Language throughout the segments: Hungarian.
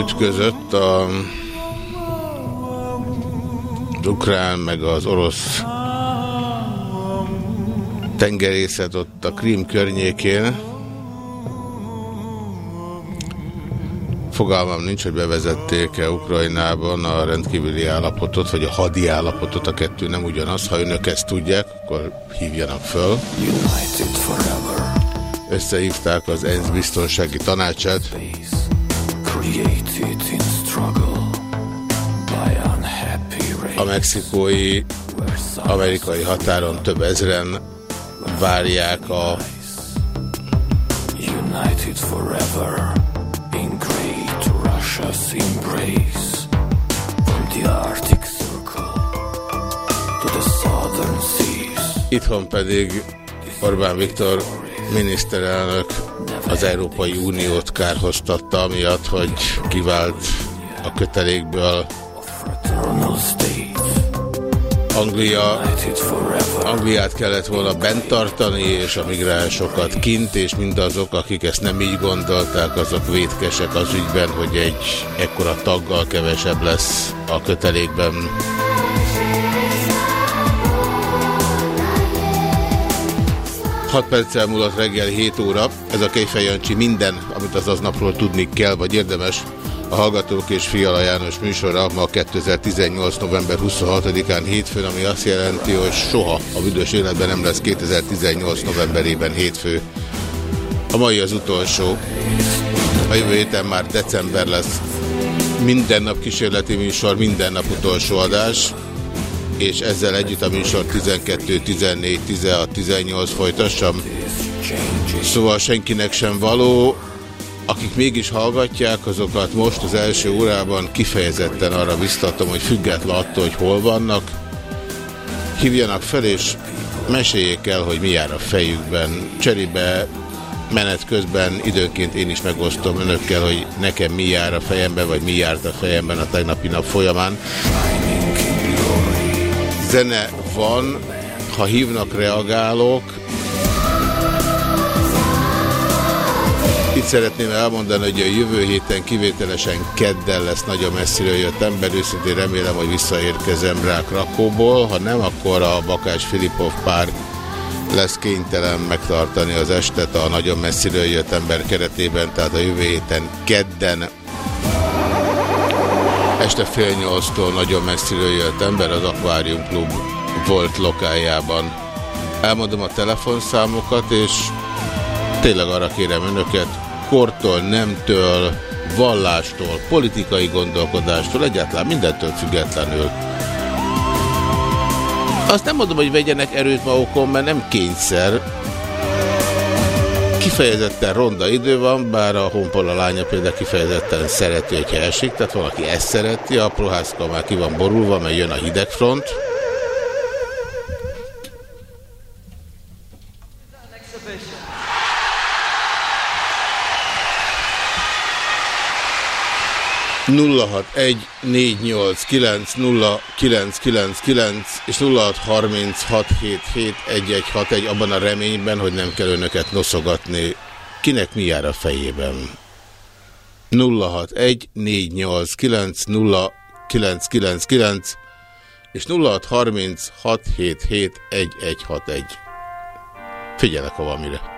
Megütközött a az ukrán meg az orosz tengerészet ott a Krím környékén. Fogalmam nincs, hogy bevezették-e Ukrajnában a rendkívüli állapotot, vagy a hadi állapotot, a kettő nem ugyanaz. Ha önök ezt tudják, akkor hívjanak föl. Összehívták az ENSZ biztonsági tanácsát. A mexikói amerikai határon több ezren várják a United forever in great Russia's embrace from the Arctic Circle to the southern seas. Itthon pedig Orbán Viktor miniszterelnök az Európai Uniót kárhoztatta, amiatt, hogy kivált a kötelékből Anglia. Angliát kellett volna bent tartani, és a migránsokat kint, és mindazok, akik ezt nem így gondolták, azok vétkesek az ügyben, hogy egy ekkora taggal kevesebb lesz a kötelékben. Hat perccel múlott reggel 7 óra. Ez a Kejfej Jancsi minden, amit az aznapról tudni kell, vagy érdemes. A Hallgatók és Fiala János műsora ma 2018. november 26-án hétfőn, ami azt jelenti, hogy soha a büdös életben nem lesz 2018. novemberében hétfő. A mai az utolsó. A jövő héten már december lesz. Minden nap kísérleti műsor, minden nap utolsó adás és ezzel együtt a műsor 12, 14, 16, 18 folytassam. Szóval senkinek sem való. Akik mégis hallgatják, azokat most az első órában kifejezetten arra biztatom, hogy független attól, hogy hol vannak, hívjanak fel és meséljék el, hogy mi jár a fejükben. Cserébe menet közben időnként én is megosztom önökkel, hogy nekem mi jár a fejemben, vagy mi járt a fejemben a tegnapi nap folyamán. Zene van, ha hívnak, reagálok. Itt szeretném elmondani, hogy a jövő héten kivételesen kedden lesz nagyon messziről jött ember, őszintén remélem, hogy visszaérkezem rá Krakóból, ha nem, akkor a Bakás Filipov pár lesz kénytelen megtartani az estet a nagyon messziről jött ember keretében, tehát a jövő héten kedden Este fél nyolctól nagyon messziről jött ember az Aquarium Club volt lokájában. Elmondom a telefonszámokat, és tényleg arra kérem önöket, kortól, nemtől, vallástól, politikai gondolkodástól, egyáltalán mindentől függetlenül. Azt nem mondom, hogy vegyenek erőt magukon, mert nem kényszer, kifejezetten ronda idő van, bár a honpola lánya például kifejezetten szereti, hogyha esik, tehát van, aki ezt szereti, a prohászka már ki van borulva, mert jön a hidegfront. nulla 0614890999 és 0636771161 abban a reményben, hogy nem kell önöket noszogatni. Kinek mi jár a fejében? 0614890999 és 0636771161. Figyelek, ha van mire.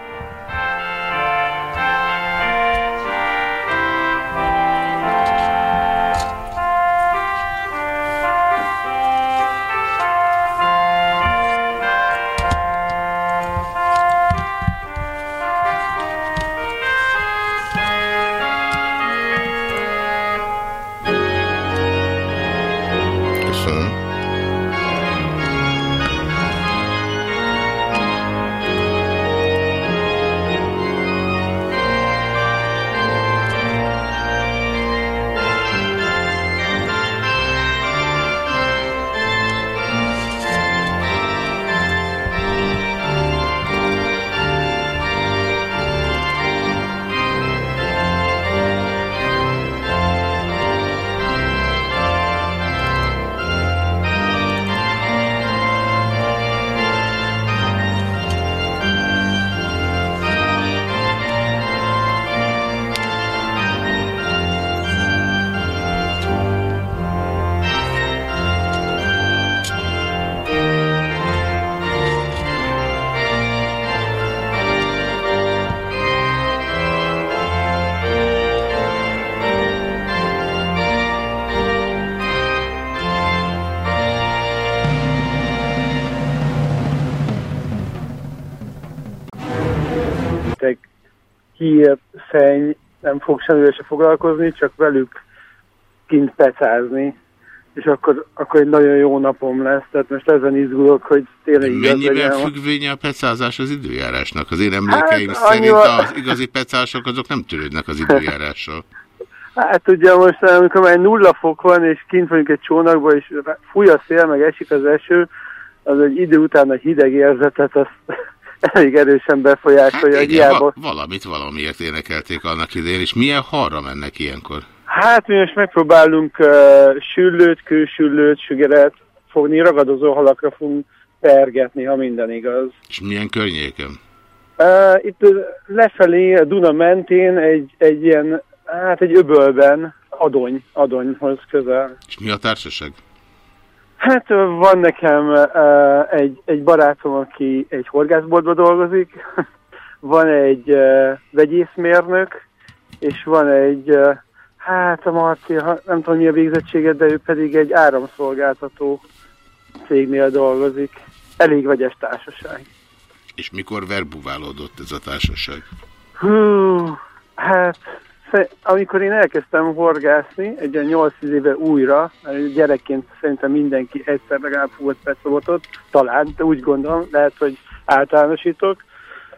Semmivel se foglalkozni, csak velük kint pecázni, és akkor, akkor egy nagyon jó napom lesz. Tehát most ezen izgulok, hogy tényleg igaz Mennyiben legyen. függvénye a pecázás az időjárásnak? Az én emlékeim Hát, szerint annyival- az igazi pecások azok nem törődnek az időjárással. Hát ugye most, amikor már nulla fok van, és kint vagyunk egy csónakban, és fúj a szél, meg esik az eső, az egy idő után a hideg érzetet azt elég erősen befolyásolja. Hát igen, hiába va valamit valamiért énekelték annak idején, és milyen halra mennek ilyenkor? Hát mi most megpróbálunk uh, süllőt, kősüllőt, sügeret fogni, ragadozó halakra fogunk pergetni, ha minden igaz. És milyen környéken? Uh, itt lefelé, a Duna mentén egy, egy ilyen, hát egy öbölben, Adony, Adonyhoz közel. És mi a társaság? Hát van nekem uh, egy, egy barátom, aki egy horgászboltban dolgozik, van egy uh, vegyészmérnök, és van egy, uh, hát a Marci, nem tudom mi a végzettsége, de ő pedig egy áramszolgáltató cégnél dolgozik. Elég vegyes társaság. És mikor verbuválódott ez a társaság? Hú, hát amikor én elkezdtem horgászni, egy olyan 8 éve újra, mert gyerekként szerintem mindenki egyszer legalább fogott petszobotot, talán, de úgy gondolom, lehet, hogy általánosítok,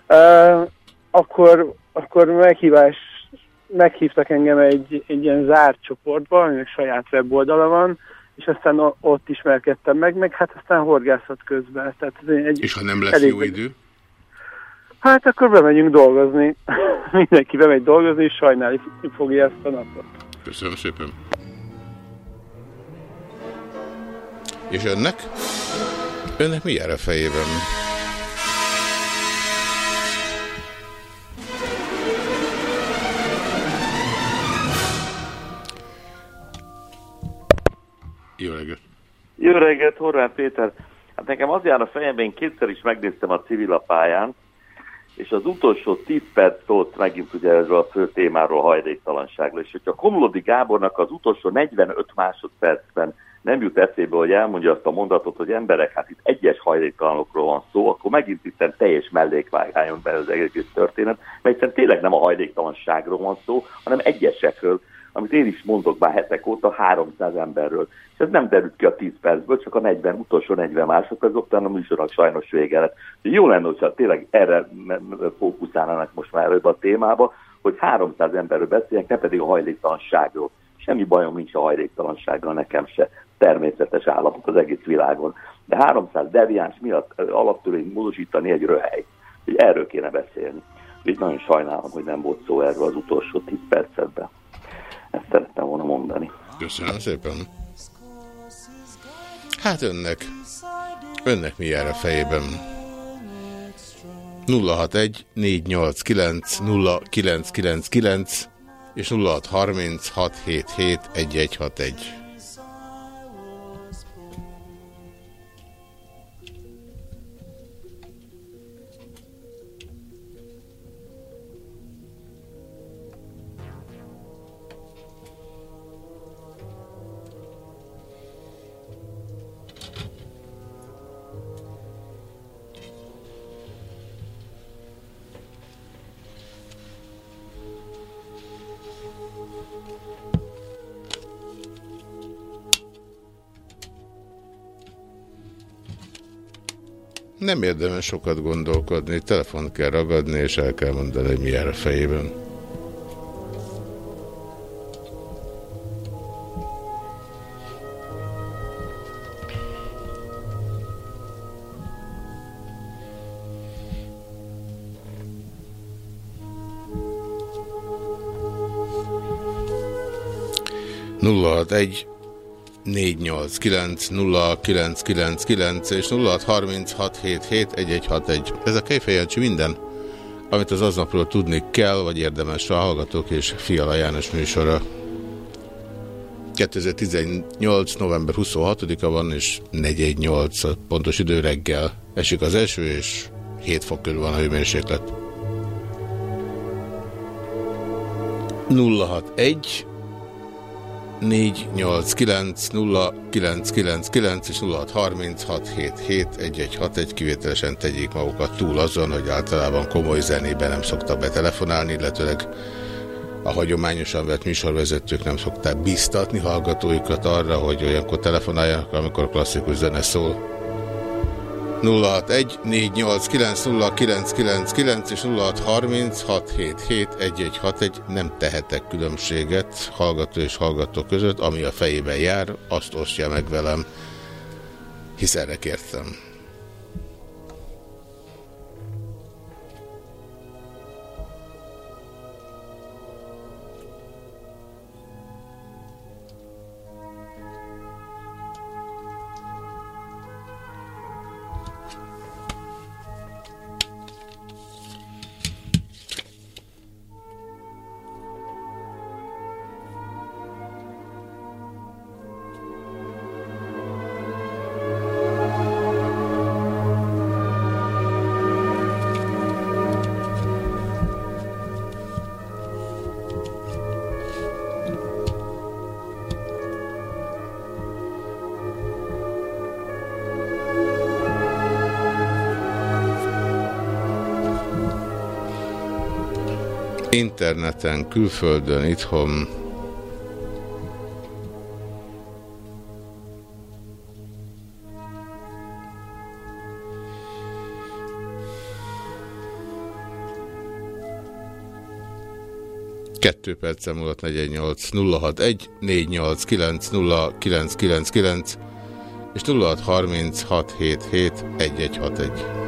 uh, akkor, akkor meghívás, meghívtak engem egy, egy ilyen zárt csoportba, aminek saját weboldala van, és aztán ott ismerkedtem meg, meg hát aztán horgászat közben. Tehát ez egy És ha nem lesz elég- jó idő? Hát akkor bemegyünk dolgozni. Mindenki bemegy dolgozni, és sajnálni fogja ezt a napot. Köszönöm szépen. És önnek? Önnek mi jár a fejében? Jó reggelt! Jó reggelt, Horváth Péter. Hát nekem az jár a fejemben, én kétszer is megnéztem a civil pályán, és az utolsó 10 perc szólt megint ugye erről a fő témáról, hajléktalanságról, és hogyha Komlodi Gábornak az utolsó 45 másodpercben nem jut eszébe, hogy elmondja azt a mondatot, hogy emberek, hát itt egyes hajléktalanokról van szó, akkor megint itt teljes mellékvágályon be az egész történet, mert egyszerűen tényleg nem a hajléktalanságról van szó, hanem egyesekről, amit én is mondok már hetek óta, 300 emberről. És ez nem derült ki a 10 percből, csak a 40, utolsó 40 másodperc, utána a műsornak sajnos vége lett. Jó lenne, hogyha tényleg erre fókuszálnának most már előbb a témába, hogy 300 emberről beszéljenek, ne pedig a hajléktalanságról. Semmi bajom nincs a hajléktalansággal, nekem se természetes állapot az egész világon. De 300 deviáns miatt alaptörvényt módosítani egy röhely. Erről kéne beszélni. Úgyhogy nagyon sajnálom, hogy nem volt szó erről az utolsó 10 percetben. Ezt szerettem volna mondani. Köszönöm szépen. Hát önnek. Önnek mi jár a fejében? 061 489 0999 és 0630 Nem érdemes sokat gondolkodni, telefont kell ragadni, és el kell mondani, hogy mi jár a fejében. nulla egy 489 0999 és 0636771161. Ez a Kejfejancsi minden, amit az aznapról tudni kell, vagy érdemes a Hallgatók és Fiala János műsora. 2018. november 26-a van, és 418 a pontos idő reggel. Esik az eső, és 7 fok körül van a hőmérséklet. 061 489 0999 és 0636771161 kivételesen tegyék magukat túl azon, hogy általában komoly zenében nem szoktak betelefonálni, illetőleg a hagyományosan vett műsorvezetők nem szokták biztatni hallgatóikat arra, hogy olyankor telefonáljanak, amikor klasszikus zene szól. 061 489 és 0636771161 nem tehetek különbséget hallgató és hallgató között, ami a fejében jár, azt osztja meg velem, hisz erre kértem. Interneten, külföldön, itthon. Kettő percem múlott 48 061 489 0999 és 063677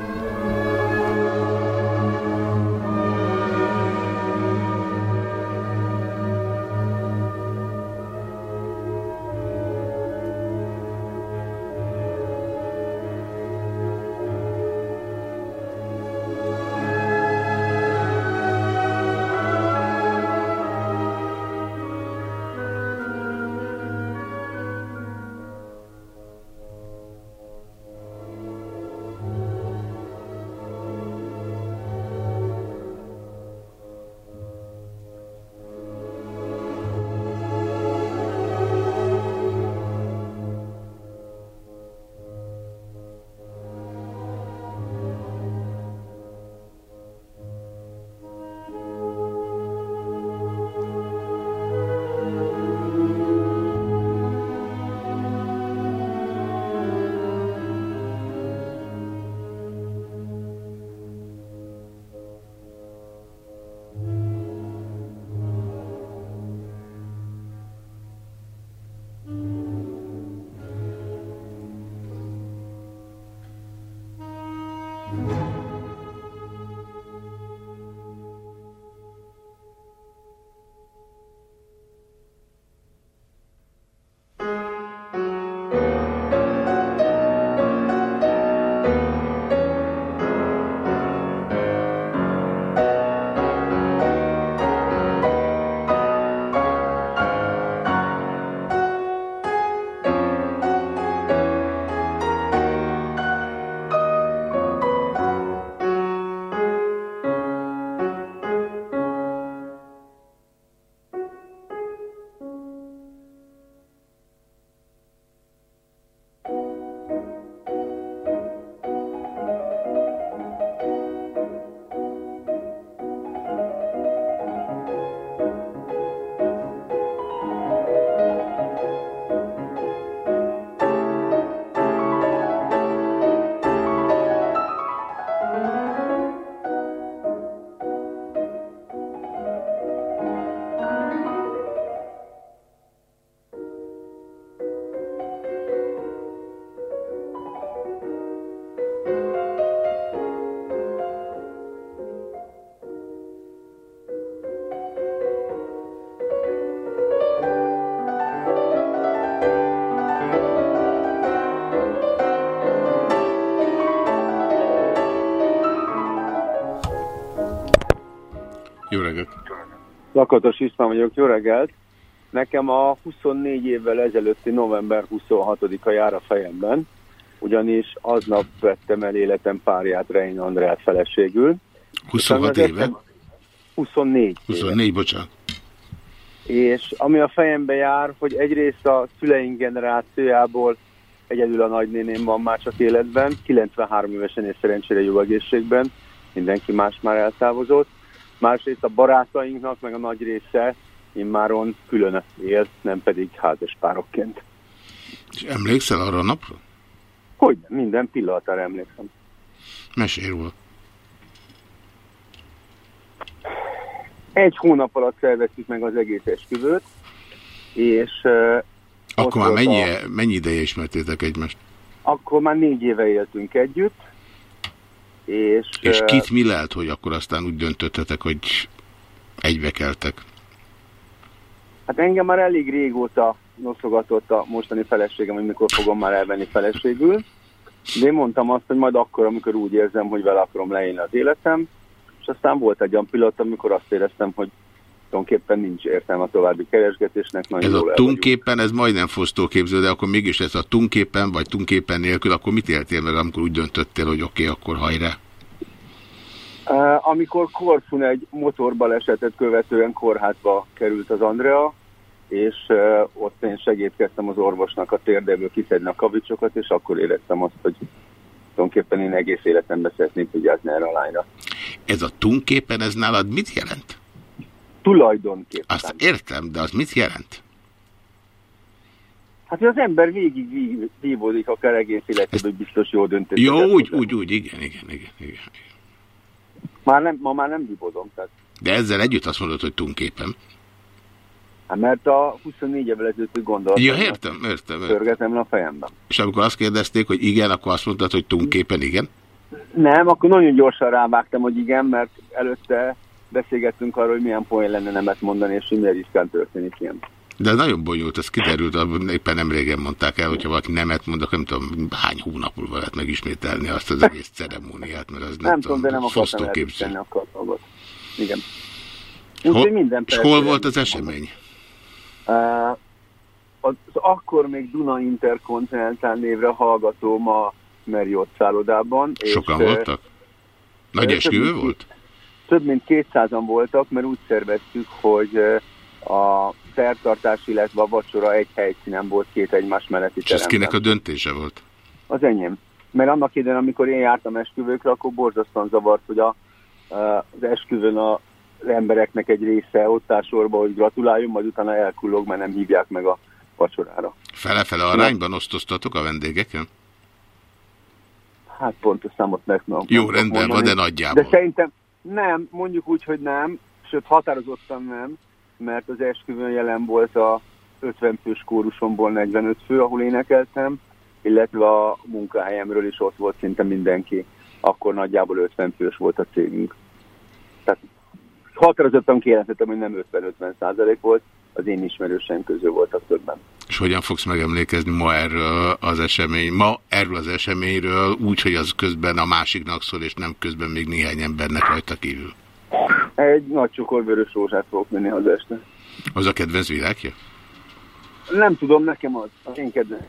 Lakatos István vagyok, jó reggelt! Nekem a 24 évvel ezelőtti november 26-a jár a fejemben, ugyanis aznap vettem el életem párját Rein Andrát feleségül. 26 éve? 24. 24, bocsánat. És ami a fejembe jár, hogy egyrészt a szüleink generációjából egyedül a nagynéném van már csak életben, 93 évesen és szerencsére jó egészségben, mindenki más már eltávozott. Másrészt a barátainknak, meg a nagy része immáron külön él, nem pedig házaspárokként. És emlékszel arra a napra? Hogy minden pillanatára emlékszem. Mesélj róla. Egy hónap alatt szerveztük meg az egész esküvőt, és uh, Akkor már mennyi, a- mennyi ideje ismertétek egymást? akkor már négy éve éltünk együtt, és, És kit mi lehet, hogy akkor aztán úgy döntöttetek, hogy egybe keltek? hát engem már elég régóta noszogatott a mostani feleségem, hogy mikor fogom már elvenni feleségül, de én mondtam azt, hogy majd akkor, amikor úgy érzem, hogy vele akarom leélni az életem, és aztán volt egy olyan pillanat, amikor azt éreztem, hogy tulajdonképpen nincs értelme a további keresgetésnek. Nagyon Ez a tunképpen, ez majdnem fosztóképző, de akkor mégis ez a tunképpen, vagy tunképpen nélkül, akkor mit éltél meg, amikor úgy döntöttél, hogy oké, okay, akkor hajrá? Amikor Korfun egy motorbalesetet követően kórházba került az Andrea, és ott én segítkeztem az orvosnak a térdéből kiszedni a kavicsokat, és akkor éreztem azt, hogy tulajdonképpen én egész életemben szeretnék vigyázni erre a lányra. Ez a tunképpen, ez nálad mit jelent? Tulajdonképpen. Azt értem, de az mit jelent? Hát, hogy az ember végig vív- vívódik akár egész életében, hogy biztos jó döntés. Jó, úgy, úgy, úgy, igen, igen, igen, igen. Már nem, ma már nem vívódom, tehát. De ezzel együtt azt mondod, hogy tunképpen. Hát mert a 24 évvel ezelőtti gondolat. Ja, értem, értem. Törgetem a fejemben. És amikor azt kérdezték, hogy igen, akkor azt mondtad, hogy tunképpen igen? Nem, akkor nagyon gyorsan rávágtam, hogy igen, mert előtte beszélgettünk arról, hogy milyen poén lenne nemet mondani, és hogy miért riskán történik ilyen. De nagyon bonyolult, ez kiderült, éppen nem régen mondták el, hogyha valaki nemet mond, akkor nem tudom, hány hónap múlva lehet megismételni azt az egész ceremóniát, mert az Nem, nem tudom, de nem akartam a dolgot. Igen. Hol, Úgyhogy minden és hol volt az esemény? Uh, az akkor még Duna Intercontinental névre hallgató ma Marriott szállodában. Sokan és, voltak? Nagy esküvő volt? Több mint 200-an voltak, mert úgy szerveztük, hogy a szertartás, illetve a vacsora egy helyszínen volt két egymás melletti És ez teremben. kinek a döntése volt? Az enyém. Mert annak idején, amikor én jártam esküvőkre, akkor borzasztóan zavart, hogy a, az esküvőn a az embereknek egy része ott áll sorba, hogy gratuláljon, majd utána elkullog, mert nem hívják meg a vacsorára. Fele-fele arányban osztoztatok a vendégeken? Hát pontos számot meg nem Jó, rendben van, de nagyjából. De szerintem nem, mondjuk úgy, hogy nem, sőt határozottan nem, mert az esküvőn jelen volt a 50 fős kórusomból 45 fő, ahol énekeltem, illetve a munkahelyemről is ott volt szinte mindenki. Akkor nagyjából 50 fős volt a cégünk. Tehát határozottan kijelentettem, hogy nem 50-50 százalék volt, az én ismerőseim közül voltak többen. És hogyan fogsz megemlékezni ma erről az esemény, ma erről az eseményről, úgy, hogy az közben a másiknak szól, és nem közben még néhány embernek rajta kívül? Egy nagy csokor vörös rózsát fogok venni az este. Az a kedvenc világja? Nem tudom, nekem az, az én kedvenc.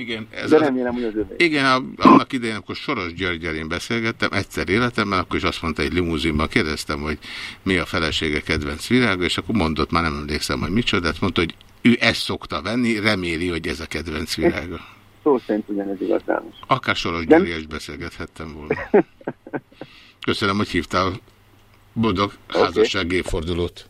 Igen, ez De az- remélem, hogy az övé. Igen, a, annak idején, akkor Soros Györgyel én beszélgettem, egyszer életemben, akkor is azt mondta egy limuzinban, kérdeztem, hogy mi a felesége kedvenc virága, és akkor mondott, már nem emlékszem, hogy micsodát, mondta, hogy ő ezt szokta venni, reméli, hogy ez a kedvenc virága. Szó szerint ugyanez igaz János. Akár Soros Nem? Györgyel is beszélgethettem volna. Köszönöm, hogy hívtál. Boldog házasság évfordulót.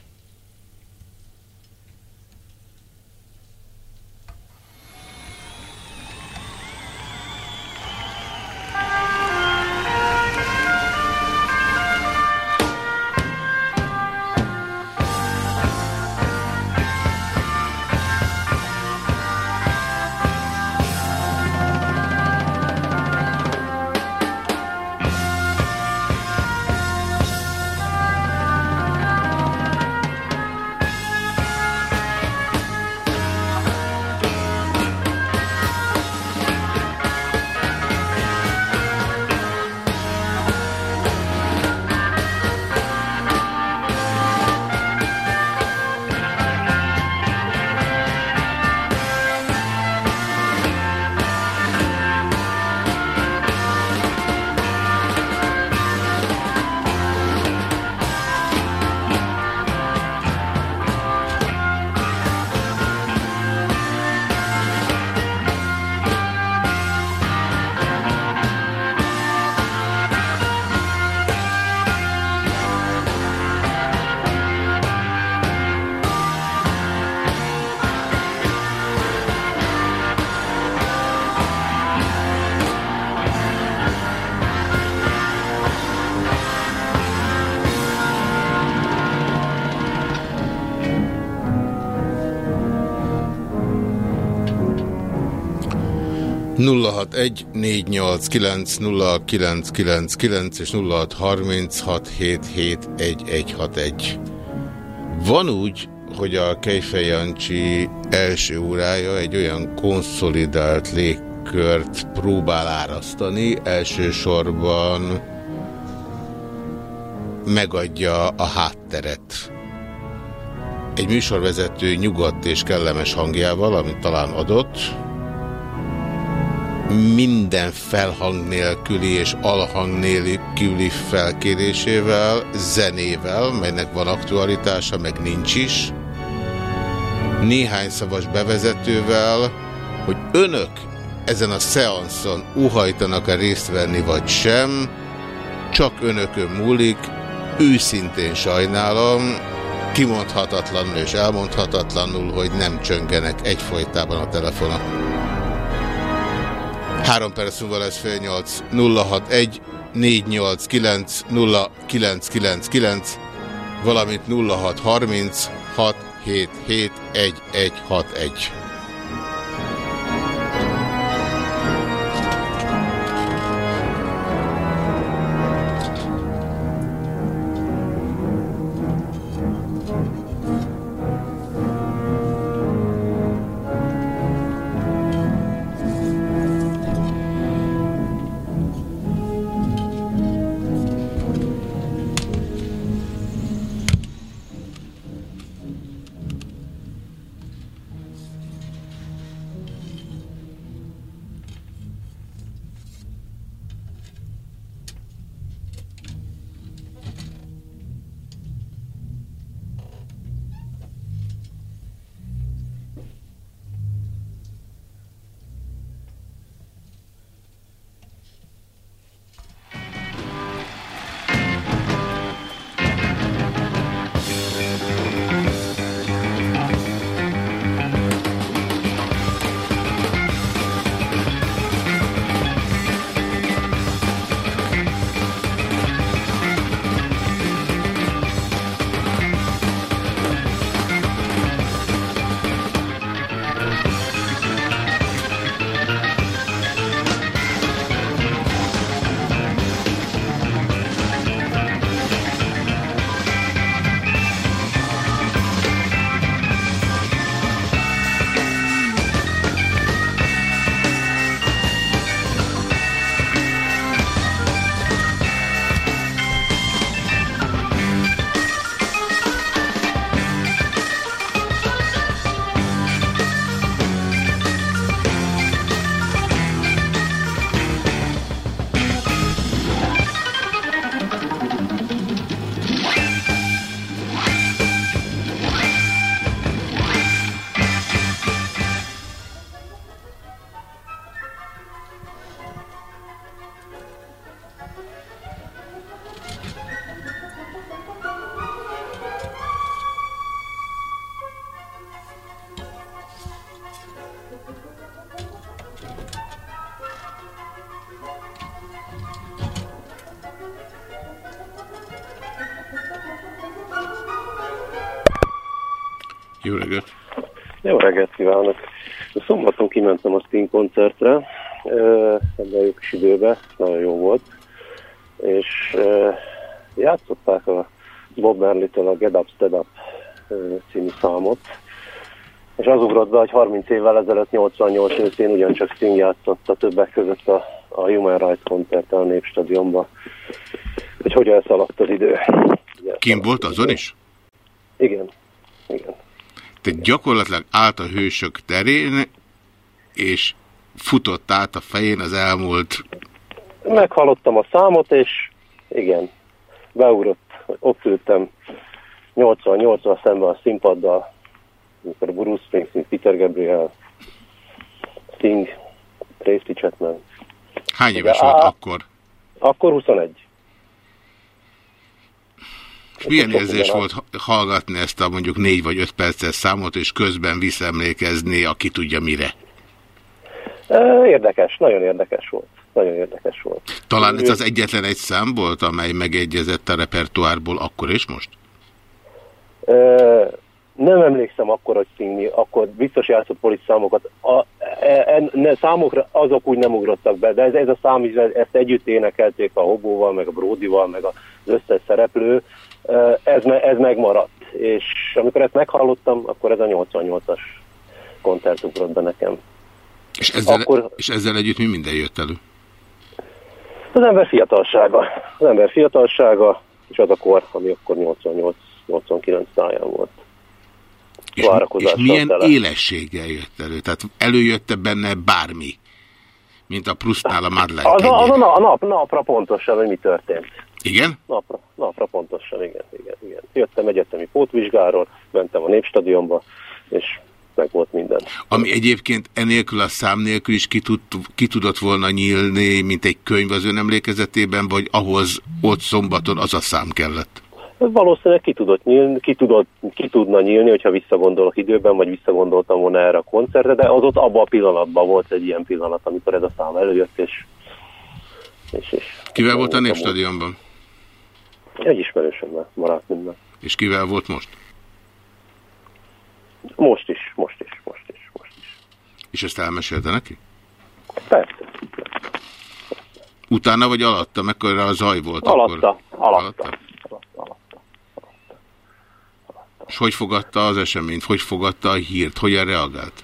061 489 0999 és 0636771161. Van úgy, hogy a Kejfej Jancsi első órája egy olyan konszolidált légkört próbál árasztani, elsősorban megadja a hátteret. Egy műsorvezető nyugodt és kellemes hangjával, amit talán adott, minden felhang nélküli és alhang nélküli felkérésével, zenével, melynek van aktualitása, meg nincs is, néhány szavas bevezetővel, hogy önök ezen a szeanszon uhajtanak-e részt venni, vagy sem, csak önökön múlik, őszintén sajnálom, kimondhatatlanul és elmondhatatlanul, hogy nem csöngenek egyfolytában a telefonok. Három perc múlva lesz fél nyolc. 061 489 0999 valamint 0630 677 Jó reggelt! Jó reggelt kívánok! A szombaton kimentem a Sting koncertre, ebben a jó kis időben, nagyon jó volt, és játszották a Bob Marley-től a Get Up, Stead Up című számot, és az ugrott be, hogy 30 évvel ezelőtt, 88 őszén ugyancsak Sting játszott a többek között a, a Human Rights koncerten a Népstadionban. Hogy hogy elszaladt az idő. Kim volt azon is? Igen, igen. Tehát gyakorlatilag állt a hősök terén, és futott át a fején az elmúlt... Meghallottam a számot, és igen, beugrott, ott ültem 80-80 szemben a színpaddal, amikor Bruce Springsteen, Peter Gabriel, Sting, Tracy Chapman. Hány éves volt akkor? Akkor 21. És milyen érzés volt hallgatni ezt a mondjuk négy vagy öt perces számot, és közben visszaemlékezni, aki tudja mire? Érdekes, nagyon érdekes volt. Nagyon érdekes volt. Talán ez az egyetlen egy szám volt, amely megegyezett a repertoárból akkor és most? Nem emlékszem akkor, hogy Sting, akkor biztos játszott polis számokat. A, e, e, ne, számokra azok úgy nem ugrottak be, de ez, ez a szám is, ezt együtt énekelték a Hobóval, meg a Bródival, meg az összes szereplő, e, ez, ez megmaradt. És amikor ezt meghallottam, akkor ez a 88-as koncert ugrott be nekem. És ezzel, akkor, és ezzel együtt mi minden jött elő? Az ember fiatalsága. Az ember fiatalsága, és az a kor, ami akkor 88-89 táján volt. És, és milyen tele. élességgel jött elő? Tehát előjötte benne bármi, mint a Prusztnál a Madeleine Az, az a, a nap, napra pontosan, hogy mi történt. Igen? Napra, napra pontosan, igen, igen, igen. Jöttem egyetemi pótvizsgáról, mentem a Népstadionba, és meg volt minden. Ami egyébként enélkül a szám nélkül is ki, tud, ki tudott volna nyílni, mint egy könyv az ön emlékezetében, vagy ahhoz ott szombaton az a szám kellett? Valószínűleg ki tudott nyílni, ki, tudott, ki tudna nyílni, hogyha visszagondolok időben, vagy visszagondoltam volna erre a koncertre, de az ott abban a pillanatban volt egy ilyen pillanat, amikor ez a szám előjött, és... és, és Kivel volt a Népstadionban? Egy ismerősömmel maradt minden. És kivel volt most? Most is, most is, most is, most is. És ezt elmesélte neki? Persze. Utána vagy alatta? Mekkora a zaj volt alatta, akkor? Alatta. Alatta. alatta. És hogy fogadta az eseményt? Hogy fogadta a hírt? Hogyan reagált?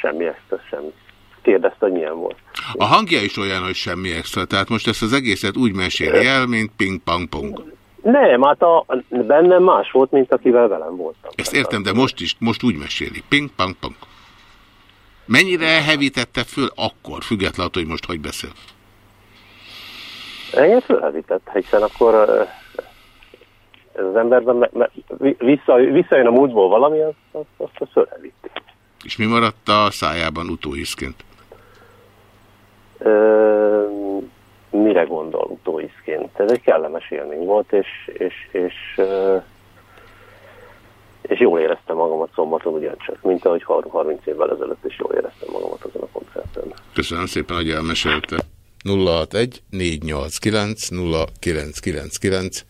Semmi extra, semmi. Kérdezte, hogy milyen volt. A hangja is olyan, hogy semmi extra. Tehát most ezt az egészet úgy meséli el, mint ping-pang-pong. Nem, hát a, bennem más volt, mint akivel velem voltam. Ezt értem, de most is, most úgy meséli. Ping, pang, pang. Mennyire hevítette föl akkor, függetlenül, hogy most hogy beszél? Engem fölhevített, hiszen akkor ez az emberben me, me, vissza, visszajön a múltból valami, azt, azt, azt, azt fölhevíti. És mi maradt a szájában utóiszként? mire gondol utóiszként. Ez egy kellemes élmény volt, és, és, és, és jól éreztem magamat szombaton ugyancsak, mint ahogy 30 évvel ezelőtt is jól éreztem magamat azon a koncerten. Köszönöm szépen, hogy elmesélte. 061 489 0999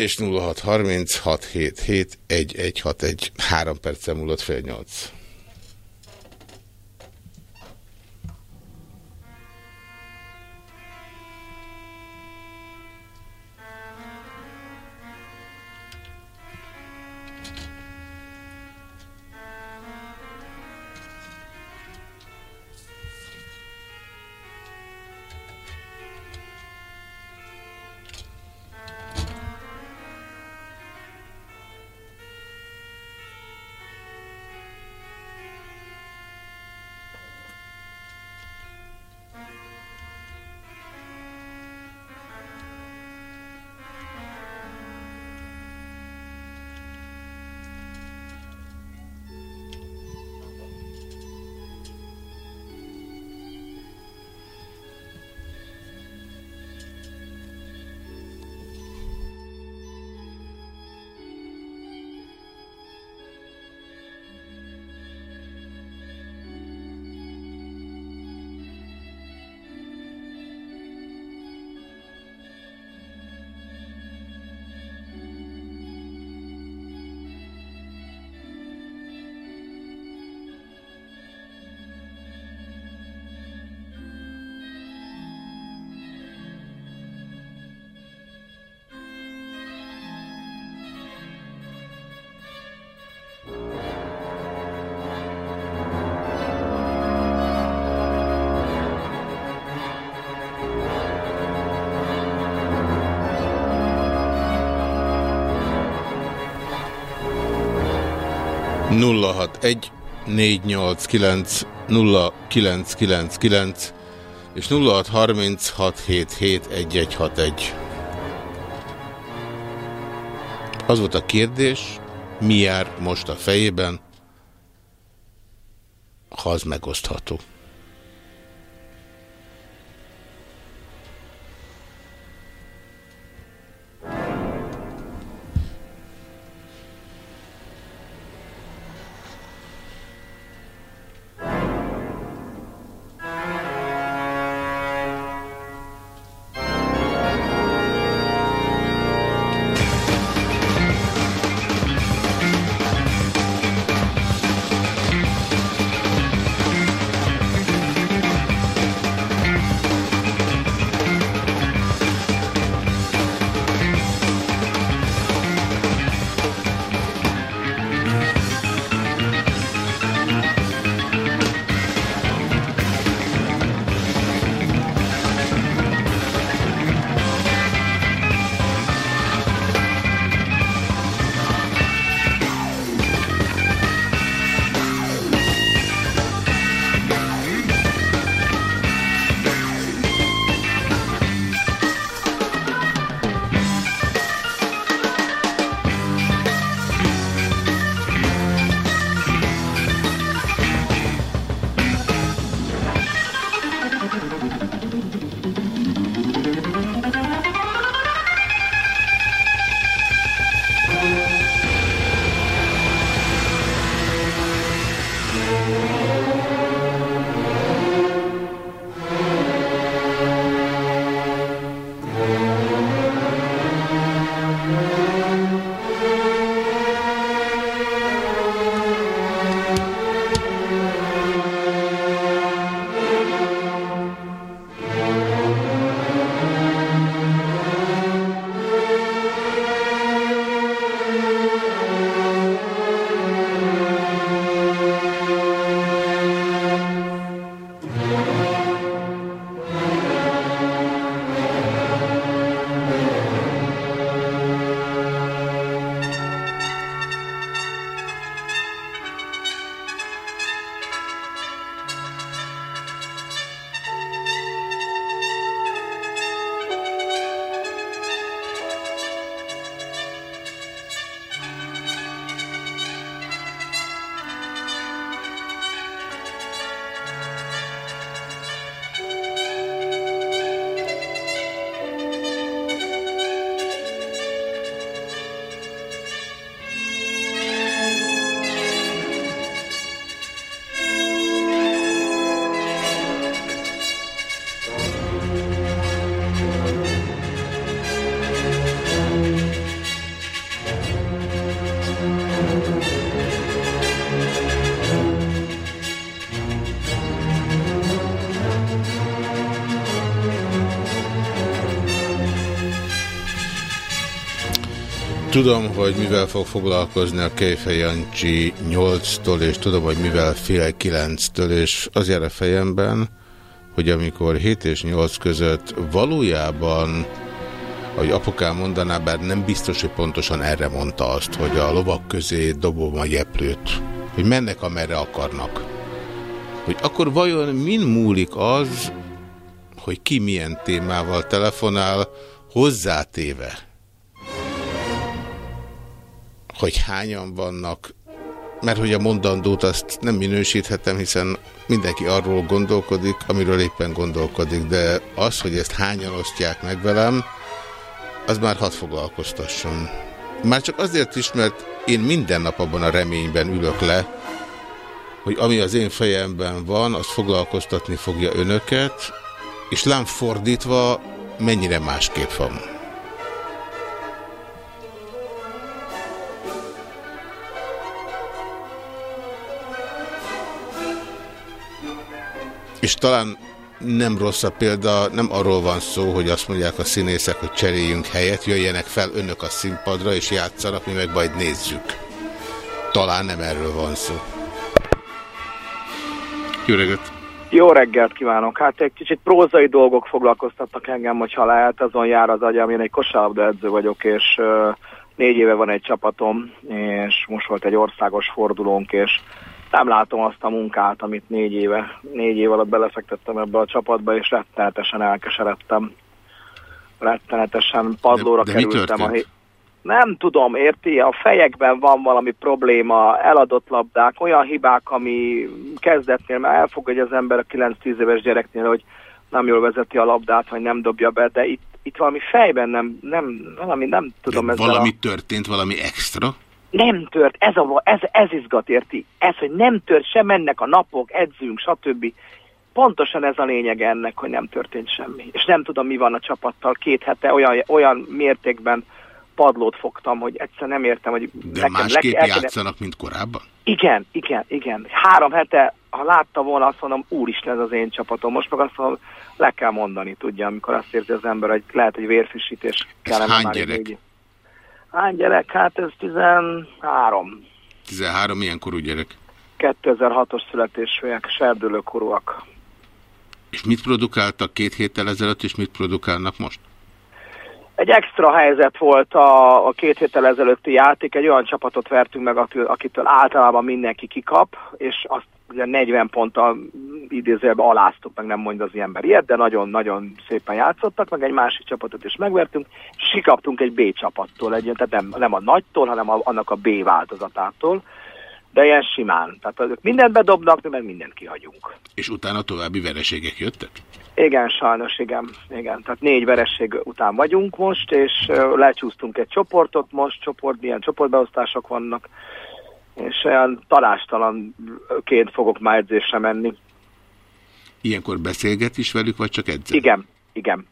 és 0630 677 1161 3 percen múlott fél nyolc. 061 489 0999 és 0636771161. Az volt a kérdés, mi jár most a fejében, ha az megosztható. Tudom, hogy mivel fog foglalkozni a Kejfej Jancsi 8-tól, és tudom, hogy mivel fél 9-től, és az jár a fejemben, hogy amikor 7 és 8 között valójában, ahogy apukám mondaná, bár nem biztos, hogy pontosan erre mondta azt, hogy a lovak közé dobom a jeplőt, hogy mennek amerre akarnak. Hogy akkor vajon min múlik az, hogy ki milyen témával telefonál, hozzátéve, hogy hányan vannak, mert hogy a mondandót azt nem minősíthetem, hiszen mindenki arról gondolkodik, amiről éppen gondolkodik, de az, hogy ezt hányan osztják meg velem, az már hadd foglalkoztasson. Már csak azért is, mert én minden nap abban a reményben ülök le, hogy ami az én fejemben van, az foglalkoztatni fogja önöket, és lám fordítva mennyire másképp van. És talán nem rossz a példa, nem arról van szó, hogy azt mondják a színészek, hogy cseréljünk helyet, jöjjenek fel önök a színpadra, és játszanak, mi meg majd nézzük. Talán nem erről van szó. Jó reggelt! Jó reggelt kívánok! Hát egy kicsit prózai dolgok foglalkoztattak engem, hogyha lehet, azon jár az agyam, én egy kosárlabda edző vagyok, és négy éve van egy csapatom, és most volt egy országos fordulónk, és nem látom azt a munkát, amit négy éve, négy év alatt belefektettem ebbe a csapatba, és rettenetesen elkeseredtem. Rettenetesen padlóra de, de kerültem. A nem tudom, érti, a fejekben van valami probléma, eladott labdák, olyan hibák, ami kezdetnél, mert elfogadja az ember a 9-10 éves gyereknél, hogy nem jól vezeti a labdát, vagy nem dobja be, de itt, itt valami fejben nem, nem valami nem tudom de ezzel valami a... történt, valami extra? Nem tört, ez, a, ez, ez izgat, érti? Ez, hogy nem tört, sem mennek a napok, edzünk, stb. Pontosan ez a lényeg ennek, hogy nem történt semmi. És nem tudom, mi van a csapattal. Két hete olyan, olyan mértékben padlót fogtam, hogy egyszer nem értem, hogy... De nekem másképp le, játszanak, mint korábban? Igen, igen, igen. Három hete, ha látta volna, azt mondom, úristen, ez az én csapatom. Most meg azt mondom, le kell mondani, tudja, amikor azt érzi az ember, hogy lehet, hogy vérfrissítés kellene hány gyerek? Végig. Hány gyerek? Hát ez 13. 13 milyen korú gyerek? 2006-os születésűek, serdülőkorúak. És mit produkáltak két héttel ezelőtt, és mit produkálnak most? Egy extra helyzet volt a, a két héttel ezelőtti játék, egy olyan csapatot vertünk meg, akitől általában mindenki kikap, és azt ugye 40 ponttal idézőjelben aláztuk, meg nem mondja az ember ilyet, de nagyon-nagyon szépen játszottak, meg egy másik csapatot is megvertünk, és kikaptunk egy B csapattól, egy, tehát nem, nem a nagytól, hanem a, annak a B változatától. de ilyen simán. Tehát ők mindent bedobnak, mi meg mindent kihagyunk. És utána további vereségek jöttek? Igen, sajnos, igen. igen. Tehát négy veresség után vagyunk most, és lecsúsztunk egy csoportot most, csoport, milyen csoportbeosztások vannak, és olyan talástalanként fogok már edzésre menni. Ilyenkor beszélget is velük, vagy csak edzel? Igen, igen.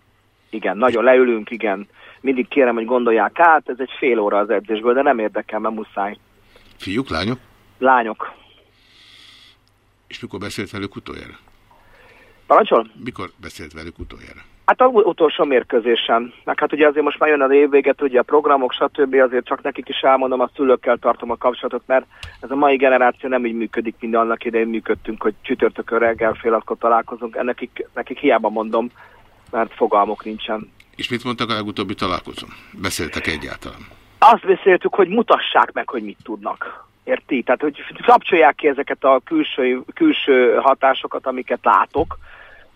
Igen, nagyon leülünk, igen. Mindig kérem, hogy gondolják át, ez egy fél óra az edzésből, de nem érdekel, mert muszáj. Fiúk, lányok? Lányok. És mikor beszélt velük utoljára? Parancsol? Mikor beszélt velük utoljára? Hát az utolsó mérkőzésen. Meg hát ugye azért most már jön az évvéget, ugye a programok, stb. Azért csak nekik is elmondom, a szülőkkel tartom a kapcsolatot, mert ez a mai generáció nem így működik, mint annak idején működtünk, hogy csütörtökön reggel fél akkor találkozunk. Nekik, nekik hiába mondom, mert fogalmuk nincsen. És mit mondtak a legutóbbi találkozón? Beszéltek egyáltalán? Azt beszéltük, hogy mutassák meg, hogy mit tudnak. Érti? Tehát, hogy kapcsolják ki ezeket a külső, külső hatásokat, amiket látok.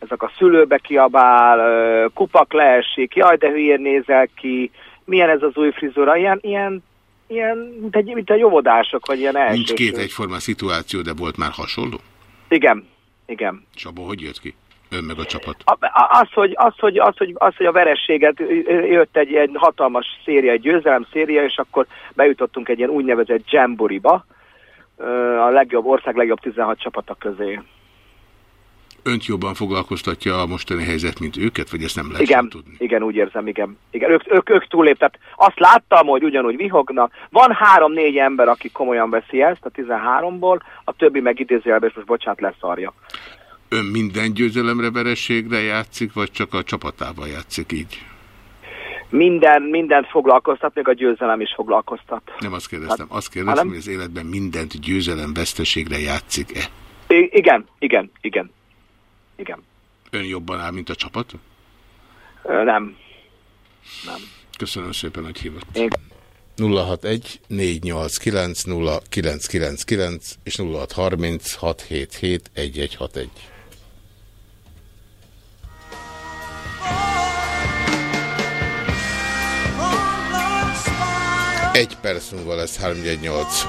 Ezek a szülőbe kiabál, kupak leesik, jaj, de hülyén nézel ki, milyen ez az új frizura, ilyen, ilyen, ilyen mint, egy, mint egy óvodások, vagy ilyen első. Nincs két egyforma szituáció, de volt már hasonló? Igen, igen. És abból hogy jött ki? Ön meg a csapat. A- Az, hogy, az, hogy, az, hogy, az, hogy a verességet jött egy, egy hatalmas széria, egy győzelem széria, és akkor bejutottunk egy ilyen úgynevezett jamboriba, a legjobb, ország legjobb 16 csapata közé. Önt jobban foglalkoztatja a mostani helyzet, mint őket, vagy ezt nem lehet Igen, tudni? igen, úgy érzem, igen. igen ők, ők, ők túléptek. Azt láttam, hogy ugyanúgy vihognak. Van három-négy ember, aki komolyan veszi ezt a 13-ból, a többi meg idézőjelben, és most bocsánat, leszarja. Ön minden győzelemre, verességre játszik, vagy csak a csapatával játszik így? Minden, mindent foglalkoztat, még a győzelem is foglalkoztat. Nem azt kérdeztem, azt kérdeztem, hanem- hogy az életben mindent győzelem, veszteségre játszik-e? Igen, igen, igen. Igen. Ön jobban áll, mint a csapat? Ö, nem. Nem. Köszönöm szépen, hogy hívott. Én... 061 489 0999 és 0630 677 1161. Egy perc múlva lesz 318.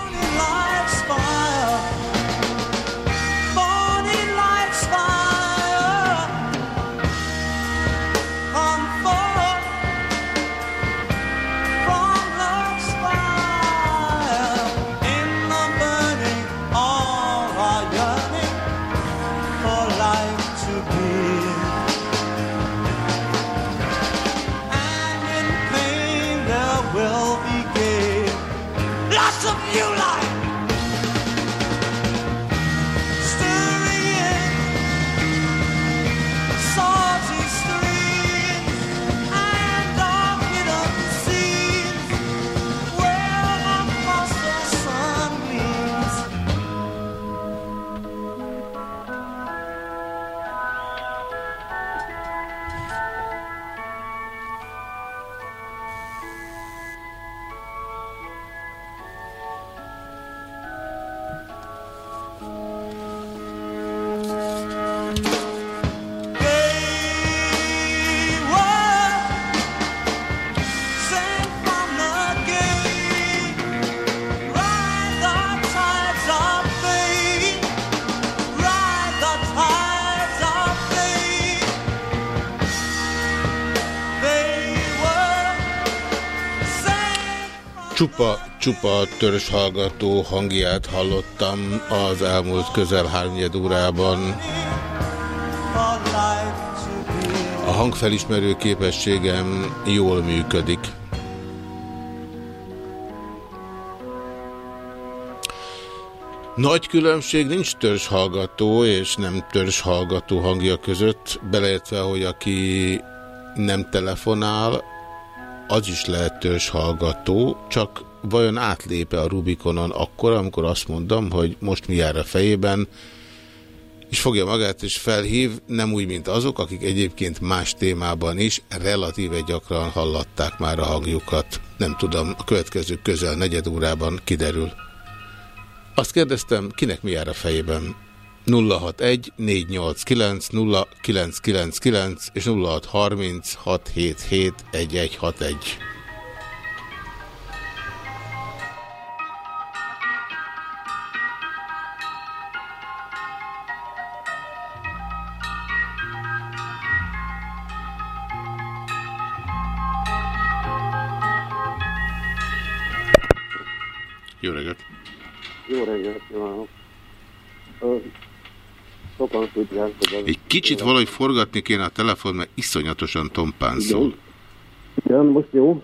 Csupa, csupa törzshallgató hangját hallottam az elmúlt közel háromnyed órában. A hangfelismerő képességem jól működik. Nagy különbség nincs törzshallgató és nem törzshallgató hangja között, beleértve, hogy aki nem telefonál, az is lehet törzshallgató, csak vajon átlépe a Rubikonon akkor, amikor azt mondom, hogy most mi jár a fejében, és fogja magát és felhív, nem úgy, mint azok, akik egyébként más témában is relatíve gyakran hallatták már a hangjukat. Nem tudom, a következő közel negyed órában kiderül. Azt kérdeztem, kinek mi jár a fejében? 061 489 0999 és 0630 677 1161. Jó reggelt! Jó reggelt kívánok! Egy kicsit valahogy forgatni kéne a telefon, mert iszonyatosan tompán szól. Igen, most jó?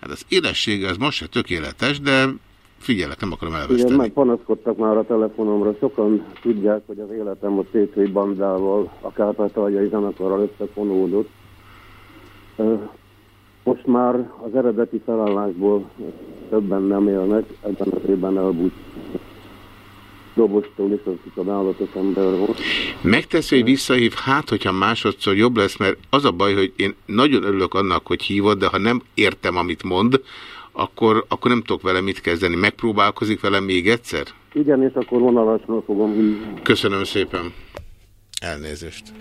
Hát az élessége az most se tökéletes, de figyelek, nem akarom Igen, elveszteni. meg panaszkodtak már a telefonomra. Sokan tudják, hogy az életem a Tétői bandával, a Kárpátaljai zenekarral összefonódott. Most már az eredeti felállásból többen nem élnek, ebben az évben elbújt. Dobostól is az csodálatos ember volt. Megteszi, hogy visszahív, hát, hogyha másodszor jobb lesz, mert az a baj, hogy én nagyon örülök annak, hogy hívod, de ha nem értem, amit mond, akkor, akkor nem tudok vele mit kezdeni. Megpróbálkozik velem még egyszer? Igen, és akkor vonalasról fogom hívni. Köszönöm szépen. Elnézést.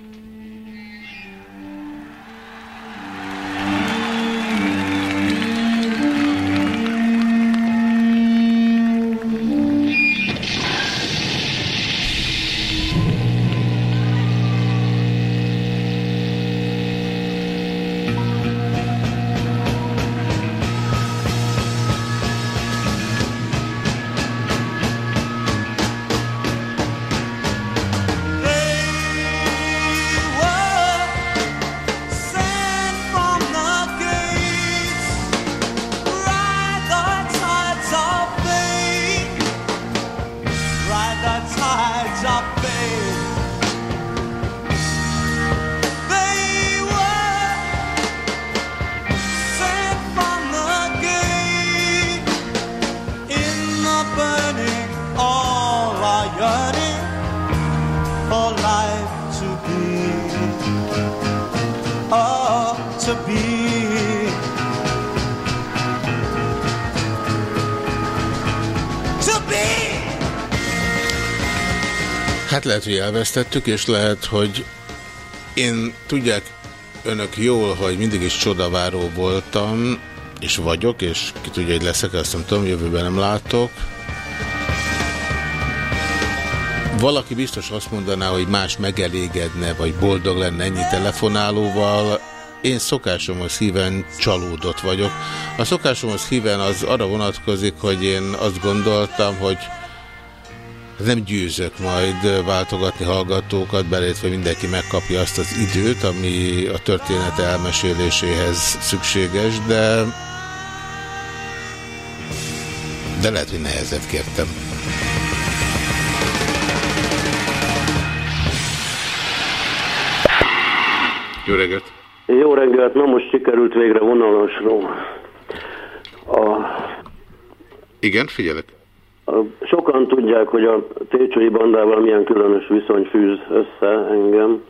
Lehet, hogy elvesztettük, és lehet, hogy én tudják önök jól, hogy mindig is csodaváró voltam, és vagyok, és ki tudja, hogy leszek, azt nem tudom, jövőben nem látok. Valaki biztos azt mondaná, hogy más megelégedne, vagy boldog lenne ennyi telefonálóval. Én szokásomhoz híven csalódott vagyok. A szokásomhoz híven az arra vonatkozik, hogy én azt gondoltam, hogy nem győzök majd váltogatni hallgatókat, beleértve mindenki megkapja azt az időt, ami a történet elmeséléséhez szükséges, de de lehet, hogy nehezet kértem. Jó reggelt! Jó reggelt, na most sikerült végre vonalasról. A, Igen, figyelek. Sokan tudják, hogy a Técsői bandával milyen különös viszony fűz össze engem.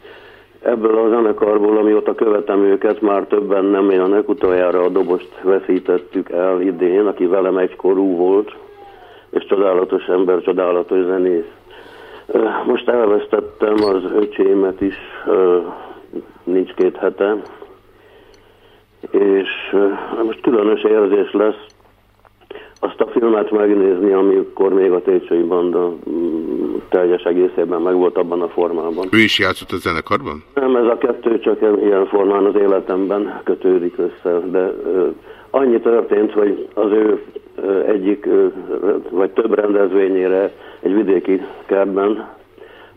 Ebből a zenekarból, amióta követem őket, már többen nem élnek. Utoljára a dobost veszítettük el idén, aki velem egykorú volt, és csodálatos ember, csodálatos zenész. Most elvesztettem az öcsémet is, nincs két hete, és most különös érzés lesz azt a filmet megnézni, amikor még a Técsői banda mm, teljes egészében megvolt abban a formában. Ő is játszott a zenekarban? Nem, ez a kettő csak ilyen formán az életemben kötődik össze, de annyi történt, hogy az ő egyik vagy több rendezvényére egy vidéki kertben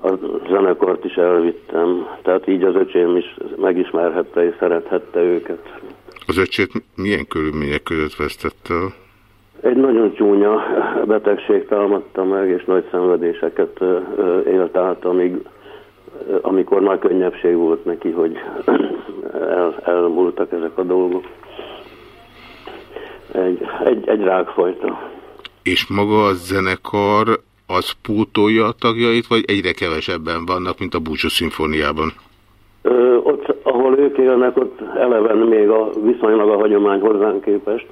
a zenekart is elvittem, tehát így az öcsém is megismerhette és szerethette őket. Az öcsét milyen körülmények között vesztette el? Egy nagyon csúnya betegség támadta meg, és nagy szenvedéseket élt át, amíg, amikor már könnyebbség volt neki, hogy el, elmúltak ezek a dolgok. Egy, egy, egy rákfajta. És maga a zenekar az pótolja a tagjait, vagy egyre kevesebben vannak, mint a Búcsú szimfóniában? Ö, ott, ahol ők élnek, ott eleven még a viszonylag a hagyomány hozzánk képest,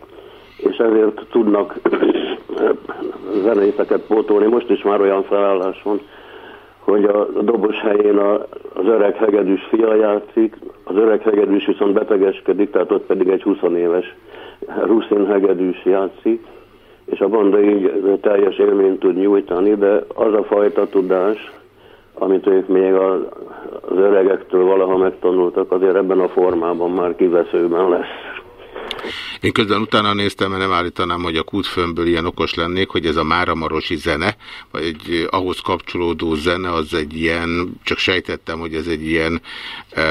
és ezért tudnak zenészeket pótolni. Most is már olyan felállás van, hogy a dobos helyén a, az öreg hegedűs fia játszik, az öreg hegedűs viszont betegeskedik, tehát ott pedig egy 20 éves ruszin hegedűs játszik, és a banda így teljes élményt tud nyújtani, de az a fajta tudás, amit ők még a, az öregektől valaha megtanultak, azért ebben a formában már kiveszőben lesz. Én közben utána néztem, mert nem állítanám, hogy a kútfőmből ilyen okos lennék, hogy ez a Máramarosi zene, vagy egy ahhoz kapcsolódó zene, az egy ilyen, csak sejtettem, hogy ez egy ilyen e,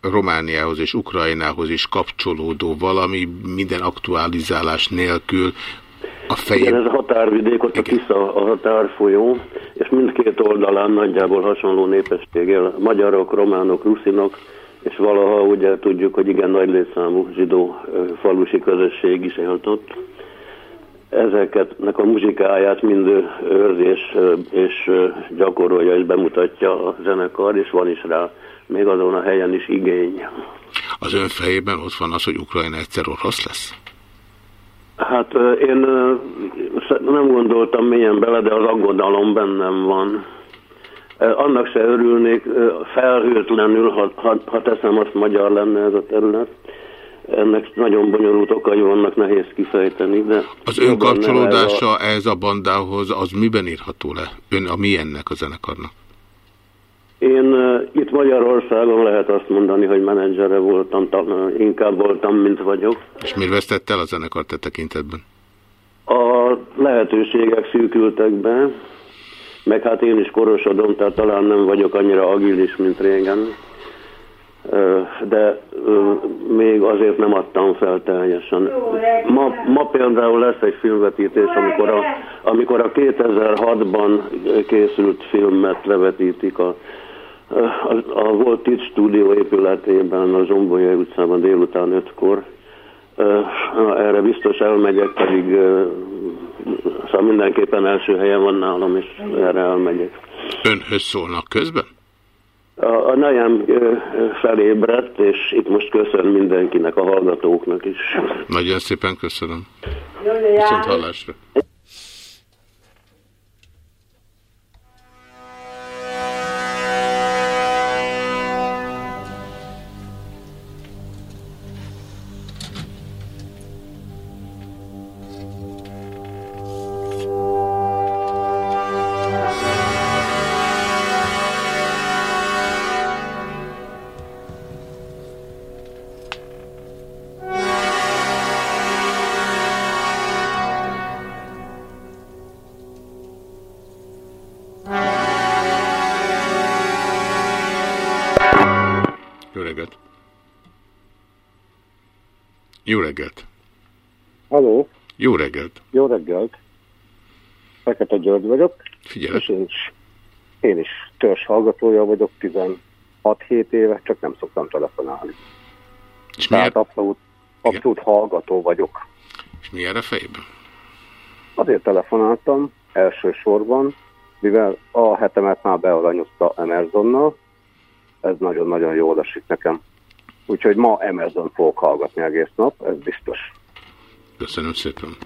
Romániához és Ukrajnához is kapcsolódó valami, minden aktualizálás nélkül a fején. Igen, ez a határvidék, ott a Tisza a határfolyó, és mindkét oldalán nagyjából hasonló népesség él. Magyarok, románok, ruszinok, és valaha ugye tudjuk, hogy igen nagy létszámú zsidó falusi közösség is élt ott. Ezeketnek a muzsikáját mind őrzi és, és gyakorolja és bemutatja a zenekar, és van is rá még azon a helyen is igény. Az ön fejében ott van az, hogy Ukrajna egyszer orosz lesz? Hát én nem gondoltam mélyen bele, de az aggodalom bennem van. Annak se örülnék felhőtlenül, ha, ha, ha teszem azt magyar lenne ez a terület. Ennek nagyon bonyolult okai vannak, nehéz kifejteni, de... Az ön kapcsolódása ez a... ez a bandához, az miben írható le? Ön a milyennek a zenekarnak? Én uh, itt Magyarországon lehet azt mondani, hogy menedzsere voltam, inkább voltam, mint vagyok. És miért vesztett el a zenekart te tekintetben? A lehetőségek szűkültek be, meg hát én is korosodom, tehát talán nem vagyok annyira agilis, mint régen. De még azért nem adtam fel teljesen. Ma, ma például lesz egy filmvetítés, amikor a, amikor a 2006-ban készült filmet levetítik a, a, a volt Tit stúdió épületében, a Zsombolyai utcában délután ötkor. Erre biztos elmegyek, pedig szóval mindenképpen első helyen van nálam, és erre elmegyek. Önhöz szólnak közben? A, a nejem felébredt, és itt most köszön mindenkinek, a hallgatóknak is. Nagyon szépen köszönöm. Viszont hallásra. Jó reggelt! Haló! Jó reggelt! Jó reggelt! Fekete György vagyok. Figyelek. És én is, én is törzs hallgatója vagyok, 16-7 éve, csak nem szoktam telefonálni. És miért? abszolút, abszolút hallgató vagyok. És mi erre fejében? Azért telefonáltam elsősorban, mivel a hetemet már bealanyozta Emersonnal, ez nagyon-nagyon jól esik nekem. Úgyhogy ma Amazon fogok hallgatni egész nap, ez biztos. Köszönöm szépen.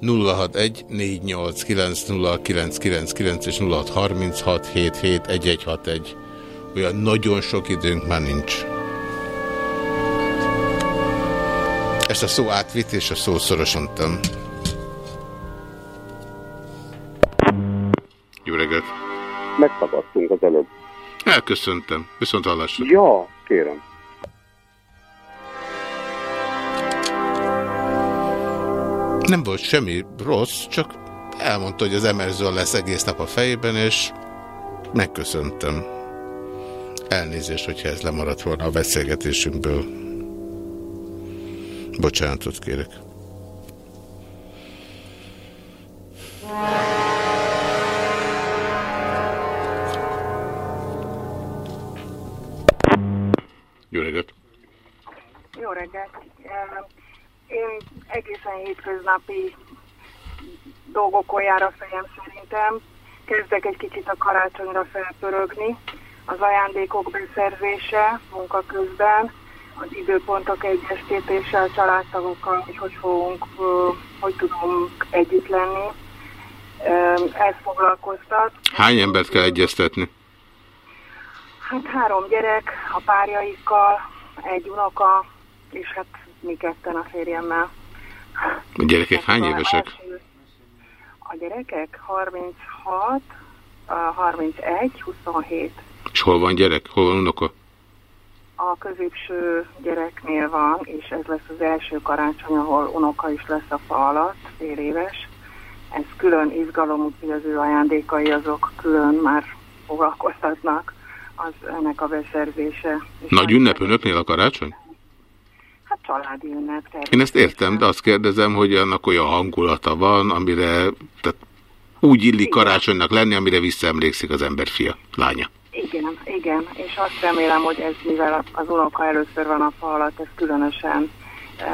061 489 és 0636771161. Olyan nagyon sok időnk már nincs. Ezt a szó átvitt és a szó szorosan tam. Jó reggelt! Megszabadtunk az előbb. Elköszöntem. Viszont hallásra. Ja, kérem. Nem volt semmi rossz, csak elmondta, hogy az emerző lesz egész nap a fejében, és megköszöntem. Elnézést, hogyha ez lemaradt volna a beszélgetésünkből. Bocsánatot kérek. Jó reggelt! Jó reggelt! Én egészen hétköznapi dolgokon jár a fejem szerintem. Kezdek egy kicsit a karácsonyra felpörögni. Az ajándékok beszerzése munka közben, az időpontok egyesítése a családtagokkal, hogy hogy fogunk, hogy tudunk együtt lenni. Ez foglalkoztat. Hány embert kell egyeztetni? Hát három gyerek, a párjaikkal, egy unoka, és hát mi ketten a férjemmel. A gyerekek hány évesek? A gyerekek 36, 31, 27. És hol van gyerek? Hol van unoka? A középső gyereknél van, és ez lesz az első karácsony, ahol unoka is lesz a fa alatt, fél éves. Ez külön izgalom, úgyhogy az ő ajándékai azok külön már foglalkoztatnak az ennek a beszerzése. Nagy ünnep önöknél a karácsony? Hát családi ünnep. természetesen. Én ezt értem, de azt kérdezem, hogy annak olyan hangulata van, amire tehát úgy illik karácsonynak lenni, amire visszaemlékszik az ember fia, lánya. Igen, igen, és azt remélem, hogy ez, mivel az unoka először van a fa alatt, ez különösen, eh,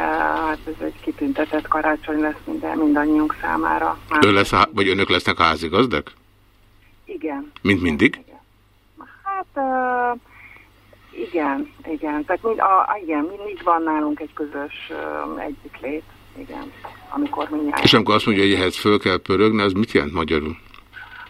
hát ez egy kitüntetett karácsony lesz minden, mindannyiunk számára. Már Ön lesz, vagy önök lesznek házigazdak? Igen, Mint mindig? Hát uh, igen, igen, tehát mind, a, a- igen, mindig van nálunk egy közös uh, együttlét, igen, amikor mindjárt. És amikor azt mondja, hogy ehhez föl kell pörögni, az mit jelent magyarul?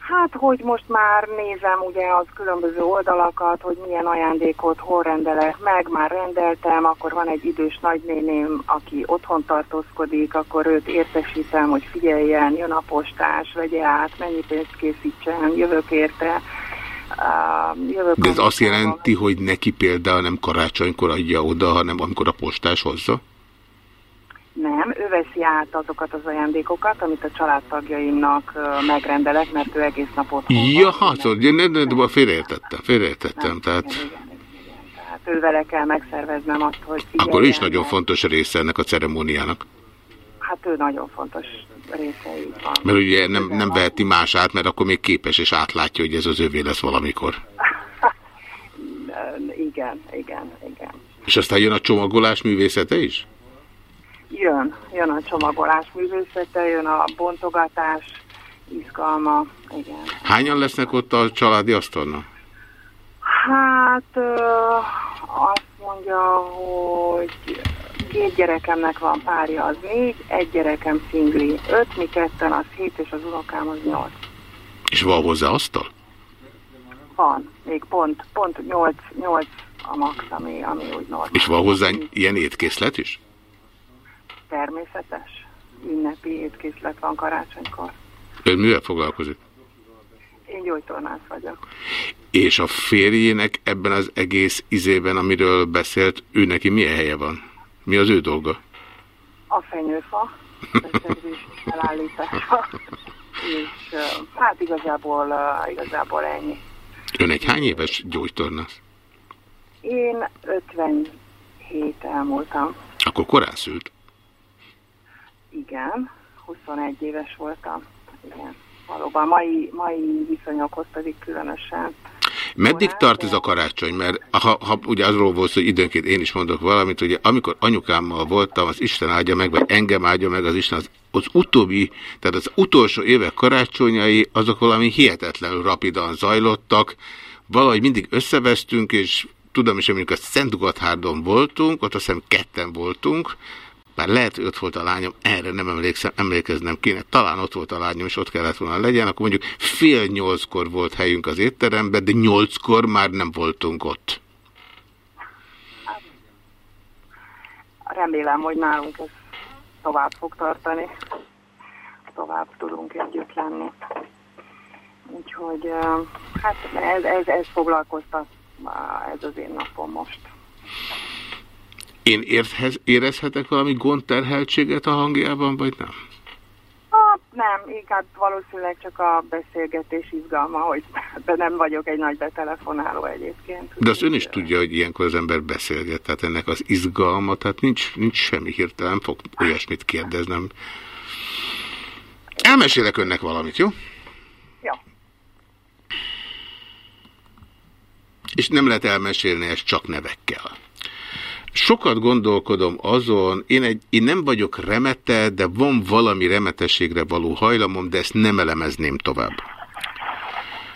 Hát, hogy most már nézem ugye az különböző oldalakat, hogy milyen ajándékot hol rendelek meg, már rendeltem, akkor van egy idős nagynéném, aki otthon tartózkodik, akkor őt értesítem, hogy figyeljen, jön a postás, vegye át, mennyi pénzt készítsen, jövök érte. Jövök De ez azt jelenti, hogy neki például nem karácsonykor adja oda, hanem amikor a postás hozza? Nem, ő veszi át azokat az ajándékokat, amit a családtagjaimnak megrendelek, mert ő egész nap otthon. Ja, hát, szóval, ne, ne, ne, félreértettem, félreértettem, tehát Tehát ő vele kell megszerveznem azt, hogy figyeljen, akkor is nagyon fontos része ennek a ceremóniának. Hát ő nagyon fontos része így van. Mert ugye nem, nem veheti más át, mert akkor még képes és átlátja, hogy ez az övé lesz valamikor. Igen, igen, igen. És aztán jön a csomagolás művészete is? Jön, jön a csomagolás művészete, jön a bontogatás, izgalma, igen. Hányan lesznek ott a családi asztalnál? Hát ö, azt mondja, hogy két gyerekemnek van párja, az négy, egy gyerekem szingli, öt, mi ketten, az hét, és az unokám az nyolc. És van hozzá asztal? Van, még pont, pont nyolc, nyolc a max, ami, ami úgy normális. És van hozzá ilyen étkészlet is? Természetes. Ünnepi étkészlet van karácsonykor. Ön mivel foglalkozik? Én gyógytornász vagyok. És a férjének ebben az egész izében, amiről beszélt, ő neki milyen helye van? Mi az ő dolga? A fenyőfa, beszerzés felállítása, és hát igazából, igazából ennyi. Ön egy hány éves gyógytornász? Én 57 elmúltam. Akkor korán szült. Igen, 21 éves voltam. Igen. Valóban mai, mai viszonyokhoz pedig különösen. Meddig tart ez a karácsony? Mert ha, ha ugye azról volt hogy időnként én is mondok valamit, hogy amikor anyukámmal voltam, az Isten áldja meg, vagy engem áldja meg az Isten, az, az utóbbi, tehát az utolsó évek karácsonyai, azok valami hihetetlenül rapidan zajlottak, valahogy mindig összevesztünk, és tudom is, mondjuk a Szentdugathárdon voltunk, ott azt hiszem ketten voltunk, bár lehet, hogy ott volt a lányom, erre nem emlékszem, emlékeznem kéne, talán ott volt a lányom, és ott kellett volna legyen, akkor mondjuk fél nyolckor volt helyünk az étteremben, de nyolckor már nem voltunk ott. Remélem, hogy nálunk ez tovább fog tartani. Tovább tudunk együtt lenni. Úgyhogy hát ez, ez, ez foglalkoztat, ez az én napom most. Én érthez, érezhetek valami gondterheltséget a hangjában, vagy nem? Hát nem, inkább valószínűleg csak a beszélgetés izgalma, hogy de nem vagyok egy nagy betelefonáló egyébként. De azt ön is tudja, hogy ilyenkor az ember beszélget, tehát ennek az izgalma, tehát nincs, nincs semmi hirtelen, fog olyasmit kérdeznem. Elmesélek önnek valamit, jó? Jó. És nem lehet elmesélni ezt csak nevekkel. Sokat gondolkodom azon, én, egy, én nem vagyok remete, de van valami remetességre való hajlamom, de ezt nem elemezném tovább.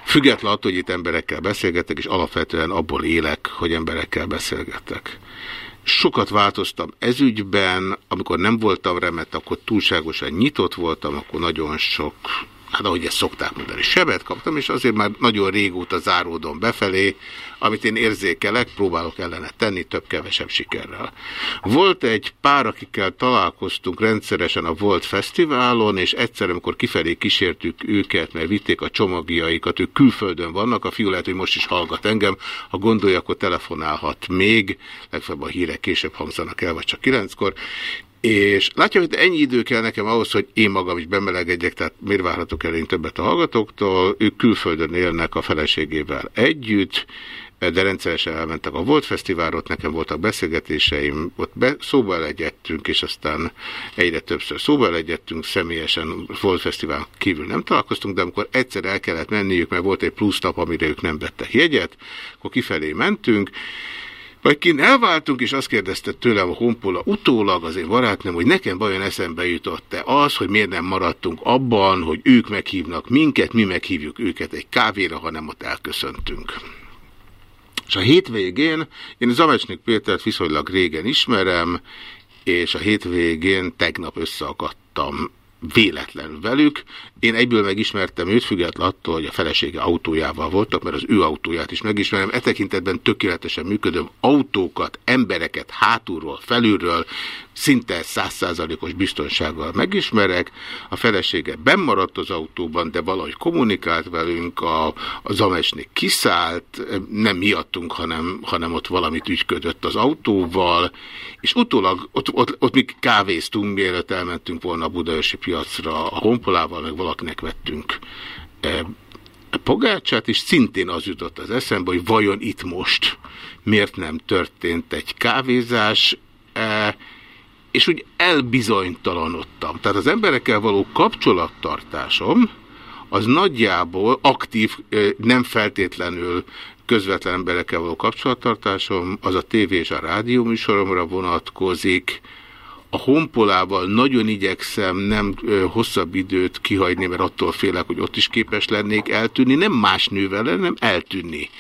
Független attól, hogy itt emberekkel beszélgetek, és alapvetően abból élek, hogy emberekkel beszélgetek. Sokat változtam ezügyben, amikor nem voltam remet, akkor túlságosan nyitott voltam, akkor nagyon sok hát ahogy ezt szokták mondani, sebet kaptam, és azért már nagyon régóta záródom befelé, amit én érzékelek, próbálok ellene tenni, több-kevesebb sikerrel. Volt egy pár, akikkel találkoztunk rendszeresen a Volt Fesztiválon, és egyszer, amikor kifelé kísértük őket, mert vitték a csomagjaikat, ők külföldön vannak, a fiú lehet, hogy most is hallgat engem, ha gondolja, akkor telefonálhat még, legfeljebb a hírek később hangzanak el, vagy csak kilenckor, és látja, hogy ennyi idő kell nekem ahhoz, hogy én magam is bemelegedjek, tehát miért várhatok el én többet a hallgatóktól. Ők külföldön élnek a feleségével együtt, de rendszeresen elmentek a Volt Fesztiválra, nekem voltak beszélgetéseim, ott be, szóba elegyettünk, és aztán egyre többször szóba elegyettünk, személyesen Volt Fesztivál kívül nem találkoztunk, de amikor egyszer el kellett menniük, mert volt egy plusz nap, amire ők nem vettek jegyet, akkor kifelé mentünk, vagy kint elváltunk, és azt kérdezte tőlem a honpola utólag az én barátnőm, hogy nekem vajon eszembe jutott-e az, hogy miért nem maradtunk abban, hogy ők meghívnak minket, mi meghívjuk őket egy kávéra, hanem ott elköszöntünk. És a hétvégén, én Zamecsnik Pétert viszonylag régen ismerem, és a hétvégén tegnap összeakadtam véletlenül velük. Én egyből megismertem őt, független attól, hogy a felesége autójával voltak, mert az ő autóját is megismerem. E tekintetben tökéletesen működöm autókat, embereket hátulról, felülről, szinte százszázalékos biztonsággal megismerek. A felesége bennmaradt az autóban, de valahogy kommunikált velünk, a, a zamesnék kiszállt, nem miattunk, hanem, hanem ott valamit ügyködött az autóval, és utólag ott, ott, ott mi kávéztunk, mielőtt elmentünk volna a Budaörsi piacra a honpolával, meg valakinek vettünk e, pogácsát, és szintén az jutott az eszembe, hogy vajon itt most miért nem történt egy kávézás, e, és úgy elbizonytalanodtam. Tehát az emberekkel való kapcsolattartásom az nagyjából aktív, nem feltétlenül közvetlen emberekkel való kapcsolattartásom, az a tévé és a rádió műsoromra vonatkozik, a honpolával nagyon igyekszem nem ö, hosszabb időt kihagyni, mert attól félek, hogy ott is képes lennék eltűnni, nem más nővel, hanem eltűnni.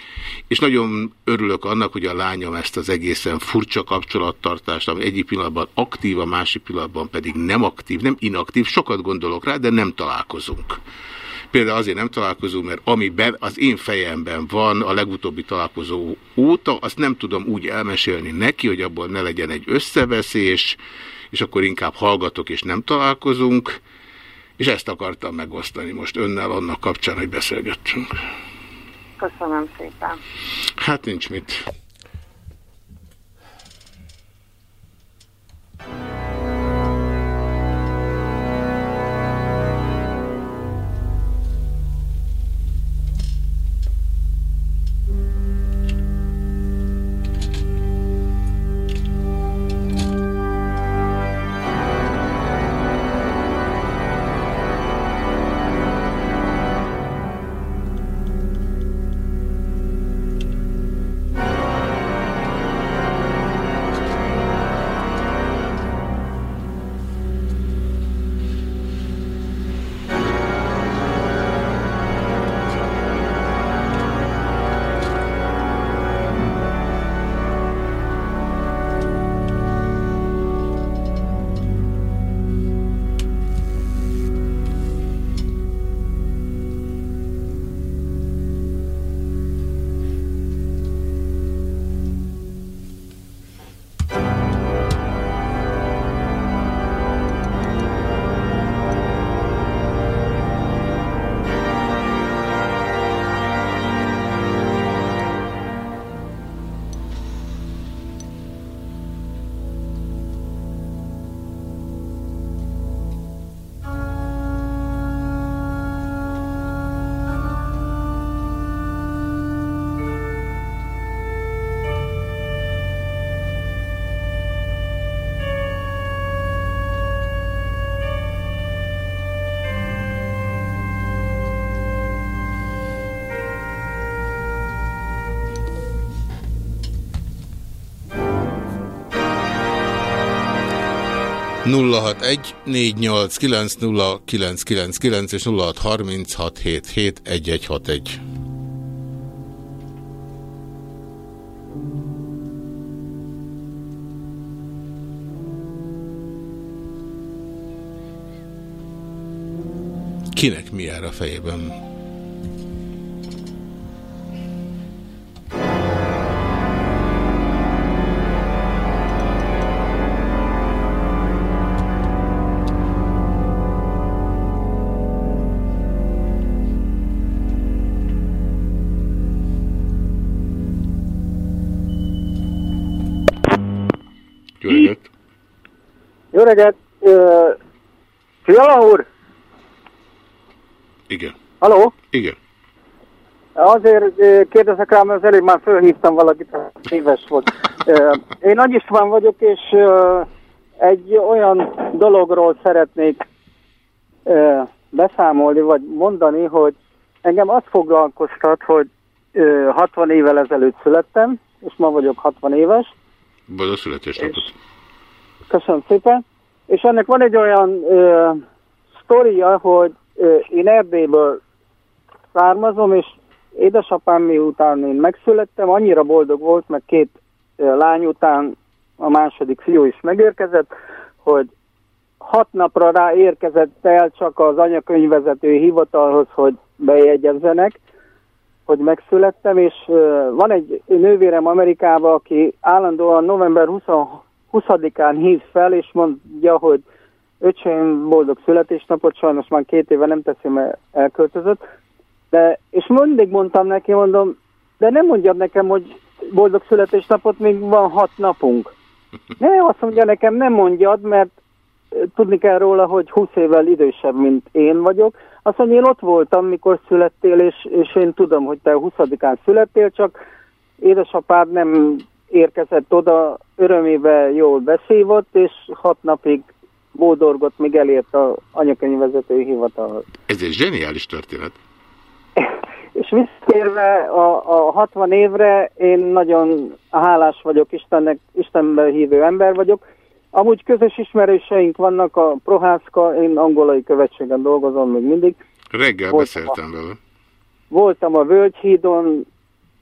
És nagyon örülök annak, hogy a lányom ezt az egészen furcsa kapcsolattartást, ami egyik pillanatban aktív, a másik pillanatban pedig nem aktív, nem inaktív, sokat gondolok rá, de nem találkozunk. Például azért nem találkozunk, mert amiben az én fejemben van a legutóbbi találkozó óta, azt nem tudom úgy elmesélni neki, hogy abból ne legyen egy összeveszés, és akkor inkább hallgatok és nem találkozunk, és ezt akartam megosztani most önnel annak kapcsán, hogy beszélgettünk. Köszönöm szépen. Hát nincs mit. 061 489 és 0636771161. Kinek mi jár a fejében? Jó reggelt! Fiala úr! Igen. Haló? Igen. Azért kérdezek rá, mert az előbb már fölhívtam valakit, aki éves volt. Én Nagy István vagyok, és egy olyan dologról szeretnék beszámolni, vagy mondani, hogy engem azt foglalkoztat, hogy ö, 60 évvel ezelőtt születtem, és ma vagyok 60 éves, Boldog születésnapot. Köszönöm szépen. És ennek van egy olyan ö, sztoria, hogy ö, én Erdélyből származom, és édesapám miután én megszülettem, annyira boldog volt, meg két ö, lány után a második fiú is megérkezett, hogy hat napra rá érkezett el csak az anyakönyvvezetői hivatalhoz, hogy bejegyezzenek, hogy megszülettem, és ö, van egy nővérem Amerikában, aki állandóan november 20 20-án hív fel, és mondja, hogy öcsém boldog születésnapot, sajnos már két éve nem teszi, mert elköltözött, de, és mindig mondtam neki, mondom, de nem mondjad nekem, hogy boldog születésnapot, még van hat napunk. Ne, azt mondja nekem, nem mondjad, mert tudni kell róla, hogy 20 évvel idősebb, mint én vagyok. Azt mondja, én ott voltam, mikor születtél, és, és én tudom, hogy te 20-án születtél, csak édesapád nem érkezett oda, örömébe jól beszívott, és hat napig bódorgott, míg elért a anyakönyvvezetői hivatalhoz. Ez egy zseniális történet. És visszatérve a, a 60 évre, én nagyon hálás vagyok Istennek, Istenben hívő ember vagyok. Amúgy közös ismerőseink vannak a Prohászka, én angolai követségen dolgozom még mindig. Reggel Voltam beszéltem vele. Voltam a Völgyhídon,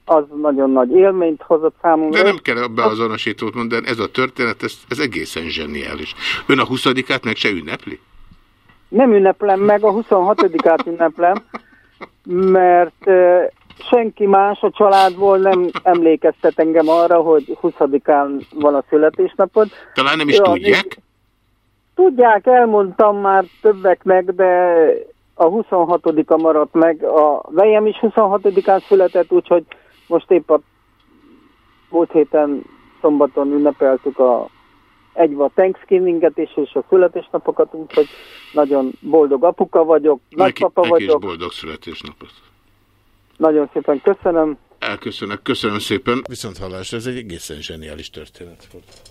az nagyon nagy élményt hozott számomra. De nem kell beazonosítót mondani, ez a történet, ez, ez egészen zseniális. Ön a 20-át meg se ünnepli? Nem ünneplem meg, a 26-át ünneplem, mert senki más a családból nem emlékeztet engem arra, hogy 20-án van a születésnapod. Talán nem is Ja, tudják? Tudják, elmondtam már többeknek, de a 26-a maradt meg. A vejem is 26-án született, úgyhogy most épp a múlt héten szombaton ünnepeltük a egybe a Thanksgiving-et is, és a születésnapokat, úgyhogy nagyon boldog apuka vagyok, nagypapa Neki is vagyok. boldog születésnapot. Nagyon szépen köszönöm. Elköszönök, köszönöm szépen. Viszont hallásra, ez egy egészen zseniális történet volt.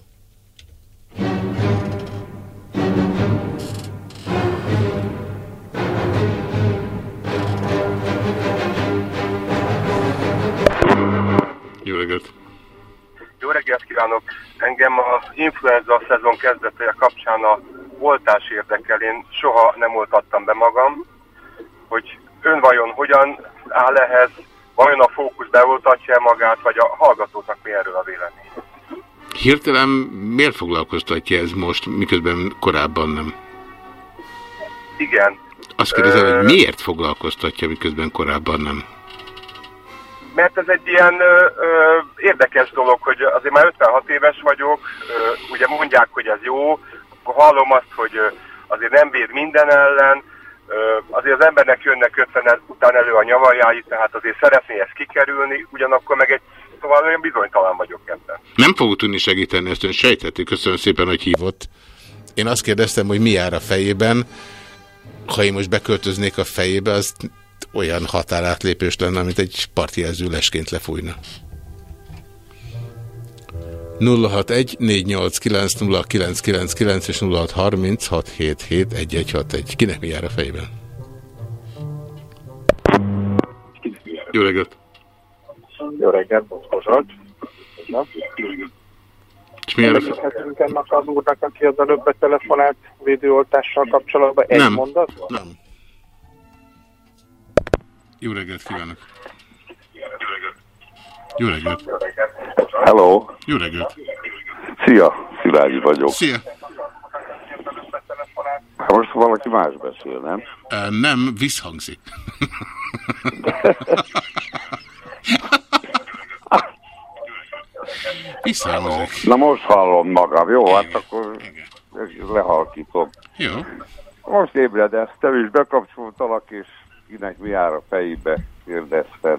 Jó reggelt! Jó reggelt kívánok! Engem a influenza szezon kezdetője kapcsán a oltás érdekel. Én soha nem oltattam be magam, hogy ön vajon hogyan áll ehhez, vajon a fókusz beoltatja magát, vagy a hallgatóknak mi erről a vélemény? Hirtelen miért foglalkoztatja ez most, miközben korábban nem? Igen, Azt kérdezem, Ö, hogy miért foglalkoztatja, miközben korábban nem? Mert ez egy ilyen ö, ö, érdekes dolog, hogy azért már 56 éves vagyok, ö, ugye mondják, hogy ez jó, akkor hallom azt, hogy ö, azért nem véd minden ellen, ö, azért az embernek jönnek 50 után elő a nyavajái, tehát azért szeretné ezt kikerülni, ugyanakkor meg egy, szóval olyan bizonytalan vagyok ebben. Nem fogok tudni segíteni, ezt ön sejtheti. Köszönöm szépen, hogy hívott. Én azt kérdeztem, hogy mi jár a fejében. Ha én most beköltöznék a fejébe, az olyan határátlépés lenne, mint egy partjelző lesként lefújna. 061 489 és 0636771161. Kinek mi jár a fejében? Jó reggelt! Jó reggelt, Boszkó Zsolt. És mi jár a ennek az úrnak, aki az előbb betelefonált védőoltással kapcsolatban egy Nem. mondatban? Nem. Jó reggelt kívánok! Jó reggelt! Hello! Jó reggelt! Szia! Szilágyi vagyok. Szia! Hát Most valaki más beszél, nem? Ö, Nem, visszhangzik. Visszhangzik. Na most hallom magam, jó? Hát akkor lehalkítom. Jó. Most ébredeztem, és bekapcsoltalak, és kinek mi jár a fejébe, kérdezted.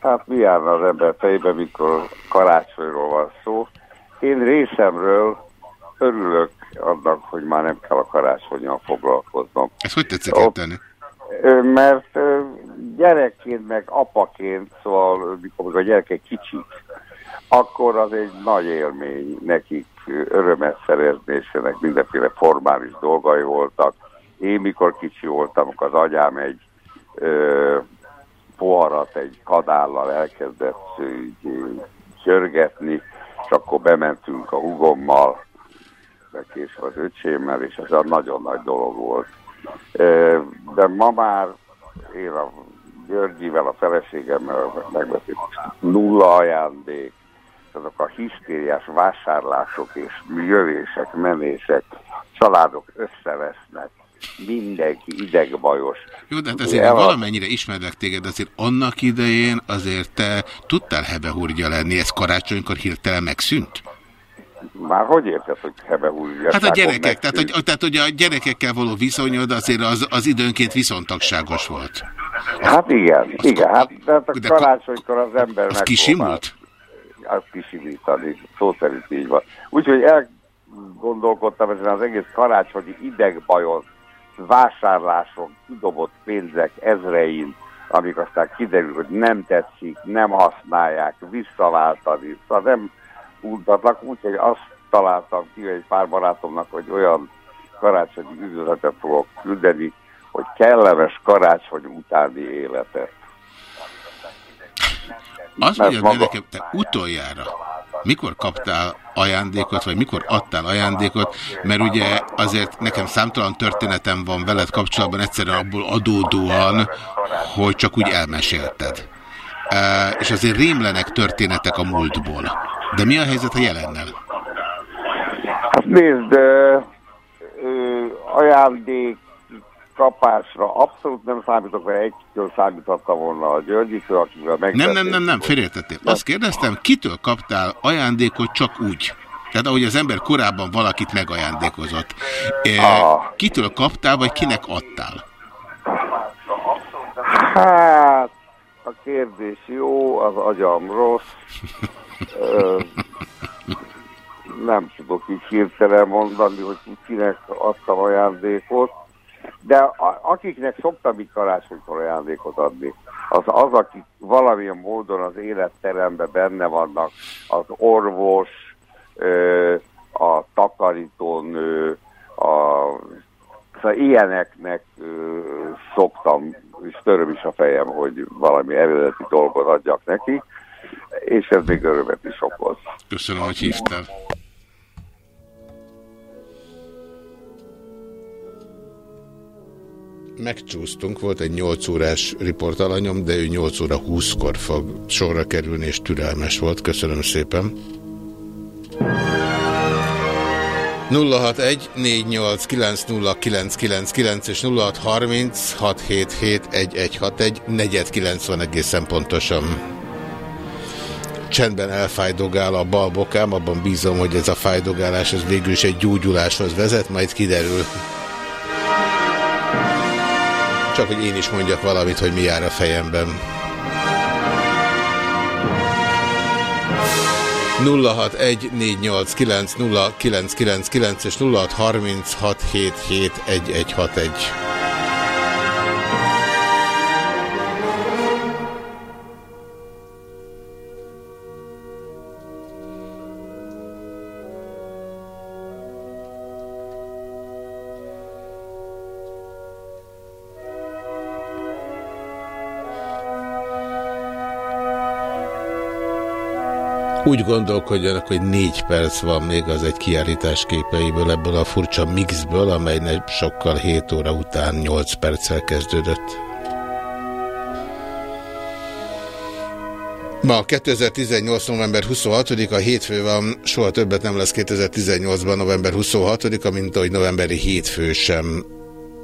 Hát mi járna az ember fejébe, mikor karácsonyról van szó. Én részemről örülök annak, hogy már nem kell a karácsonyon foglalkoznom. Ezt hogy tetszik érteni? Ö, Mert gyerekként, meg apaként, szóval mikor a gyerekek kicsik, akkor az egy nagy élmény nekik, örömet szerezni, és ennek mindenféle formális dolgai voltak. Én mikor kicsi voltam, az agyám egy ö, poharat egy kadállal elkezdett így, ö, sörgetni, és akkor bementünk a hugommal, meg később az öcsémmel, és ez egy nagyon nagy dolog volt. De ma már én a Györgyivel, a feleségemmel megbeszéltük, nulla ajándék, azok a hisztériás vásárlások és jövések, menések, családok összevesznek, mindenki idegbajos. Jó, de hát azért El- valamennyire ismerlek téged, azért annak idején azért te tudtál hebehúrgya lenni, ez karácsonykor hirtelen megszűnt? Már hogy érted, hogy hebehúrja? Hát a gyerekek, tehát, hogy, tehát hogy a gyerekekkel való viszonyod azért az, az időnként viszontagságos volt. Hát igen, igen, hát de hát a karácsonykor az ember Az kisimult? Az kisimítani, szó szerint így van. Úgyhogy elgondolkodtam ezen az egész karácsonyi idegbajon, vásárlások, kidobott pénzek ezrein, amik aztán kiderül, hogy nem tetszik, nem használják, visszaváltani. Szóval nem untatnak, úgyhogy azt találtam ki egy pár barátomnak, hogy olyan karácsonyi üzenetet fogok küldeni, hogy kellemes karácsony utáni életet. Azt Mert mondjad maga- maga... nekem, te utoljára mikor kaptál ajándékot, vagy mikor adtál ajándékot, mert ugye azért nekem számtalan történetem van veled kapcsolatban egyszerűen abból adódóan, hogy csak úgy elmesélted. E, és azért rémlenek történetek a múltból. De mi a helyzet a jelennel? Hát nézd, ö, ö, ajándék kapásra abszolút nem számítok, mert egytől számíthattam volna a Györgyitől, akivel Nem, megbeszéltük. nem, nem, nem, félretettél. Azt kérdeztem, kitől kaptál ajándékot csak úgy? Tehát ahogy az ember korábban valakit megajándékozott. E, kitől kaptál, vagy kinek adtál? Hát, a kérdés jó, az agyam rossz. Ö, nem tudok így hirtelen mondani, hogy kinek adtam ajándékot, de a, akiknek szoktam így karácsonykor ajándékot adni, az az, akik valamilyen módon az életteremben benne vannak, az orvos, ö, a takarítónő, a Szóval ilyeneknek ö, szoktam, és töröm is a fejem, hogy valami eredeti dolgot adjak neki, és ez még örömet is okoz. Köszönöm, hogy hívtál. Megcsúsztunk, volt egy 8 órás riportalanyom, de ő 8 óra 20-kor fog sorra kerülni, és türelmes volt. Köszönöm szépen. 061 489 és 0630 677 1161 negyed 90 egészen pontosan. Csendben elfájdogál a bal bokám, abban bízom, hogy ez a fájdogálás ez végül is egy gyógyuláshoz vezet, majd kiderül. Csak hogy én is mondjak valamit, hogy mi jár a fejemben. 0614890999 és 0636771161. Úgy gondolkodjanak, hogy négy perc van még az egy kiállítás képeiből, ebből a furcsa mixből, amely ne sokkal 7 óra után 8 perccel kezdődött. Ma 2018. november 26-a, hétfő van, soha többet nem lesz 2018-ban november 26-a, mint ahogy novemberi hétfő sem.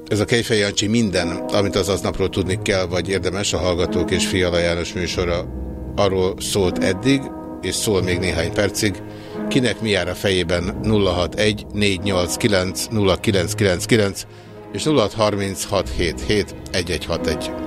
Ez a Kejfej Jancsi minden, amit az aznapról tudni kell, vagy érdemes, a Hallgatók és Fiala János műsora arról szólt eddig, és szól még néhány percig. Kinek mi jár a fejében 061 489 0999 és 063677 1161.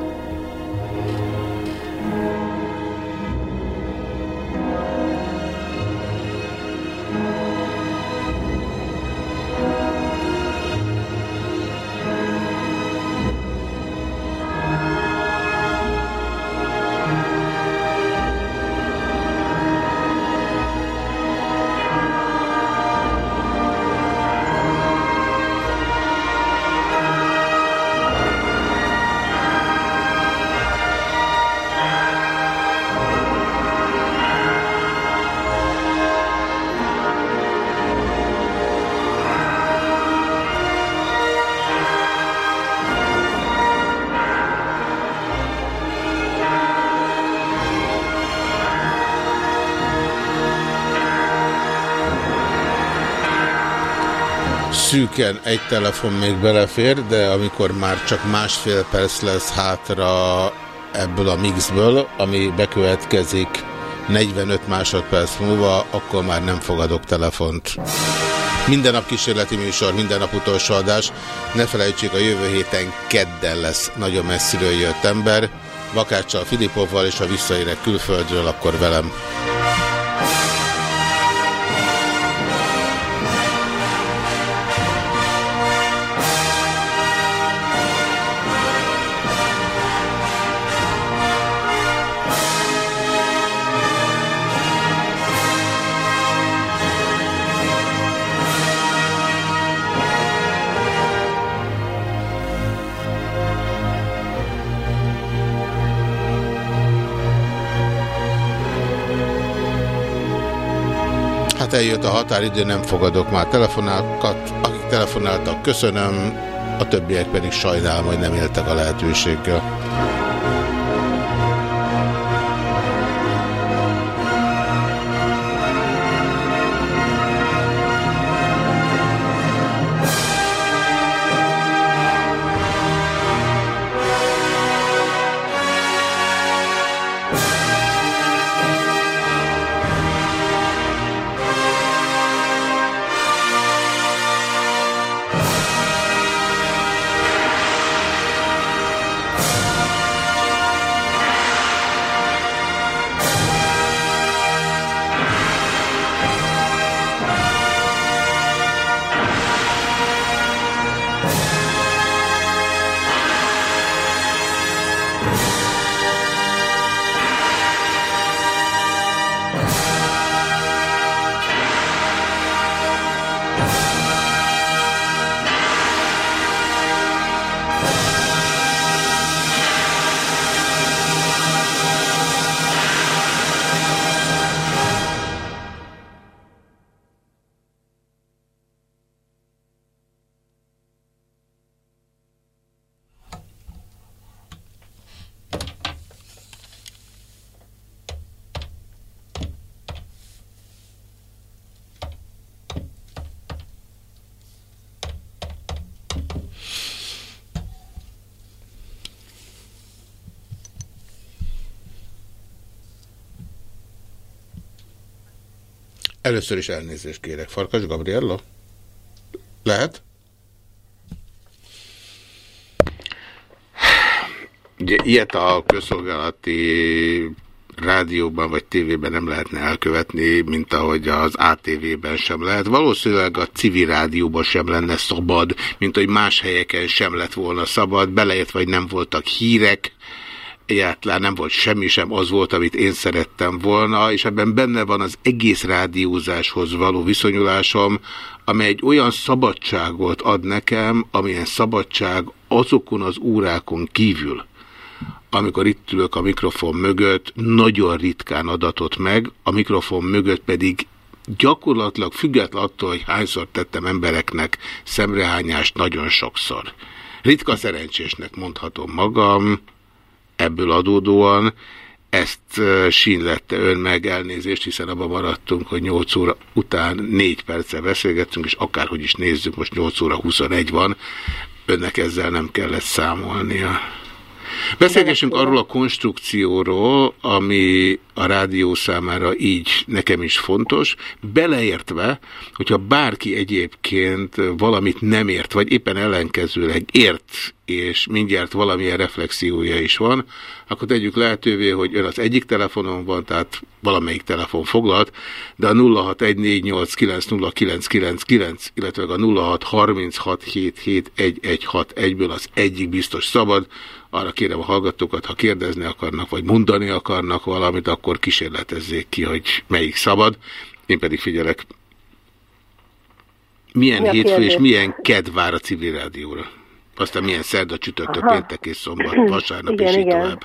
szűken egy telefon még belefér, de amikor már csak másfél perc lesz hátra ebből a mixből, ami bekövetkezik 45 másodperc múlva, akkor már nem fogadok telefont. Minden nap kísérleti műsor, minden nap utolsó adás. Ne felejtsék, a jövő héten kedden lesz nagyon messziről jött ember. Vakáccsal Filipovval, és ha visszaérek külföldről, akkor velem. Eljött a határidő, nem fogadok már telefonákat. Akik telefonáltak, köszönöm, a többiek pedig sajnálom, hogy nem éltek a lehetőséggel. Először is elnézést kérek. Farkas Gabriella? Lehet? Ugye ilyet a közszolgálati rádióban vagy tévében nem lehetne elkövetni, mint ahogy az ATV-ben sem lehet. Valószínűleg a civil rádióban sem lenne szabad, mint hogy más helyeken sem lett volna szabad, beleért vagy nem voltak hírek, egyáltalán nem volt semmi sem, az volt, amit én szerettem volna, és ebben benne van az egész rádiózáshoz való viszonyulásom, amely egy olyan szabadságot ad nekem, amilyen szabadság azokon az órákon kívül, amikor itt ülök a mikrofon mögött, nagyon ritkán adatott meg, a mikrofon mögött pedig gyakorlatilag független attól, hogy hányszor tettem embereknek szemrehányást nagyon sokszor. Ritka szerencsésnek mondhatom magam, ebből adódóan, ezt sínlette ön meg elnézést, hiszen abban maradtunk, hogy 8 óra után 4 perccel beszélgettünk, és akárhogy is nézzük, most 8 óra 21 van, önnek ezzel nem kellett számolnia. Beszélgessünk arról a konstrukcióról, ami a rádió számára így nekem is fontos, beleértve, hogyha bárki egyébként valamit nem ért, vagy éppen ellenkezőleg ért, és mindjárt valamilyen reflexiója is van, akkor tegyük lehetővé, hogy ön az egyik telefonon van, tehát valamelyik telefon foglalt, de a 0614890999, illetve a 0636771161-ből az egyik biztos szabad, arra kérem a hallgatókat, ha kérdezni akarnak, vagy mondani akarnak valamit, akkor kísérletezzék ki, hogy melyik szabad. Én pedig figyelek. Milyen Mi hétfő és milyen ked vár a civil rádióra? Aztán milyen szerda, csütörtök, Aha. péntek és szombat, vasárnap igen, és így igen. tovább.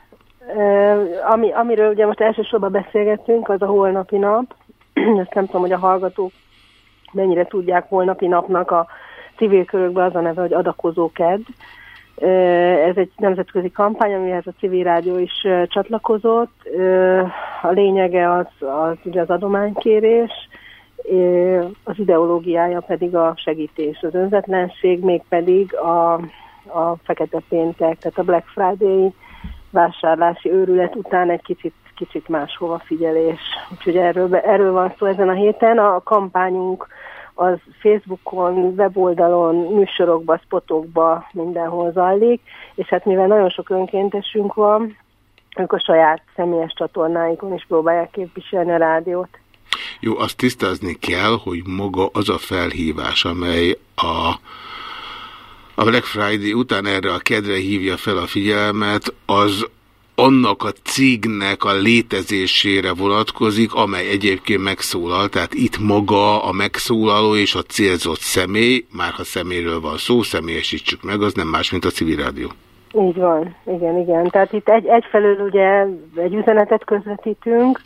Uh, ami, amiről ugye most elsősorban beszélgettünk, az a holnapi nap. Ezt nem tudom, hogy a hallgatók mennyire tudják holnapi napnak a civil körökben az a neve, hogy adakozó ked. Ez egy nemzetközi kampány, amihez a civil rádió is csatlakozott. A lényege az, az ugye az adománykérés, az ideológiája pedig a segítés, az önzetlenség, még pedig a, a fekete péntek, tehát a Black Friday vásárlási őrület után egy kicsit, kicsit máshova figyelés. Úgyhogy erről, erről van szó ezen a héten. A kampányunk az Facebookon, weboldalon, műsorokba, spotokba mindenhol zajlik, és hát mivel nagyon sok önkéntesünk van, ők a saját személyes csatornáikon is próbálják képviselni a rádiót. Jó, azt tisztázni kell, hogy maga az a felhívás, amely a, a Black Friday után erre a kedre hívja fel a figyelmet, az annak a cégnek a létezésére vonatkozik, amely egyébként megszólal, tehát itt maga a megszólaló és a célzott személy, már ha személyről van szó, személyesítsük meg, az nem más, mint a civil rádió. Így van, igen, igen. Tehát itt egy, egyfelől ugye egy üzenetet közvetítünk,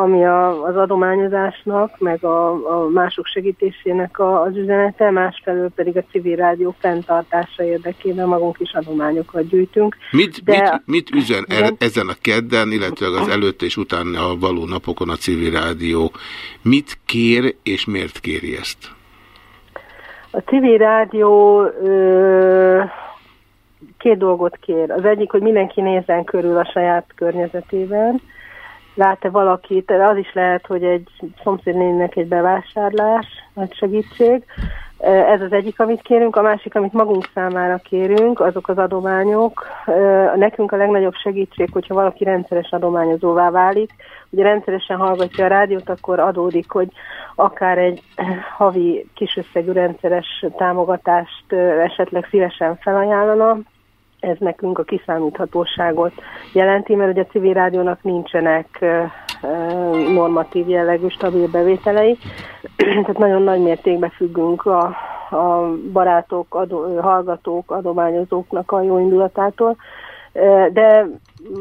ami a, az adományozásnak, meg a, a mások segítésének a, az üzenete, másfelől pedig a civil rádió fenntartása érdekében magunk is adományokat gyűjtünk. Mit, De- mit, mit üzen el, ezen a kedden, illetve az előtt és utána a való napokon a civil rádió? Mit kér és miért kéri ezt? A civil rádió ö, két dolgot kér. Az egyik, hogy mindenki nézzen körül a saját környezetében. Lát-e valakit, az is lehet, hogy egy szomszédnének egy bevásárlás, nagy segítség. Ez az egyik, amit kérünk. A másik, amit magunk számára kérünk, azok az adományok. Nekünk a legnagyobb segítség, hogyha valaki rendszeres adományozóvá válik. Ugye rendszeresen hallgatja a rádiót, akkor adódik, hogy akár egy havi kisösszegű rendszeres támogatást esetleg szívesen felajánlana. Ez nekünk a kiszámíthatóságot jelenti, mert ugye a civil rádiónak nincsenek normatív jellegű stabil bevételei, tehát nagyon nagy mértékben függünk a, a barátok, adó, hallgatók, adományozóknak a jó indulatától, de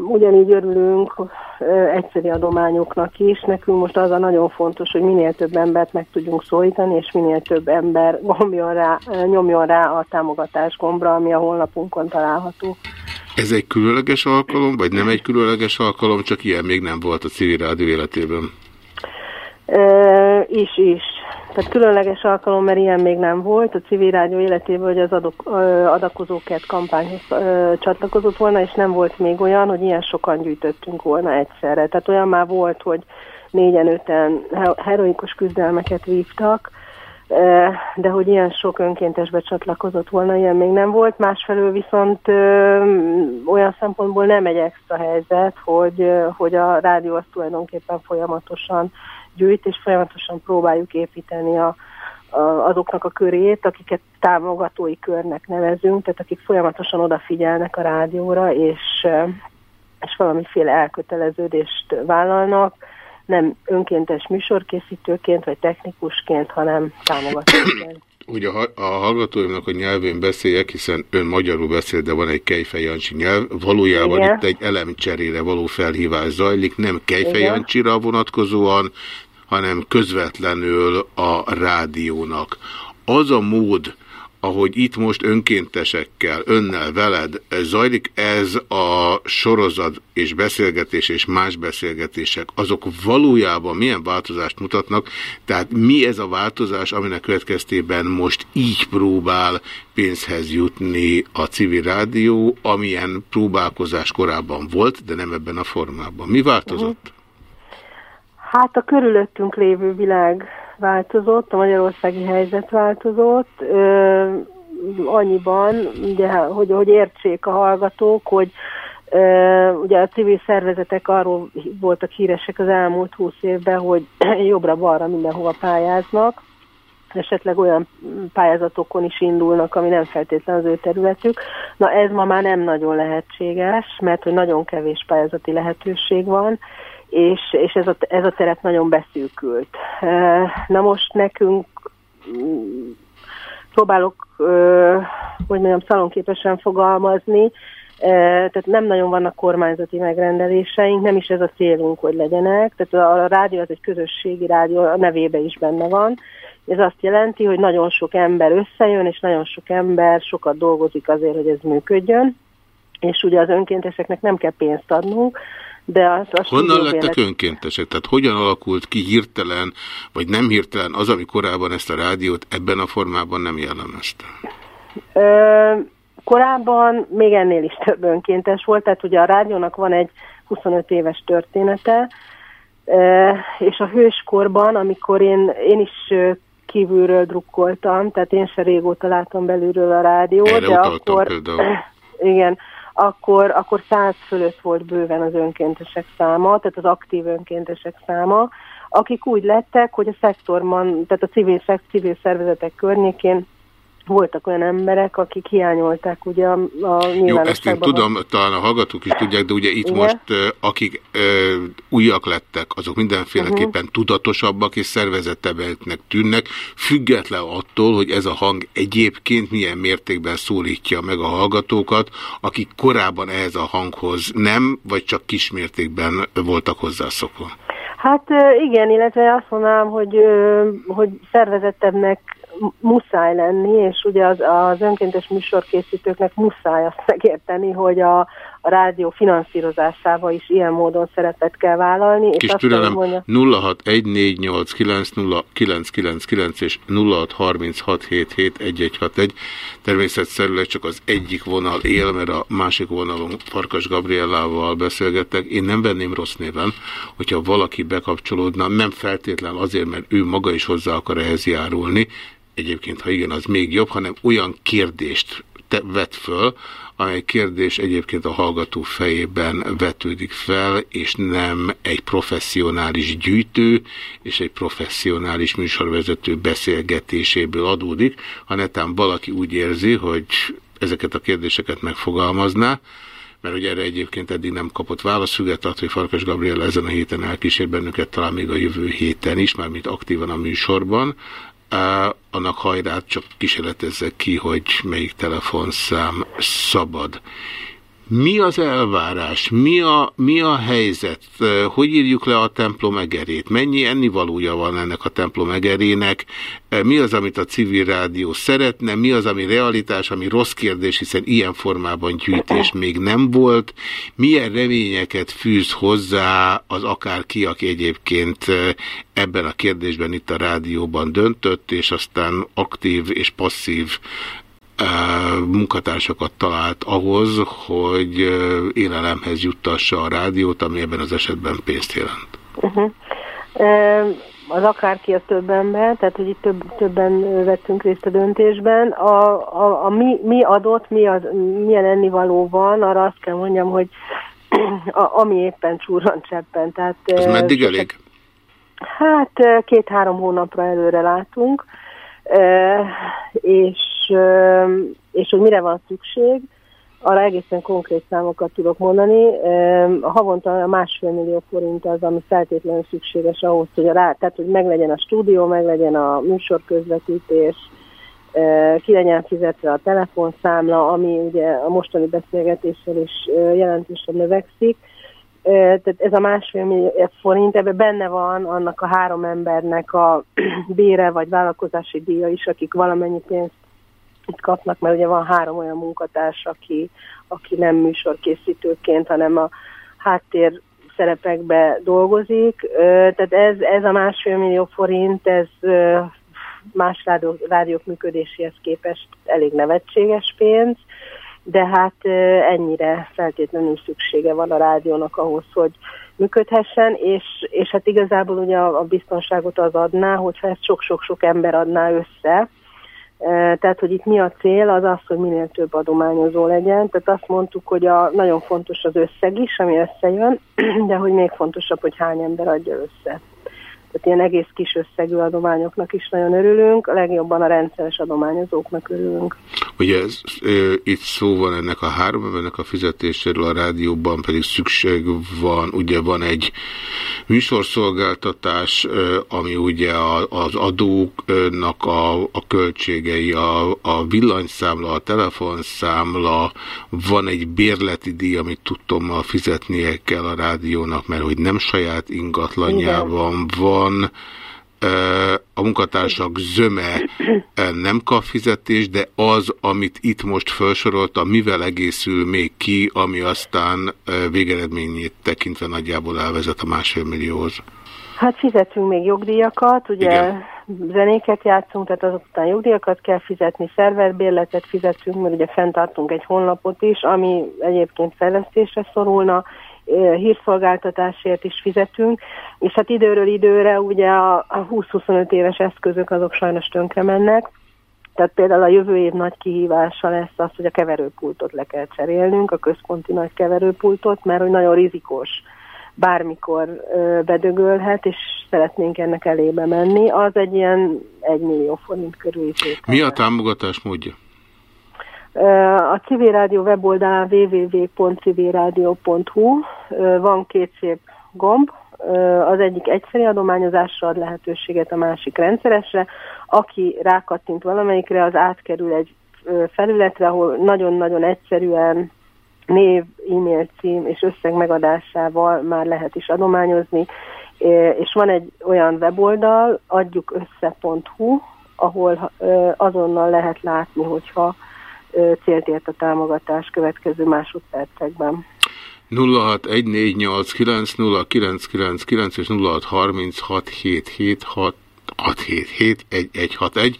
ugyanígy örülünk ö, egyszeri adományoknak is. Nekünk most az a nagyon fontos, hogy minél több embert meg tudjunk szólítani, és minél több ember gombjon rá, nyomjon rá a támogatás gombra, ami a honlapunkon található. Ez egy különleges alkalom, vagy nem egy különleges alkalom, csak ilyen még nem volt a civil rádió életében? Ö, is, is. Tehát különleges alkalom, mert ilyen még nem volt. A civil rádió életében, hogy az adok, ö, adakozókert kampányhoz ö, csatlakozott volna, és nem volt még olyan, hogy ilyen sokan gyűjtöttünk volna egyszerre. Tehát olyan már volt, hogy négyen, öten he- heroikus küzdelmeket vívtak, de hogy ilyen sok önkéntesbe csatlakozott volna, ilyen még nem volt. Másfelől viszont ö, olyan szempontból nem egy extra helyzet, hogy, hogy a rádió az tulajdonképpen folyamatosan gyűjt, és folyamatosan próbáljuk építeni a, a, azoknak a körét, akiket támogatói körnek nevezünk, tehát akik folyamatosan odafigyelnek a rádióra, és, eh, és valamiféle elköteleződést vállalnak, nem önkéntes műsorkészítőként vagy technikusként, hanem támogatóként. Ugye a, a hallgatóimnak a nyelvén beszéljek, hiszen ön magyarul beszél, de van egy Kejfej Jancsi nyelv. Valójában Igen. itt egy elemcserére való felhívás zajlik, nem Kejfej Igen. Jancsira vonatkozóan, hanem közvetlenül a rádiónak. Az a mód, ahogy itt most önkéntesekkel, önnel, veled zajlik ez a sorozat és beszélgetés és más beszélgetések, azok valójában milyen változást mutatnak, tehát mi ez a változás, aminek következtében most így próbál pénzhez jutni a civil rádió, amilyen próbálkozás korábban volt, de nem ebben a formában. Mi változott? Hát a körülöttünk lévő világ változott, a magyarországi helyzet változott, ö, annyiban, ugye, hogy, hogy értsék a hallgatók, hogy ugye a civil szervezetek arról voltak híresek az elmúlt húsz évben, hogy jobbra-balra mindenhova pályáznak, esetleg olyan pályázatokon is indulnak, ami nem feltétlenül az ő területük. Na ez ma már nem nagyon lehetséges, mert hogy nagyon kevés pályázati lehetőség van, és, és ez, a, ez a teret nagyon beszűkült. Na most nekünk mm, próbálok, hogy mondjam, szalonképesen fogalmazni, tehát nem nagyon vannak kormányzati megrendeléseink, nem is ez a célunk, hogy legyenek. Tehát a rádió az egy közösségi rádió, a nevébe is benne van. Ez azt jelenti, hogy nagyon sok ember összejön, és nagyon sok ember sokat dolgozik azért, hogy ez működjön. És ugye az önkénteseknek nem kell pénzt adnunk, de az, az Honnan lettek önkéntesek? Tehát hogyan alakult ki hirtelen, vagy nem hirtelen az, ami korábban ezt a rádiót ebben a formában nem jellemezte? Ö, korábban még ennél is több önkéntes volt, tehát ugye a rádiónak van egy 25 éves története, és a hőskorban, amikor én, én is kívülről drukkoltam, tehát én se régóta látom belülről a rádiót, Erre de akkor... Például. Igen, akkor, akkor száz fölött volt bőven az önkéntesek száma, tehát az aktív önkéntesek száma, akik úgy lettek, hogy a szektorban, tehát a civil, civil szervezetek környékén voltak olyan emberek, akik hiányolták ugye a, a Jó, ezt én tudom, talán a hallgatók is tudják, de ugye itt Igen? most akik ö, újak lettek, azok mindenféleképpen uh -huh. tudatosabbak és szervezettebbeknek tűnnek, független attól, hogy ez a hang egyébként milyen mértékben szólítja meg a hallgatókat, akik korábban ehhez a hanghoz nem, vagy csak kismértékben voltak hozzászokva. Hát igen, illetve azt mondanám, hogy, hogy szervezettebbnek muszáj lenni, és ugye az, az önkéntes műsorkészítőknek muszáj azt megérteni, hogy a, a rádió finanszírozásába is ilyen módon szerepet kell vállalni. Kis és türelem, mondja... 0614890999 és 0636771161. Természetszerűleg csak az egyik vonal él, mert a másik vonalon Farkas Gabriellával beszélgettek. Én nem venném rossz néven, hogyha valaki bekapcsolódna, nem feltétlen azért, mert ő maga is hozzá akar ehhez járulni, egyébként ha igen, az még jobb, hanem olyan kérdést te vet föl, amely kérdés egyébként a hallgató fejében vetődik fel, és nem egy professzionális gyűjtő és egy professzionális műsorvezető beszélgetéséből adódik, hanem valaki úgy érzi, hogy ezeket a kérdéseket megfogalmazná, mert ugye erre egyébként eddig nem kapott választ, függetlenül, hogy Farkas Gabriel ezen a héten elkísér bennünket, talán még a jövő héten is, mármint aktívan a műsorban, annak hajrát csak kísérletezzek ki, hogy melyik telefonszám szabad. Mi az elvárás? Mi a, mi a helyzet? Hogy írjuk le a templom egerét? Mennyi ennivalója van ennek a templom egerének? Mi az, amit a civil rádió szeretne? Mi az, ami realitás, ami rossz kérdés, hiszen ilyen formában gyűjtés még nem volt? Milyen reményeket fűz hozzá az akárki, aki egyébként ebben a kérdésben itt a rádióban döntött, és aztán aktív és passzív munkatársakat talált ahhoz, hogy élelemhez juttassa a rádiót, ami ebben az esetben pénzt jelent. Uh -huh. Az akárki a több ember, tehát hogy itt több, többen vettünk részt a döntésben. A, a, a mi, mi adott, mi az, milyen ennivaló van, arra azt kell mondjam, hogy a, ami éppen csúran cseppen. Tehát, Ez meddig elég? Hát két-három hónapra előre látunk, és és hogy mire van szükség, arra egészen konkrét számokat tudok mondani. Havonta a másfél millió forint az, ami feltétlenül szükséges ahhoz, hogy, a rá, tehát, hogy meglegyen a stúdió, meglegyen a műsorközvetítés, ki legyen fizetve a telefonszámla, ami ugye a mostani beszélgetéssel is jelentősen növekszik. Tehát ez a másfél millió forint, ebben benne van annak a három embernek a bére vagy vállalkozási díja is, akik valamennyi pénzt itt kapnak, mert ugye van három olyan munkatárs, aki, aki nem műsorkészítőként, hanem a háttér szerepekbe dolgozik. Tehát ez, ez a másfél millió forint, ez más rádió, rádiók működéséhez képest elég nevetséges pénz, de hát ennyire feltétlenül szüksége van a rádiónak ahhoz, hogy működhessen, és, és hát igazából ugye a, a biztonságot az adná, hogyha ezt sok-sok-sok ember adná össze, tehát, hogy itt mi a cél, az az, hogy minél több adományozó legyen. Tehát azt mondtuk, hogy a, nagyon fontos az összeg is, ami összejön, de hogy még fontosabb, hogy hány ember adja össze. Tehát ilyen egész kis összegű adományoknak is nagyon örülünk, a legjobban a rendszeres adományozóknak örülünk. Ugye ez, e, itt szó van ennek a három embernek a fizetéséről, a rádióban pedig szükség van, ugye van egy műsorszolgáltatás, ami ugye a, az adóknak a, a költségei, a, a villanyszámla, a telefonszámla, van egy bérleti díj, amit tudtommal fizetnie kell a rádiónak, mert hogy nem saját ingatlanjában van, van, a munkatársak zöme nem kap fizetést, de az, amit itt most felsorolta, mivel egészül még ki, ami aztán végeredményét tekintve nagyjából elvezet a másfél millióhoz? Hát fizetünk még jogdíjakat, ugye Igen. zenéket játszunk, tehát azután jogdíjakat kell fizetni, szerverbérletet fizetünk, mert ugye fenntartunk egy honlapot is, ami egyébként fejlesztésre szorulna, hírszolgáltatásért is fizetünk, és hát időről időre ugye a 20-25 éves eszközök azok sajnos tönkre mennek, tehát például a jövő év nagy kihívása lesz az, hogy a keverőpultot le kell cserélnünk, a központi nagy keverőpultot, mert hogy nagyon rizikos bármikor bedögölhet, és szeretnénk ennek elébe menni. Az egy ilyen 1 millió forint körül. Mi a támogatás módja? A Civil Rádió weboldalán www.civilradio.hu van két szép gomb, az egyik egyszeri adományozásra ad lehetőséget, a másik rendszeresre. Aki rákattint valamelyikre, az átkerül egy felületre, ahol nagyon-nagyon egyszerűen név, e-mail cím és összeg megadásával már lehet is adományozni, és van egy olyan weboldal, adjukössze.hu, ahol azonnal lehet látni, hogyha célt ért a támogatás következő másodpercekben. 0614890999 és 0636776161.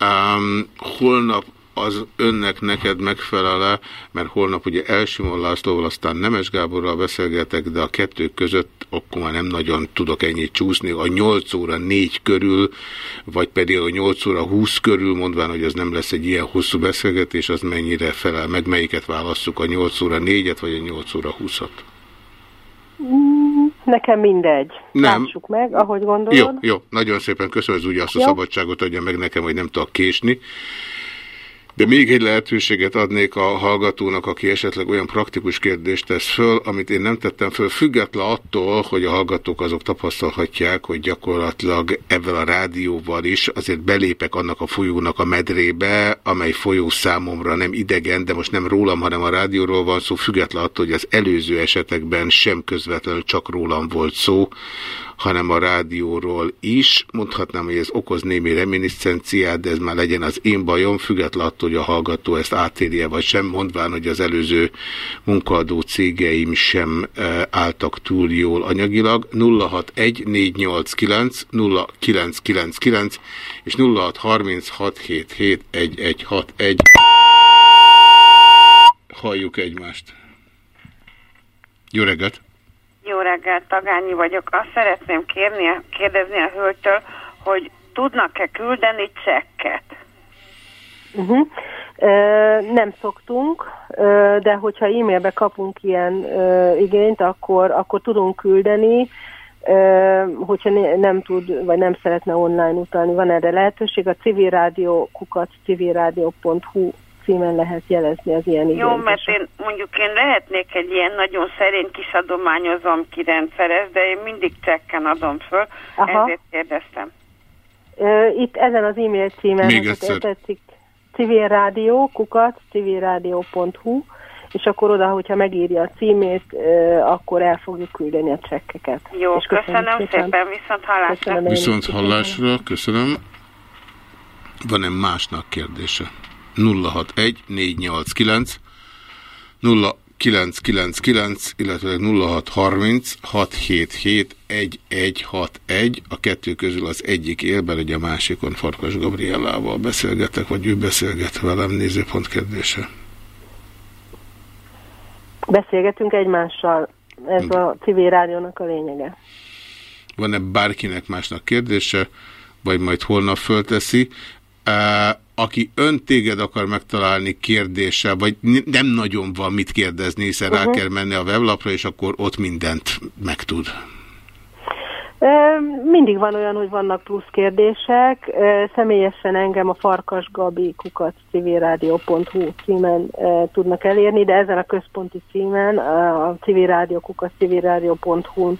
Um, holnap az önnek neked megfelele, mert holnap ugye Elsimon Lászlóval, aztán Nemes Gáborral beszélgetek, de a kettő között akkor már nem nagyon tudok ennyit csúszni. A 8 óra 4 körül, vagy pedig a 8 óra 20 körül, mondván, hogy az nem lesz egy ilyen hosszú beszélgetés, az mennyire felel meg, melyiket válasszuk, a 8 óra 4-et, vagy a 8 óra 20-at? Mm, nekem mindegy. Nem. Lássuk meg, ahogy gondolod. Jó, jó. Nagyon szépen köszönöm, hogy úgy azt a szabadságot adja meg nekem, hogy nem tudok késni. De még egy lehetőséget adnék a hallgatónak, aki esetleg olyan praktikus kérdést tesz föl, amit én nem tettem föl, független attól, hogy a hallgatók azok tapasztalhatják, hogy gyakorlatilag ebben a rádióval is azért belépek annak a folyónak a medrébe, amely folyó számomra nem idegen, de most nem rólam, hanem a rádióról van szó, független attól, hogy az előző esetekben sem közvetlenül csak rólam volt szó, hanem a rádióról is. Mondhatnám, hogy ez okoz némi reminiscenciát, de ez már legyen az én bajom, függetlenül attól, hogy a hallgató ezt átérje vagy sem, mondván, hogy az előző munkaadó cégeim sem e, álltak túl jól anyagilag. 061489 0999 és 0636771161. Halljuk egymást. Jó reggelt! Jó reggelt, Tagányi vagyok. Azt szeretném kérni, kérdezni a hölgytől, hogy tudnak-e küldeni csekket? Uh -huh. Ö, nem szoktunk, de hogyha e-mailbe kapunk ilyen ö, igényt, akkor, akkor tudunk küldeni, ö, hogyha ne, nem tud, vagy nem szeretne online utalni, van erre lehetőség. A civil rádió kukat civilrádió.hu címen lehet jelezni az ilyen igényt. Jó, mert én mondjuk én lehetnék egy ilyen nagyon szerény kis adományozom ki rendszeres, de én mindig csekken adom föl, Aha. ezért kérdeztem. Itt ezen az e-mail címen, Még egyszer. tetszik, civil rádió, kukat, civilrádió.hu, és akkor oda, hogyha megírja a címét, akkor el fogjuk küldeni a csekkeket. Jó, és köszönöm, köszönöm szépen, szépen viszont hallásra. Köszönöm viszont hallásra, köszönöm. Van-e másnak kérdése? 061 489 0999, illetve 0630 677 1161. A kettő közül az egyik élben, hogy a másikon Farkas Gabriellával beszélgetek, vagy ő beszélget velem, nézőpont kérdése. Beszélgetünk egymással. Ez a civil rádiónak a lényege. Van-e bárkinek másnak kérdése, vagy majd holnap fölteszi? Aki ön téged akar megtalálni kérdéssel, vagy nem nagyon van mit kérdezni, hiszen uh -huh. rá mhm. kell menni a weblapra, és akkor ott mindent megtud. Mindig van olyan, hogy vannak plusz kérdések. Személyesen engem a Farkas Gabi kukat civilrádió.hu címen tudnak elérni, de ezen a központi címen, a civilrádió kukat civilrádió.hu-n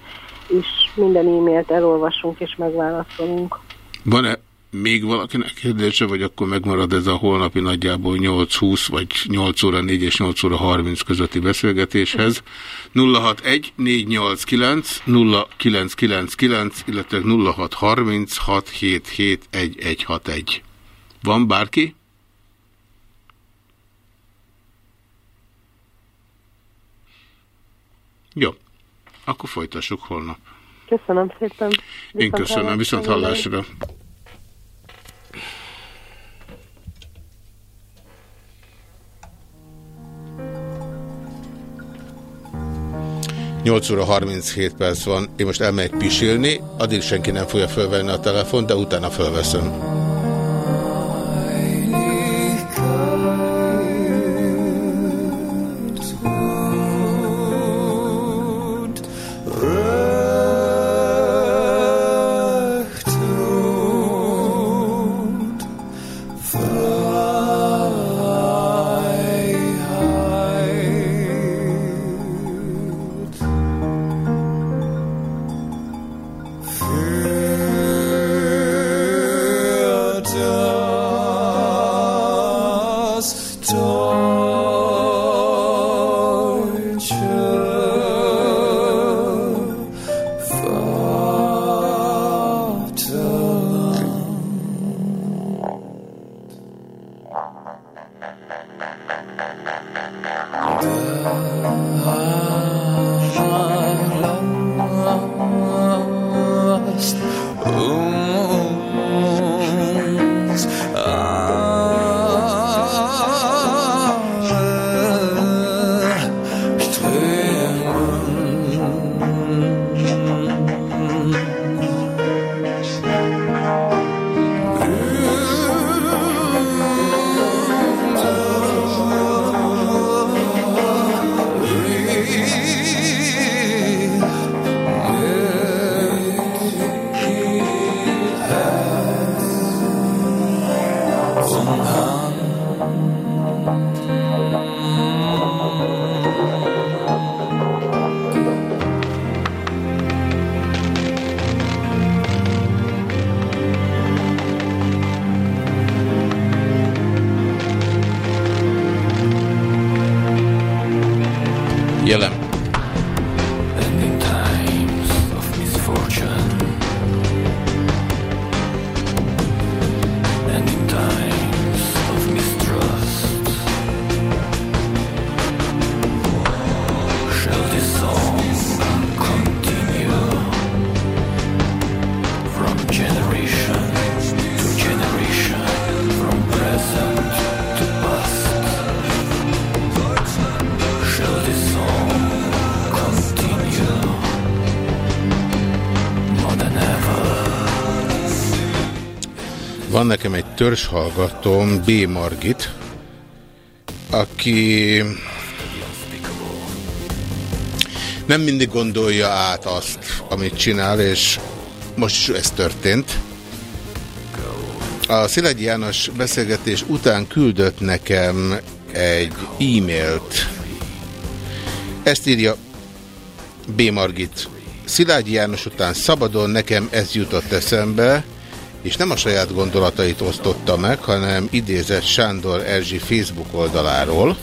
is minden e-mailt elolvasunk és megválaszolunk. Van-e még valakinek kérdése, vagy akkor megmarad ez a holnapi nagyjából 8-20, vagy 8 óra 4 és 8 óra 30 közötti beszélgetéshez. 061 489 0999, illetve 0630 677 1161. Van bárki? Jó, akkor folytassuk holnap. Köszönöm szépen. Viszont Én köszönöm, viszont hallásra. 8 óra 37 perc van, én most elmegyek pisilni, addig senki nem fogja fölvenni a telefon, de utána fölveszem. Törzshallgatóm, B. Margit, aki nem mindig gondolja át azt, amit csinál, és most is ez történt. A Szilegyi János beszélgetés után küldött nekem egy e-mailt. Ezt írja B. Margit. Szilágyi János után szabadon nekem ez jutott eszembe, és nem a saját gondolatait osztotta meg, hanem idézett Sándor Erzsi Facebook oldaláról,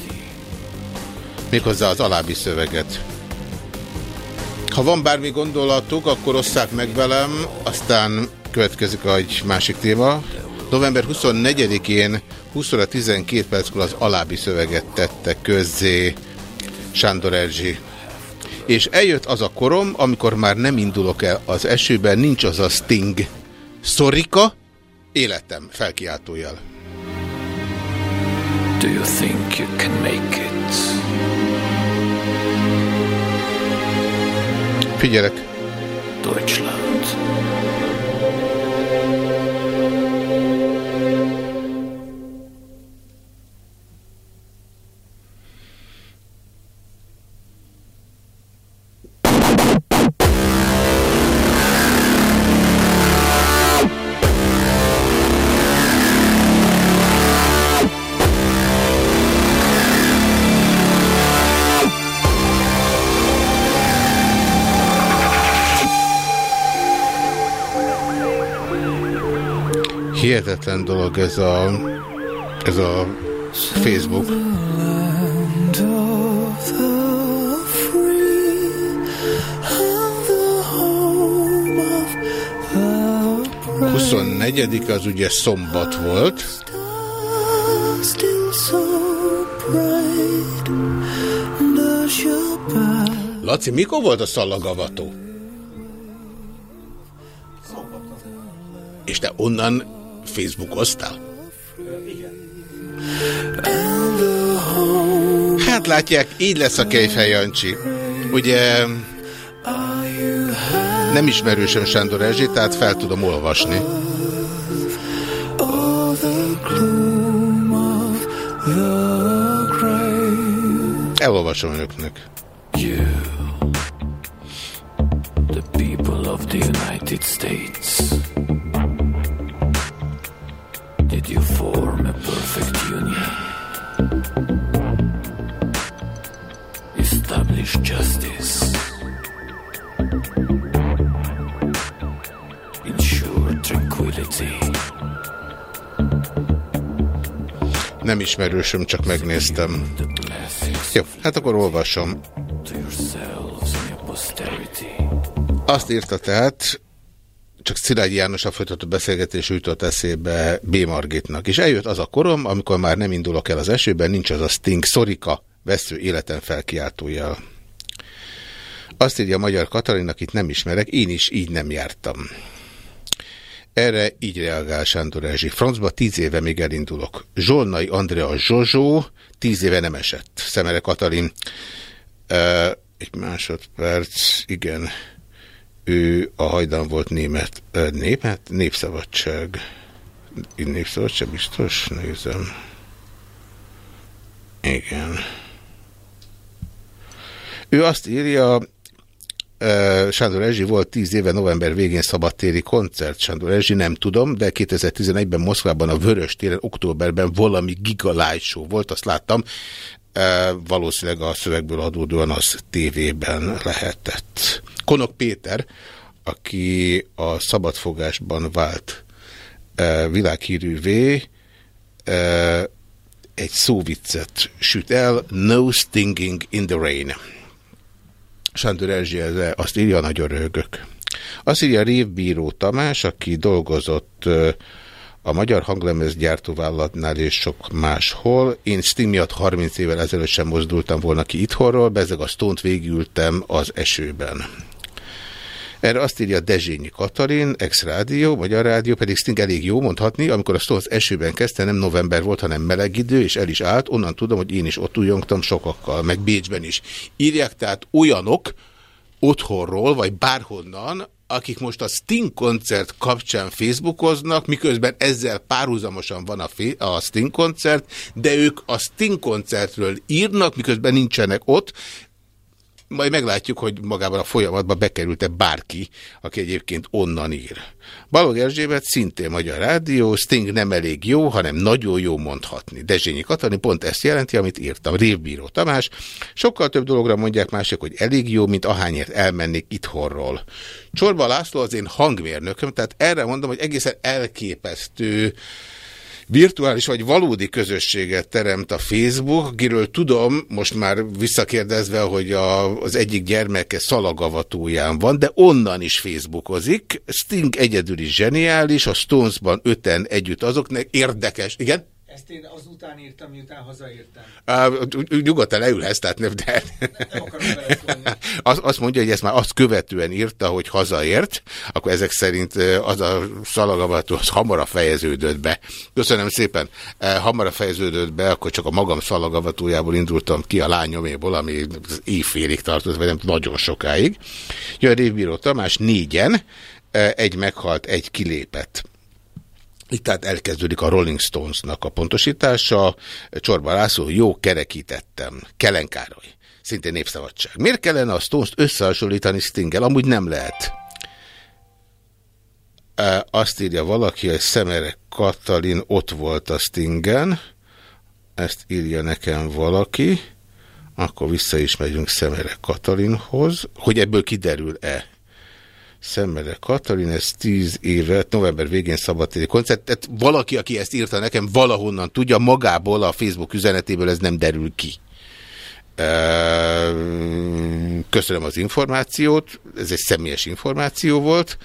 méghozzá az alábbi szöveget. Ha van bármi gondolatuk, akkor osszák meg velem, aztán következik egy másik téma. November 24-én 20 óra 12 perckor az alábbi szöveget tette közzé Sándor Erzsi. És eljött az a korom, amikor már nem indulok el az esőben, nincs az a sting. Szorika, életem, felkiáltójel. Do you think you can make it? Figyelek. Deutschland. Hihetetlen dolog ez a, ez a Facebook. 24 az ugye szombat volt. Laci, mikor volt a szallagavató? És te onnan Facebookoztál? Hát látják, így lesz a Kejfej Jancsi. Ugye nem ismerősöm Sándor Erzsét, tehát fel tudom olvasni. Elolvasom önöknek. You, the people of the United States, Nem ismerősöm, csak megnéztem. Jó, hát akkor olvasom. Azt írta tehát, csak Szilágyi a folytatott beszélgetés jutott eszébe B. Margitnak. És eljött az a korom, amikor már nem indulok el az esőben, nincs az a Sting Szorika vesző életen felkiáltójel. Azt írja a magyar Katalin, akit nem ismerek, én is így nem jártam. Erre így reagál Sándor Erzsi. Francba tíz éve még elindulok. Zsolnai Andrea Zsozsó tíz éve nem esett. Szemere Katalin. Egy másodperc, igen. Ő a hajdan volt német. Uh, német? Népszabadság. Népszabadság biztos? Nézem. Igen. Ő azt írja, Sándor Erzsi volt 10 éve november végén szabadtéri koncert. Sándor Erzsi nem tudom, de 2011-ben Moszkvában a Vörös téren, októberben valami giga live show volt, azt láttam. Valószínűleg a szövegből adódóan az tévében lehetett. Konok Péter, aki a szabadfogásban vált világhírűvé, egy szóviccet süt el, No Stinging in the Rain. Sándor Erzsi azt írja, nagyon rögök. Azt írja Révbíró Tamás, aki dolgozott a Magyar Hanglemez gyártóvállalatnál és sok máshol. Én Sting miatt 30 évvel ezelőtt sem mozdultam volna ki itthonról, bezeg a Stone-t végültem az esőben. Erre azt írja Dezsényi Katalin, ex-rádió, Magyar Rádió, pedig Sting elég jó mondhatni, amikor a Stones esőben kezdte, nem november volt, hanem meleg idő, és el is állt, onnan tudom, hogy én is ott újongtam sokakkal, meg Bécsben is. Írják tehát olyanok otthonról, vagy bárhonnan, akik most a Sting koncert kapcsán Facebookoznak, miközben ezzel párhuzamosan van a, a Sting koncert, de ők a Sting koncertről írnak, miközben nincsenek ott, majd meglátjuk, hogy magában a folyamatban bekerült-e bárki, aki egyébként onnan ír. Balog Erzsébet szintén Magyar Rádió, Sting nem elég jó, hanem nagyon jó mondhatni. Dezsényi Katalin pont ezt jelenti, amit írtam. Révbíró Tamás. Sokkal több dologra mondják mások, hogy elég jó, mint ahányért elmennék itthonról. Csorba László az én hangmérnököm, tehát erre mondom, hogy egészen elképesztő virtuális vagy valódi közösséget teremt a Facebook, akiről tudom, most már visszakérdezve, hogy a, az egyik gyermeke szalagavatóján van, de onnan is Facebookozik. Sting egyedül is zseniális, a Stonesban öten együtt azoknak érdekes. Igen? Ezt én azután írtam, miután hazaértem. Uh, nyugodtan leülhetsz, tehát nem, de... azt, azt mondja, hogy ezt már azt követően írta, hogy hazaért, akkor ezek szerint az a szalagavató az hamarabb fejeződött be. Köszönöm szépen. Hamarabb fejeződött be, akkor csak a magam szalagavatójából indultam ki a lányoméból, ami éjfélig tartott, nem nagyon sokáig. Jön Révbíró Tamás, négyen, egy meghalt, egy kilépett. Itt tehát elkezdődik a Rolling Stones-nak a pontosítása. Csorba László, jó kerekítettem. Kellen Károly. Szintén népszabadság. Miért kellene a Stones-t összehasonlítani Stingel? Amúgy nem lehet. Azt írja valaki, hogy Szemere Katalin ott volt a Stingen. Ezt írja nekem valaki. Akkor vissza is megyünk Szemere Katalinhoz. Hogy ebből kiderül-e? Szemmere Katalin, ez tíz éve, november végén szabadtéri koncert. Tehát valaki, aki ezt írta nekem, valahonnan tudja, magából a Facebook üzenetéből ez nem derül ki. Köszönöm az információt, ez egy személyes információ volt.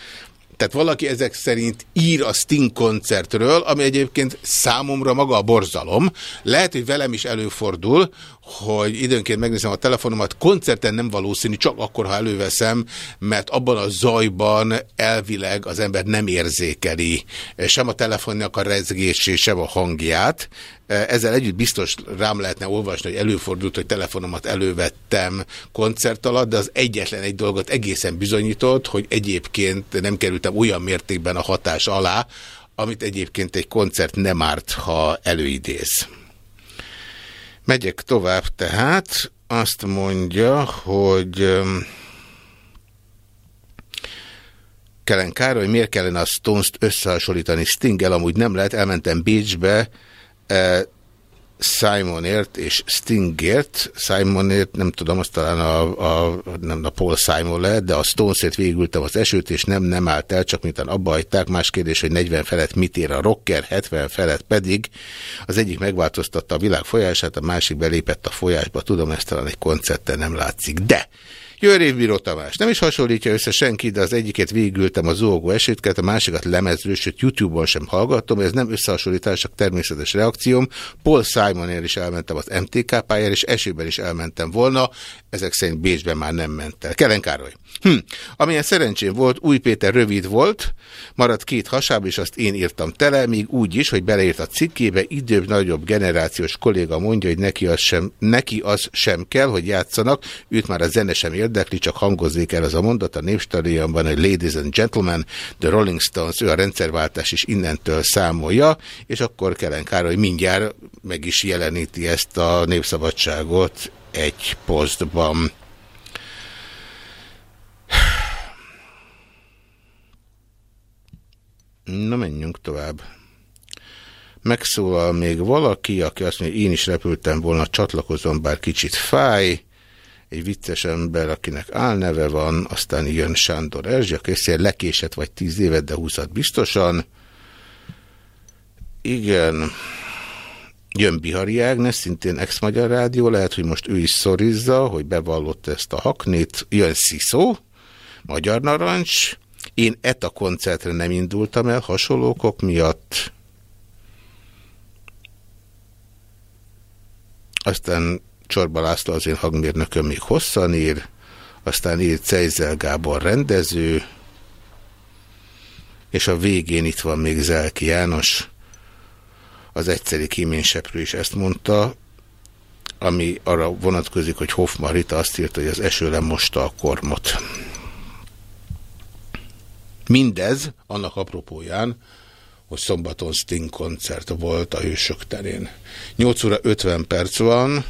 Tehát valaki ezek szerint ír a Sting koncertről, ami egyébként számomra maga a borzalom. Lehet, hogy velem is előfordul, hogy időnként megnézem a telefonomat, koncerten nem valószínű, csak akkor, ha előveszem, mert abban a zajban elvileg az ember nem érzékeli sem a telefonnak a rezgését, sem a hangját. Ezzel együtt biztos rám lehetne olvasni, hogy előfordult, hogy telefonomat elővettem koncert alatt, de az egyetlen egy dolgot egészen bizonyított, hogy egyébként nem kerültem olyan mértékben a hatás alá, amit egyébként egy koncert nem árt, ha előidéz. Megyek tovább tehát, azt mondja, hogy Kellen Károly, miért kellene a Stones-t összehasonlítani Stingel, amúgy nem lehet, elmentem Bécsbe, Simonért és Stingért. Simonért nem tudom, azt talán a, a, nem a Paul Simon lehet, de a Stonesért végültem az esőt, és nem, nem állt el, csak mintán abba hagyták. Más kérdés, hogy 40 felett mit ér a rocker, 70 felett pedig. Az egyik megváltoztatta a világ folyását, a másik belépett a folyásba. Tudom, ezt talán egy koncerten nem látszik. De Jön Évbíró Tamás. Nem is hasonlítja össze senki, de az egyiket végültem a zógó esétket, a másikat lemezről, sőt YouTube-on sem hallgattam, ez nem összehasonlítás, csak természetes reakcióm. Paul Simonért is elmentem az MTK pályára, és esőben is elmentem volna, ezek szerint Bécsben már nem ment el. Kellen Károly. Hm. Amilyen szerencsém volt, Új Péter rövid volt, maradt két hasáb, és azt én írtam tele, még úgy is, hogy beleírt a cikkébe, időbb, nagyobb generációs kolléga mondja, hogy neki az sem, neki az sem kell, hogy játszanak, őt már a zene sem érdekli, csak hangozzék el ez a mondat a népstadionban, hogy Ladies and Gentlemen, The Rolling Stones, ő a rendszerváltás is innentől számolja, és akkor Kellen Károly mindjárt meg is jeleníti ezt a népszabadságot egy posztban. Na, menjünk tovább. Megszólal még valaki, aki azt mondja, én is repültem volna, csatlakozom, bár kicsit fáj. Egy vicces ember, akinek álneve van, aztán jön Sándor Erzsi, aki lekésett vagy tíz évet, de húszat biztosan. Igen. Jön Bihari Ágnes, szintén ex-magyar rádió, lehet, hogy most ő is szorizza, hogy bevallott ezt a haknét. Jön Sziszó, Magyar Narancs. Én ETA koncertre nem indultam el hasonlókok miatt. Aztán Csorba László az én hangmérnököm még hosszan ír, aztán ír Cejzel Gábor rendező, és a végén itt van még Zelki János, az egyszeri kíményseprő is ezt mondta, ami arra vonatkozik, hogy Hoffman Rita azt írta, hogy az eső lemosta a kormot. Mindez annak apropóján, hogy szombaton Sting koncert volt a Hősök terén. 8 óra 50 perc van,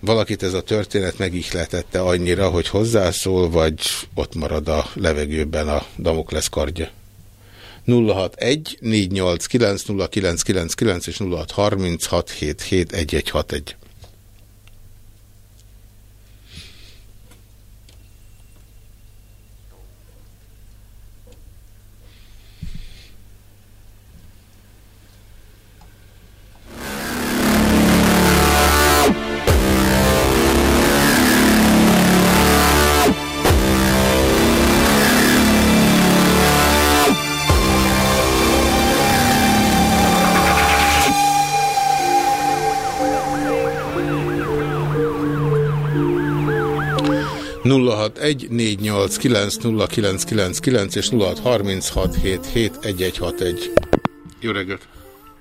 valakit ez a történet megihletette annyira, hogy hozzászól, vagy ott marad a levegőben a Damoklesz kardja. 061 489 0999 és 0636771161. 0614890999 és 0636771161. Jó reggelt!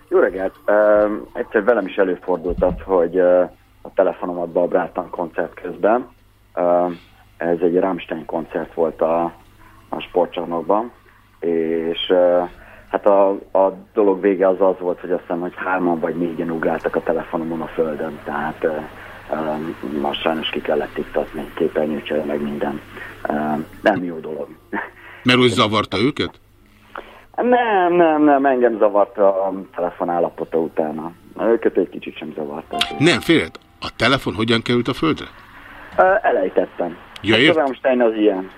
Jó reggelt! Uh, egyszer velem is előfordult az, hogy uh, a telefonomat babráltam koncert közben. Uh, ez egy Rammstein koncert volt a, a sportcsarnokban, és uh, hát a, a dolog vége az az volt, hogy azt hiszem, hogy hárman vagy négyen ugráltak a telefonomon a földön, tehát uh, uh, most sajnos ki kellett iktatni, képernyőcsere, meg minden. Uh, nem jó dolog. Mert úgy zavarta őket? Nem, nem, nem, engem zavarta a telefon állapota utána. Őket egy kicsit sem zavarta. Nem, félred. A telefon hogyan került a földre? Elejtettem. Ja, hát ért- Rammstein az ilyen.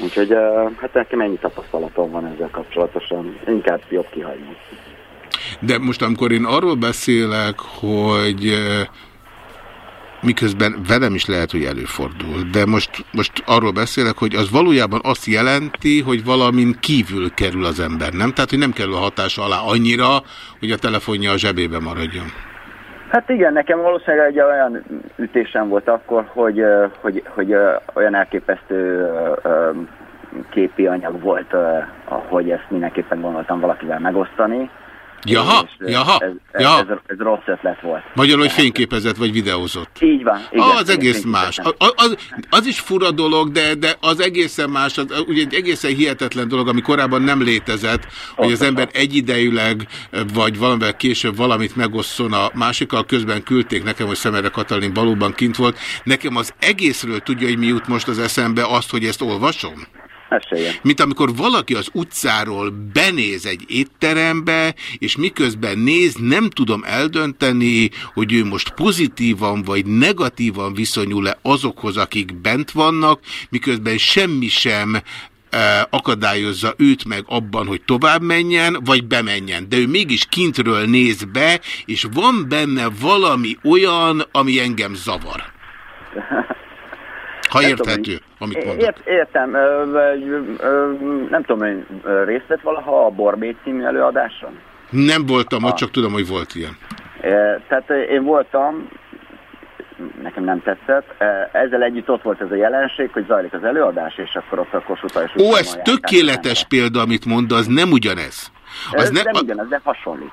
Úgyhogy hát nekem ennyi tapasztalatom van ezzel kapcsolatosan. Inkább jobb kihagyni. De most amikor én arról beszélek, hogy eh, miközben velem is lehet, hogy előfordul, de most, most arról beszélek, hogy az valójában azt jelenti, hogy valamin kívül kerül az ember, nem? Tehát, hogy nem kerül a hatás alá annyira, hogy a telefonja a zsebébe maradjon. Hát igen, nekem valószínűleg egy olyan ütésem volt akkor, hogy, ö, hogy, hogy ö, olyan elképesztő képi anyag volt, ö, hogy ezt mindenképpen gondoltam valakivel megosztani. Jaha, És, jaha, ez, ez, jaha. ez, ez rossz ötlet volt. Magyarul, hogy fényképezett vagy videózott. Így van. Igen, Ah, az egész más. A- a- Az, az is fura dolog, de, de az egészen más, az, ugye egy egészen hihetetlen dolog, ami korábban nem létezett, hogy az ember egyidejűleg, vagy valamivel később valamit megosszon a másikkal, közben küldték nekem, hogy Szemere Katalin valóban kint volt. Nekem az egészről tudja, hogy mi jut most az eszembe azt, hogy ezt olvasom? Meséljen. Mint amikor valaki az utcáról benéz egy étterembe, és miközben néz, nem tudom eldönteni, hogy ő most pozitívan vagy negatívan viszonyul-e azokhoz, akik bent vannak, miközben semmi sem eh, akadályozza őt meg abban, hogy tovább menjen, vagy bemenjen. De ő mégis kintről néz be, és van benne valami olyan, ami engem zavar. Ha Nem érthető, tudom, amit mondok. Ért, értem. Ö, ö, ö, nem tudom, hogy részt vett valaha a Borbé című előadáson? Nem voltam ott, csak tudom, hogy volt ilyen. E, Tehát én voltam, nekem nem tetszett. Ezzel együtt ott volt ez a jelenség, hogy zajlik az előadás, és akkor ott a Kossuth és Ó, ez tökéletes példa, amit mond, az nem ugyanez. Az Ez ne, nem a, ugyanaz, de hasonlít.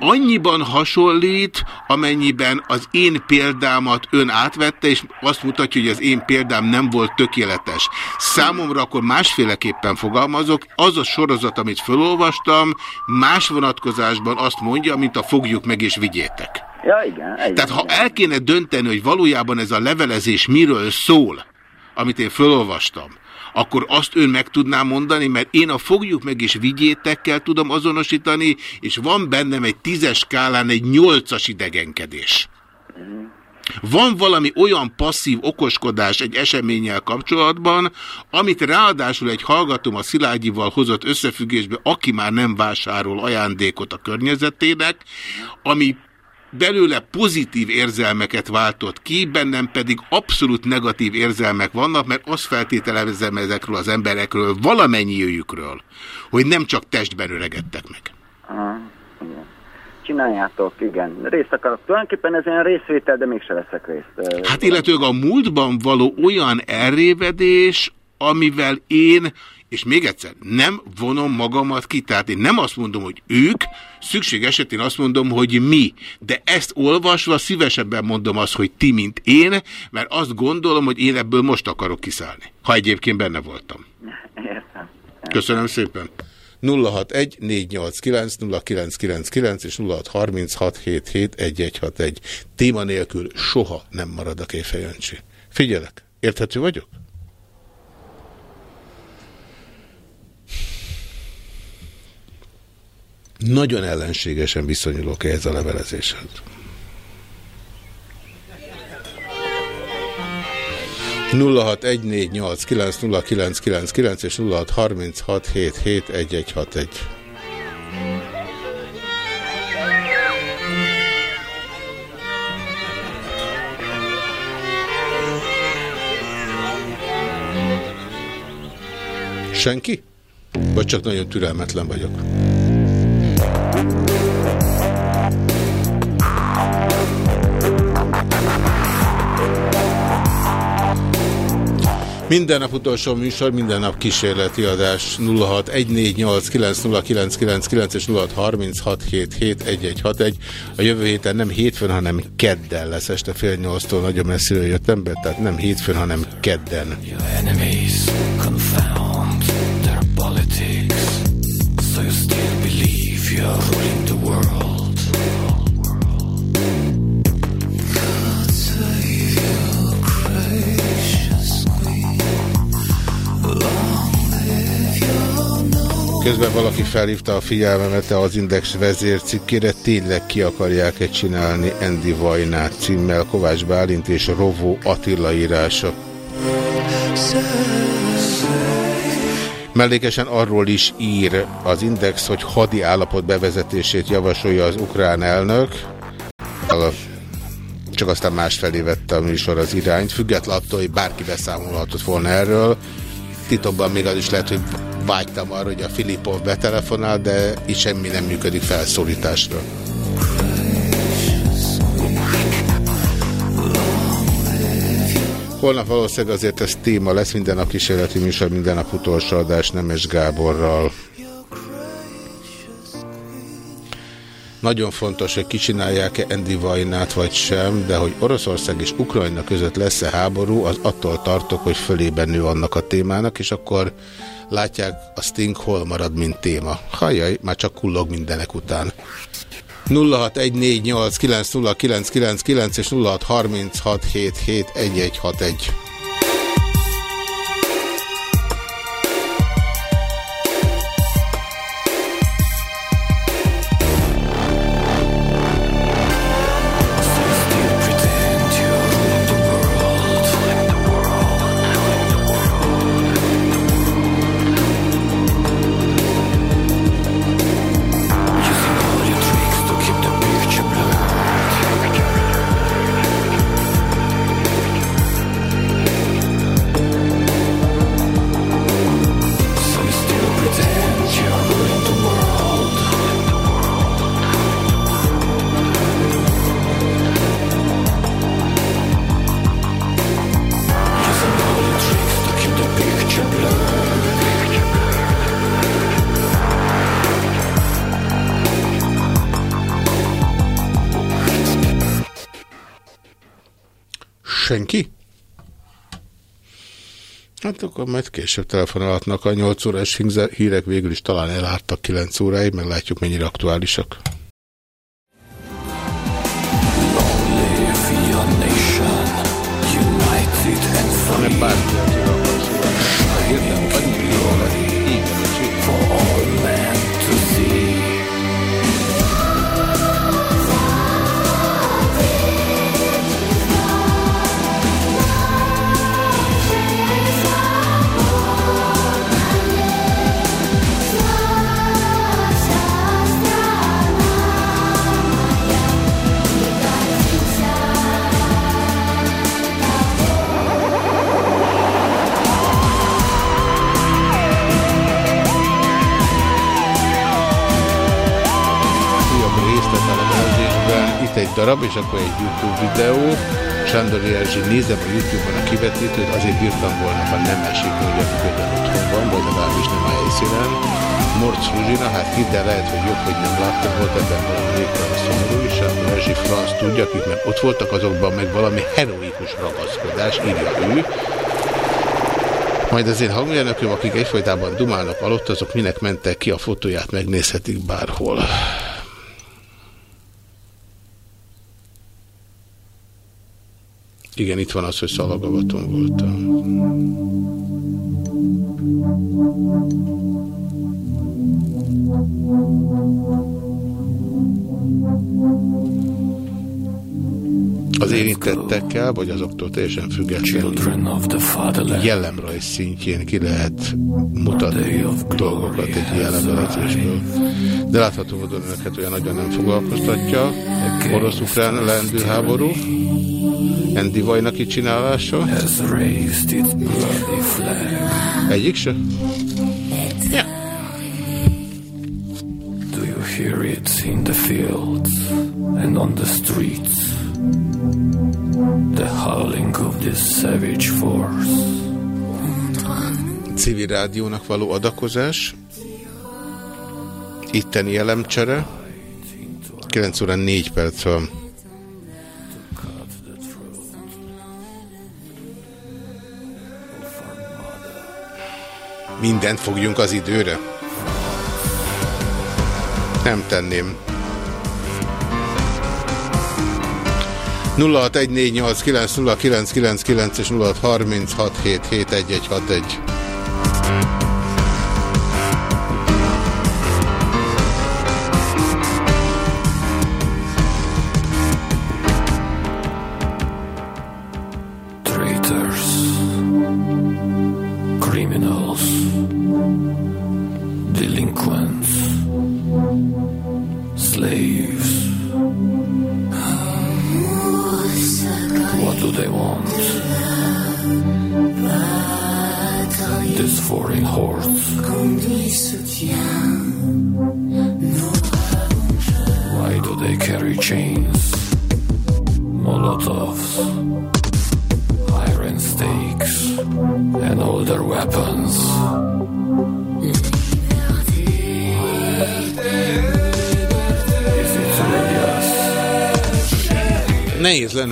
Annyiban hasonlít, amennyiben az én példámat ön átvette, és azt mutatja, hogy az én példám nem volt tökéletes. Számomra akkor másféleképpen fogalmazok, az a sorozat, amit felolvastam, más vonatkozásban azt mondja, mint a fogjuk meg és vigyétek. Ja, igen. igen Tehát ha el kéne dönteni, hogy valójában ez a levelezés miről szól, amit én felolvastam, akkor azt ön meg tudná mondani, mert én a fogjuk meg és vigyétekkel tudom azonosítani, és van bennem egy tízes skálán egy nyolcas idegenkedés. Van valami olyan passzív okoskodás egy eseménnyel kapcsolatban, amit ráadásul egy hallgatóm a Szilágyival hozott összefüggésbe, aki már nem vásárol ajándékot a környezetének, ami belőle pozitív érzelmeket váltott ki, bennem pedig abszolút negatív érzelmek vannak, mert azt feltételezem ezekről az emberekről, valamennyiőjükről, hogy nem csak testben öregedtek meg. Aha, igen. Csináljátok, igen. Részt akarok. Tulajdonképpen ez olyan részvétel, de mégse veszek részt. Hát illetőleg a múltban való olyan elrévedés, amivel én, és még egyszer, nem vonom magamat ki, tehát én nem azt mondom, hogy ők, szükség esetén azt mondom, hogy mi, de ezt olvasva szívesebben mondom azt, hogy ti, mint én, mert azt gondolom, hogy én ebből most akarok kiszállni, ha egyébként benne voltam. Értem. Köszönöm szépen. 061 489 0999 és 0636 1161. Téma nélkül soha nem marad a Kéfejöncsi. Figyelek, érthető vagyok? Nagyon ellenségesen viszonyulok ehhez a levelezéshez. nulla hat egy négy nyolc kilenc nulla kilenc kilenc kilenc és nulla hat harminc hat hét hét egy egy hat egy. Senki? Vagy csak nagyon türelmetlen vagyok? Minden nap utolsó műsor, minden nap kísérleti adás 0614890999 és 0636771161. A jövő héten nem hétfőn, hanem kedden lesz este fél nyolctól. Nagyon messziről jöttem be, tehát nem hétfőn, hanem kedden. Confound Közben valaki felhívta a figyelmemet az Index vezércikkére, tényleg ki akarják-e csinálni Andy Vajnát címmel Kovács Bálint és Rovó Attila írása. Mellékesen arról is ír az Index, hogy hadi állapot bevezetését javasolja az ukrán elnök. Csak aztán másfelé vette a műsor az irányt, független attól, hogy bárki beszámolhatott volna erről. Titokban még az is lehet, hogy vágytam arra, hogy a Filipov betelefonál, de itt semmi nem működik felszólításra. Holnap valószínűleg azért ez téma lesz, minden nap kísérleti műsor, minden nap utolsó adás Nemes Gáborral. Nagyon fontos, hogy kicsinálják-e Andy Vajnát vagy sem, de hogy Oroszország és Ukrajna között lesz-e háború, az attól tartok, hogy fölében nő annak a témának, és akkor látják, a Sting hol marad, mint téma. Hajjaj, már csak kullog mindenek után. 0614890999 és 0636771161. Senki? Hát akkor majd később telefonálhatnak a 8 órás hírek végül is talán elártak 9 óráig, meg látjuk mennyire aktuálisak. Darab, és akkor egy YouTube videó. Sándor Erzsi nézem a YouTube-on a kivetítőt, azért bírtam volna, ha nem esik, hogy a független otthon van, vagy legalábbis nem a helyszínen. Morc Ruzsina, hát hidd el, lehet, hogy jobb, hogy nem láttam, volt ebben valami végtelen szomorú, és Sándor Erzsi franc tudja, akik meg ott voltak, azokban meg valami heroikus ragaszkodás, írja ő. Majd az én hangjelnököm, akik egyfolytában dumálnak alatt, azok minek mentek ki, a fotóját megnézhetik bárhol. Igen, itt van az, hogy szalagavaton voltam. Az érintettekkel, vagy azoktól teljesen függetlenül jellemrajz szintjén ki lehet mutatni dolgokat egy jellemrajzésből. De látható módon önöket olyan nagyon nem foglalkoztatja. Orosz-ukrán leendő háború. Andy Vajnaki csinálása. Egyik se? Ja. Do you hear it in the fields and on the streets? The howling of this savage force. civil rádiónak való adakozás, itteni elemcsere, 9 óra 4 perc van. Mindent fogjunk az időre? Nem tenném. 0614890999 és 0636771161.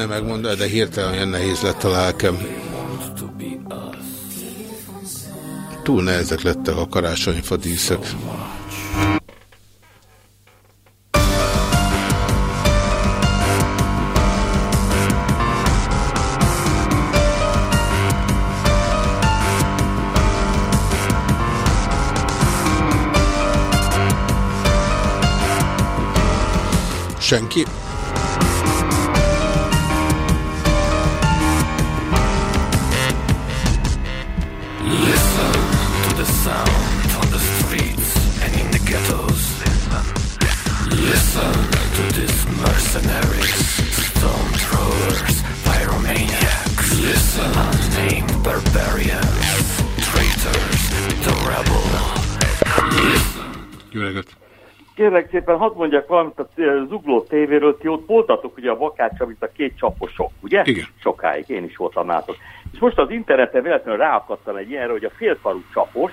megmondani, de hirtelen olyan nehéz lett a lelkem. Túl nehezek lettek a karácsonyfa díszek. Senki? Kérlek szépen, hadd mondjak valamit a Zugló tévéről, ti ott voltatok ugye a Bakács, amit a két csaposok, ugye? Igen. Sokáig, én is voltam nálatok. És most az interneten véletlenül ráakadtam egy ilyenre, hogy a félfarú csapos,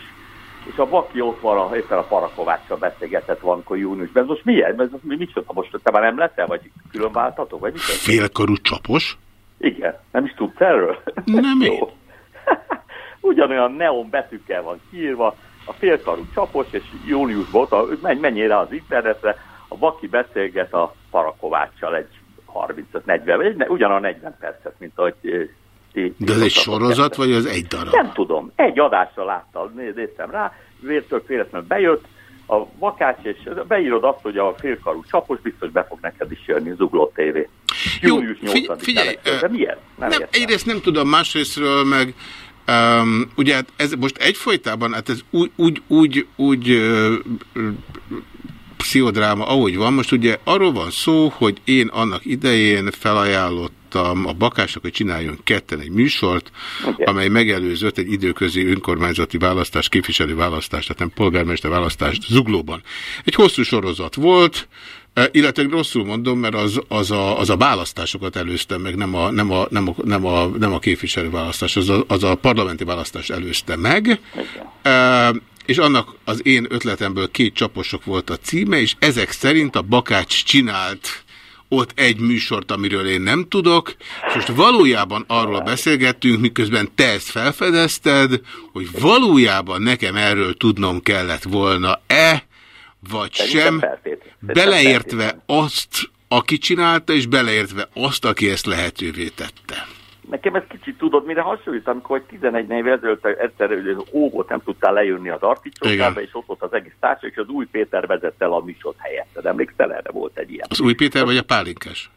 és a Baki ott van, a, éppen a Parakováccsal beszélgetett valamikor júniusban. Ez most milyen? Ez mi, micsoda? Most te már nem leszel, vagy különváltatok, vagy micsoda? Félkarú csapos? Igen, nem is tudsz erről? Nem Jó. Ugyanolyan neon betűkkel van kiírva, a félkarú csapos, és júliusban ott, a- menj, menjél rá az internetre, a Baki beszélget a Parakováccsal egy 35-40, vagy egy, ugyanolyan 40 percet, mint ahogy ti. De ez egy sorozat, vagy az egy darab? nem tudom, egy adásra láttam, né- néztem rá, vértől véletlenül bejött, a vakács, és beírod azt, hogy a félkarú csapos biztos be fog neked is jönni, Zugló TV. Június figy- 8 figyelj, de miért? Nem, Nem, értem. egyrészt nem tudom, másrésztről meg um, ugye hát ez most egyfolytában, hát ez úgy, úgy, úgy, úgy uh, pszichodráma, ahogy van. Most ugye arról van szó, hogy én annak idején felajánlottam a Bakásnak, hogy csináljon ketten egy műsort, Igen. amely megelőzött egy időközi önkormányzati választás, képviselő választást, tehát nem polgármester választást Zuglóban. Egy hosszú sorozat volt, illetve rosszul mondom, mert az, az, a, az a választásokat előzte meg, nem a, nem a, nem a, nem a, nem a képviselő választás, az a, az a parlamenti választást előzte meg. Eh, és annak az én ötletemből két csaposok volt a címe, és ezek szerint a Bakács csinált ott egy műsort, amiről én nem tudok, és most valójában arról beszélgettünk, miközben te ezt felfedezted, hogy valójában nekem erről tudnom kellett volna-e, vagy Szerintem sem, beleértve azt, aki csinálta, és beleértve azt, aki ezt lehetővé tette. Nekem ez kicsit tudod, mire hasonlít, amikor 11 évvel ezelőtt egyszer hogy óvót nem tudtál lejönni az articsókába, és ott volt az egész társaság, és az új Péter vezette el a műsort helyetted. Emlékszel, erre volt egy ilyen. Az új Péter vagy a Pálinkás?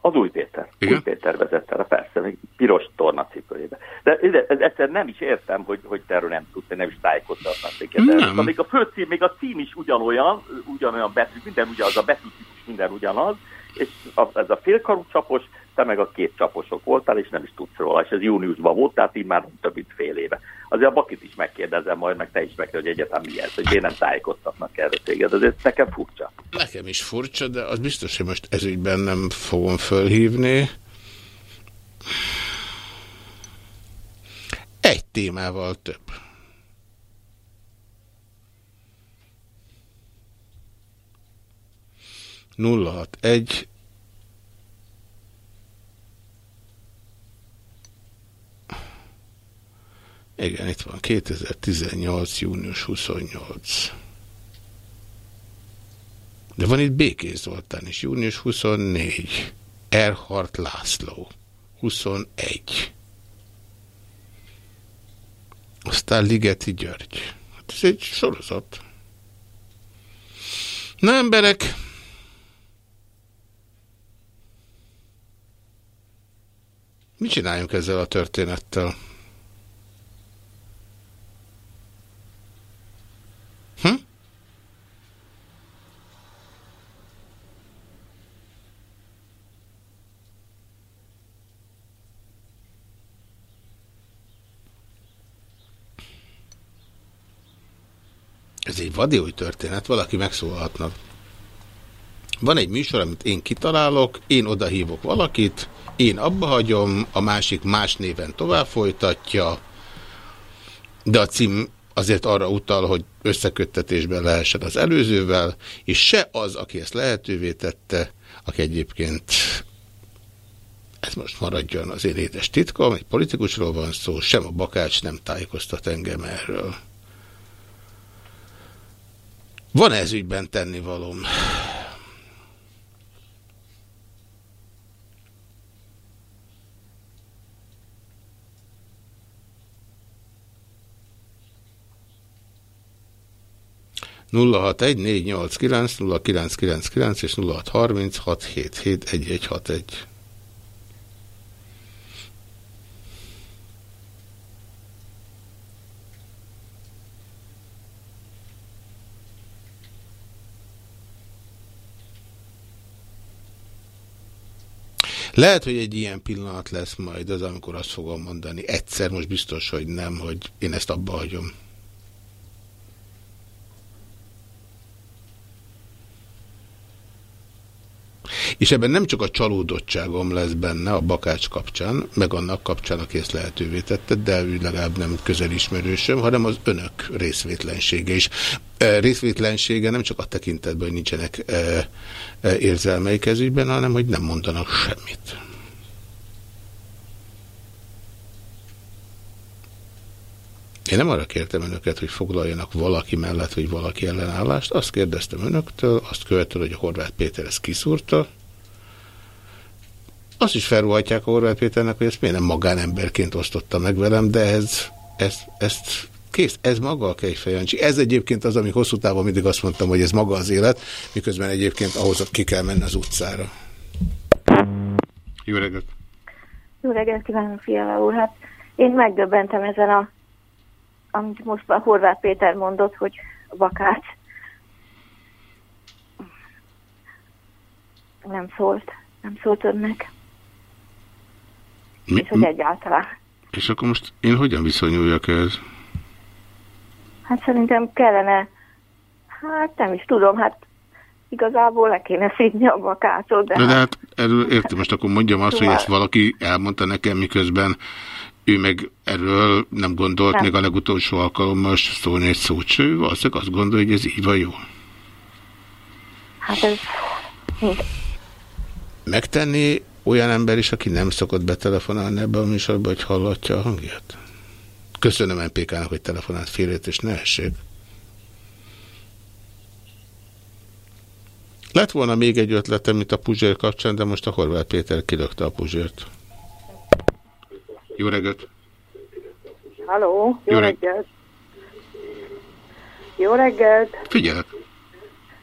Az új Péter. Igen? Új Péter vezette el, persze, még piros tornacipőjébe. De ez egyszer nem is értem, hogy, hogy te erről nem tudsz, én nem is tájékoztatnak téged. Nem. Még a főcím, még a cím is ugyanolyan, ugyanolyan betű, minden ugyanaz, a betűtípus minden ugyanaz, és a, ez a félkarú csapos, te meg a két csaposok voltál, és nem is tudsz róla, és ez júniusban volt, tehát így már több mint fél éve. Azért a bakit is megkérdezem majd, meg te is meg, hogy egyetem mi ez, hogy miért nem tájékoztatnak erre téged, azért nekem furcsa. Nekem is furcsa, de az biztos, hogy most ezügyben nem fogom fölhívni. Egy témával több. nulla egy Igen, itt van 2018. június 28. De van itt Békés Zoltán is, június 24. Erhard László, 21. Aztán Ligeti György. Hát ez egy sorozat. Na emberek, mit csináljunk ezzel a történettel? Vadi új történet, valaki megszólalhatna. Van egy műsor, amit én kitalálok, én odahívok valakit, én abba hagyom, a másik más néven tovább folytatja, de a cím azért arra utal, hogy összeköttetésben lehessen az előzővel, és se az, aki ezt lehetővé tette, aki egyébként ez most maradjon az én édes titkom, egy politikusról van szó, sem a Bakács nem tájékoztat engem erről. Van -e ez ügyben tennivalóm? nulla hat egy négy nyolc kilenc nulla kilenc kilenc kilenc és nulla hat harminc hat hét hét egy egy hat egy Lehet, hogy egy ilyen pillanat lesz majd az, amikor azt fogom mondani. Egyszer, most biztos, hogy nem, hogy én ezt abba hagyom. És ebben nem csak a csalódottságom lesz benne a bakács kapcsán, meg annak kapcsán, aki ezt lehetővé tette, de ő legalább nem közelismerősöm, hanem az önök részvétlensége is. E, részvétlensége nem csak a tekintetben, hogy nincsenek e, e, érzelmei kezükben, hanem hogy nem mondanak semmit. Én nem arra kértem önöket, hogy foglaljanak valaki mellett, vagy valaki ellenállást. Azt kérdeztem önöktől, azt követően, hogy a Horváth Péter ezt kiszúrta. Azt is felruhatják a Horváth Péternek, hogy ezt miért nem magánemberként osztotta meg velem, de ez, ez, ezt kész, ez maga a kejfejancsi. Ez egyébként az, ami hosszú távon mindig azt mondtam, hogy ez maga az élet, miközben egyébként ahhoz ki kell menni az utcára. Jó reggelt! Jó reggelt kívánok, Fiala úr! Hát én megdöbbentem ezen a amit most a Horváth Péter mondott, hogy vakát nem szólt, nem szólt önnek. Mi? És hogy egyáltalán. És akkor most én hogyan viszonyuljak ez? Hát szerintem kellene, hát nem is tudom, hát igazából le kéne szídni a vakácsot, de... De, de hát erről értem, most akkor mondjam azt, hogy ezt valaki elmondta nekem, miközben ő meg erről nem gondolt nem. még a legutolsó alkalommal szólni egy szót se, ő valószínűleg azt gondolja, hogy ez így van jó. Hát ez... Megtenni olyan ember is, aki nem szokott betelefonálni ebbe a műsorba, hogy hallatja a hangját? Köszönöm MPK-nak, hogy telefonált félét, és ne essék. Lett volna még egy ötletem, mint a Puzsér kapcsán, de most a Horváth Péter kilökte a Puzsért. Jó reggelt! Halló, jó, Jó reggelt! Jó reggelt! Figyelek!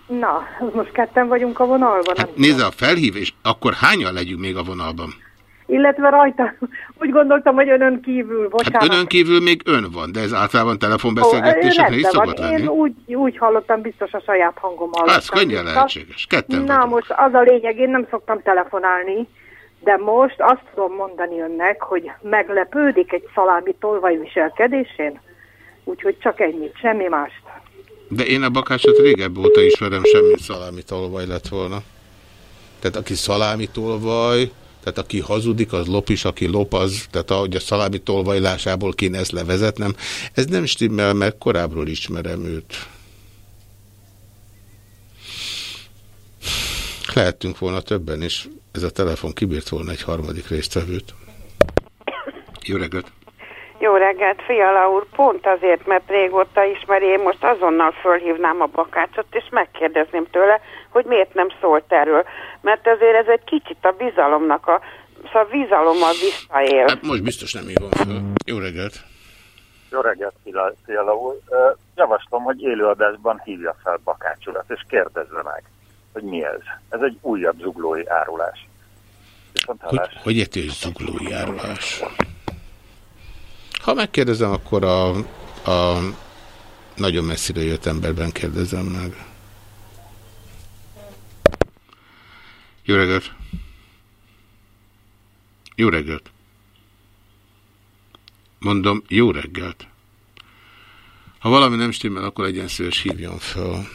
Na, most ketten vagyunk a vonalban? Hát nézze a felhívás, akkor hányan legyünk még a vonalban? Illetve rajta, úgy gondoltam, hogy önön kívül, bocsánat. Hát önön kívül még ön van, de ez általában telefonbeszélgetésekre is szokott van. lenni. Én úgy, úgy hallottam, biztos a saját hangom hallottam. Ez könnyen lehetséges. Ketten Na vagyunk. most az a lényeg, én nem szoktam telefonálni, de most azt tudom mondani önnek, hogy meglepődik egy szalámi tolvaj viselkedésén, úgyhogy csak ennyit, semmi mást. De én a bakácsot régebb óta ismerem, semmi szalámi tolvaj lett volna. Tehát aki szalámi tolvaj, tehát aki hazudik, az lop is, aki lop az, tehát ahogy a szalámi tolvajlásából kéne ezt levezetnem. Ez nem stimmel, mert korábbról ismerem őt. Lehettünk volna többen, és ez a telefon kibírt volna egy harmadik résztvevőt. Jó reggelt! Jó reggelt, Fiala úr, pont azért, mert régóta ismeri, én most azonnal fölhívnám a bakácsot, és megkérdezném tőle, hogy miért nem szólt erről. Mert azért ez egy kicsit a bizalomnak a, szóval bizalommal visszaél. Hát most biztos nem hívom föl. Jó reggelt! Jó reggelt, Fiala- úr. Javaslom, hogy élőadásban hívja fel Bakács urat, és kérdezze meg, hogy mi ez. Ez egy újabb zuglói árulás. Viszont Hogy, hogy érti, hogy zuglói járulás? Ha megkérdezem, akkor a, a nagyon messzire jött emberben kérdezem meg. Jó reggelt! Jó reggelt! Mondom, jó reggelt! Ha valami nem stimmel, akkor legyen szíves hívjon fel.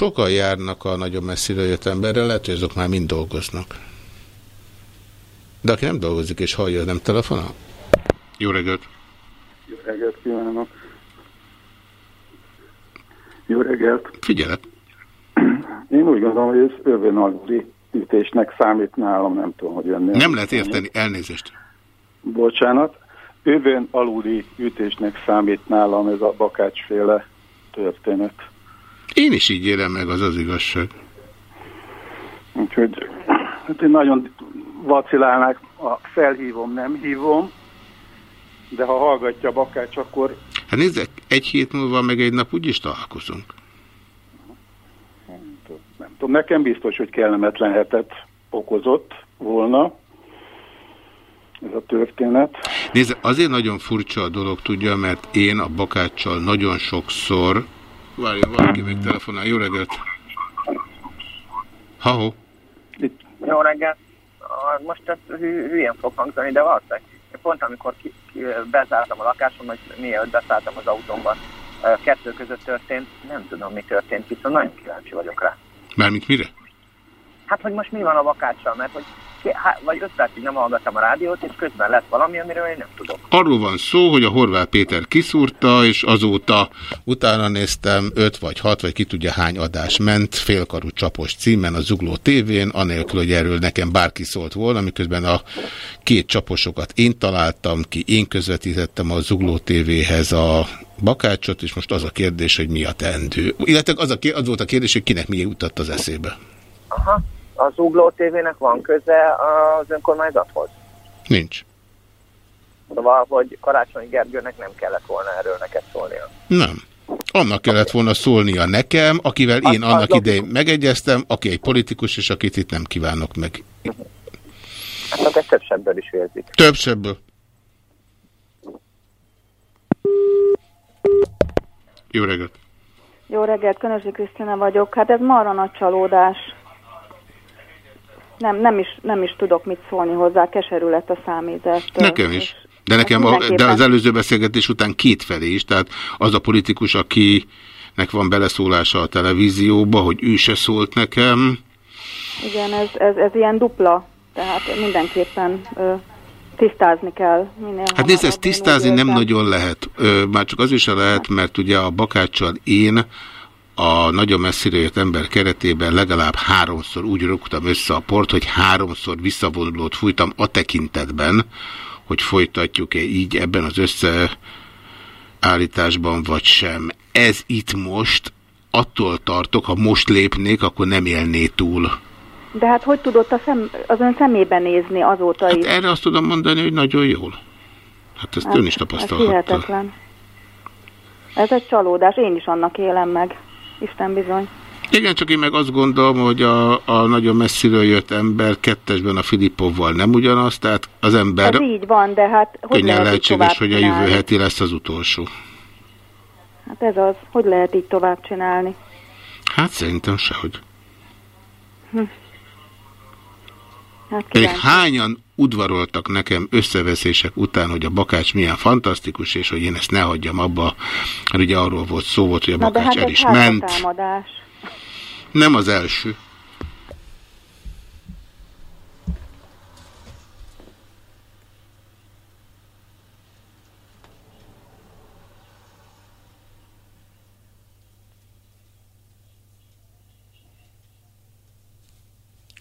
Sokan járnak a nagyon messzire jött emberrel, lehet, hogy azok már mind dolgoznak. De aki nem dolgozik és hallja, nem telefonál? Jó reggelt! Jó reggelt kívánok! Jó reggelt! Figyelek! Én úgy gondolom, hogy ez övön aluli ütésnek számít nálam, nem tudom, hogy önnél. Nem lehet érteni, elnézést. Bocsánat. Övön aluli ütésnek számít nálam ez a bakácsféle történet. Én is így élem meg, az az igazság. Úgyhogy hát én nagyon vacilálnak, a felhívom, nem hívom, de ha hallgatja a bakács, akkor Hát nézzek, egy hét múlva meg egy nap úgyis találkozunk. nem tudom, nekem biztos, hogy kellemetlen hetet okozott volna ez a történet. Nézd, azért nagyon furcsa a dolog, tudja, mert én a bakáccsal nagyon sokszor... Várja, valaki még telefonál. Jó reggelt! Ha-ho! Jó reggelt! Most ez hülyén fog hangzani, de valószínűleg pont amikor ki, ki, bezártam a lakásom, hogy mielőtt beszálltam az autómban, kettő között történt, nem tudom mi történt, viszont nagyon kíváncsi vagyok rá. Mármint mire? Hát, hogy most mi van a vakáccsal, mert hogy há- vagy öt percig nem hallgattam a rádiót, és közben lett valami, amiről én nem tudok. Arról van szó, hogy a Horváth Péter kiszúrta, és azóta utána néztem, öt vagy hat, vagy ki tudja hány adás ment, félkarú csapos címen a Zugló tévén, anélkül, hogy erről nekem bárki szólt volna, miközben a két csaposokat én találtam ki, én közvetítettem a Zugló tévéhez a bakácsot, és most az a kérdés, hogy mi a teendő. Illetve az, a, az volt a kérdés, hogy kinek mi jutott az eszébe. Aha, az Ugló TV-nek van köze az önkormányzathoz? Nincs. Szóval, hogy Karácsony Gergőnek nem kellett volna erről neked szólnia. Nem. Annak kellett volna szólnia nekem, akivel én Az- az annak idején megegyeztem, aki egy politikus, és akit itt nem kívánok meg. Hát akkor több sebből is érzik. Több sebből. Jó reggelt! Jó reggelt, Könösi Krisztina vagyok. Hát ez marra nagy csalódás. Nem, nem, is, nem is tudok mit szólni hozzá, keserű lett a számítást. Nekem is. De nekem, a, de az előző beszélgetés után kétfelé is, tehát az a politikus, akinek van beleszólása a televízióba, hogy ő se szólt nekem, Igen, ez, ez, ez ilyen dupla, tehát mindenképpen ö, tisztázni kell. Minél Hát nézd, ezt én tisztázni nem nagyon lehet. Ö, már csak az is lehet, mert ugye a bakáccsal én a nagyon messzire jött ember keretében legalább háromszor úgy rúgtam össze a port, hogy háromszor visszavonulót fújtam a tekintetben, hogy folytatjuk-e így ebben az összeállításban, vagy sem. Ez itt most, attól tartok, ha most lépnék, akkor nem élné túl. De hát hogy tudott a szem, az ön szemébe nézni azóta Hát is? erre azt tudom mondani, hogy nagyon jól. Hát ezt ön is Ez tapasztalhatta. hihetetlen. Ez egy csalódás, én is annak élem meg. Isten bizony. Igen, csak én meg azt gondolom, hogy a, a nagyon messziről jött ember kettesben a Filippovval nem ugyanaz, tehát az ember Ez így van, de hát hogy könnyen lehetséges, hogy a jövő heti lesz az utolsó. Hát ez az, hogy lehet így tovább csinálni? Hát szerintem sehogy. Hm. Hát kíváncsi. hányan udvaroltak nekem összeveszések után, hogy a bakács milyen fantasztikus, és hogy én ezt ne hagyjam abba, mert ugye arról volt szó volt, hogy a Na bakács hát el is ment. házatámadás. Nem az első.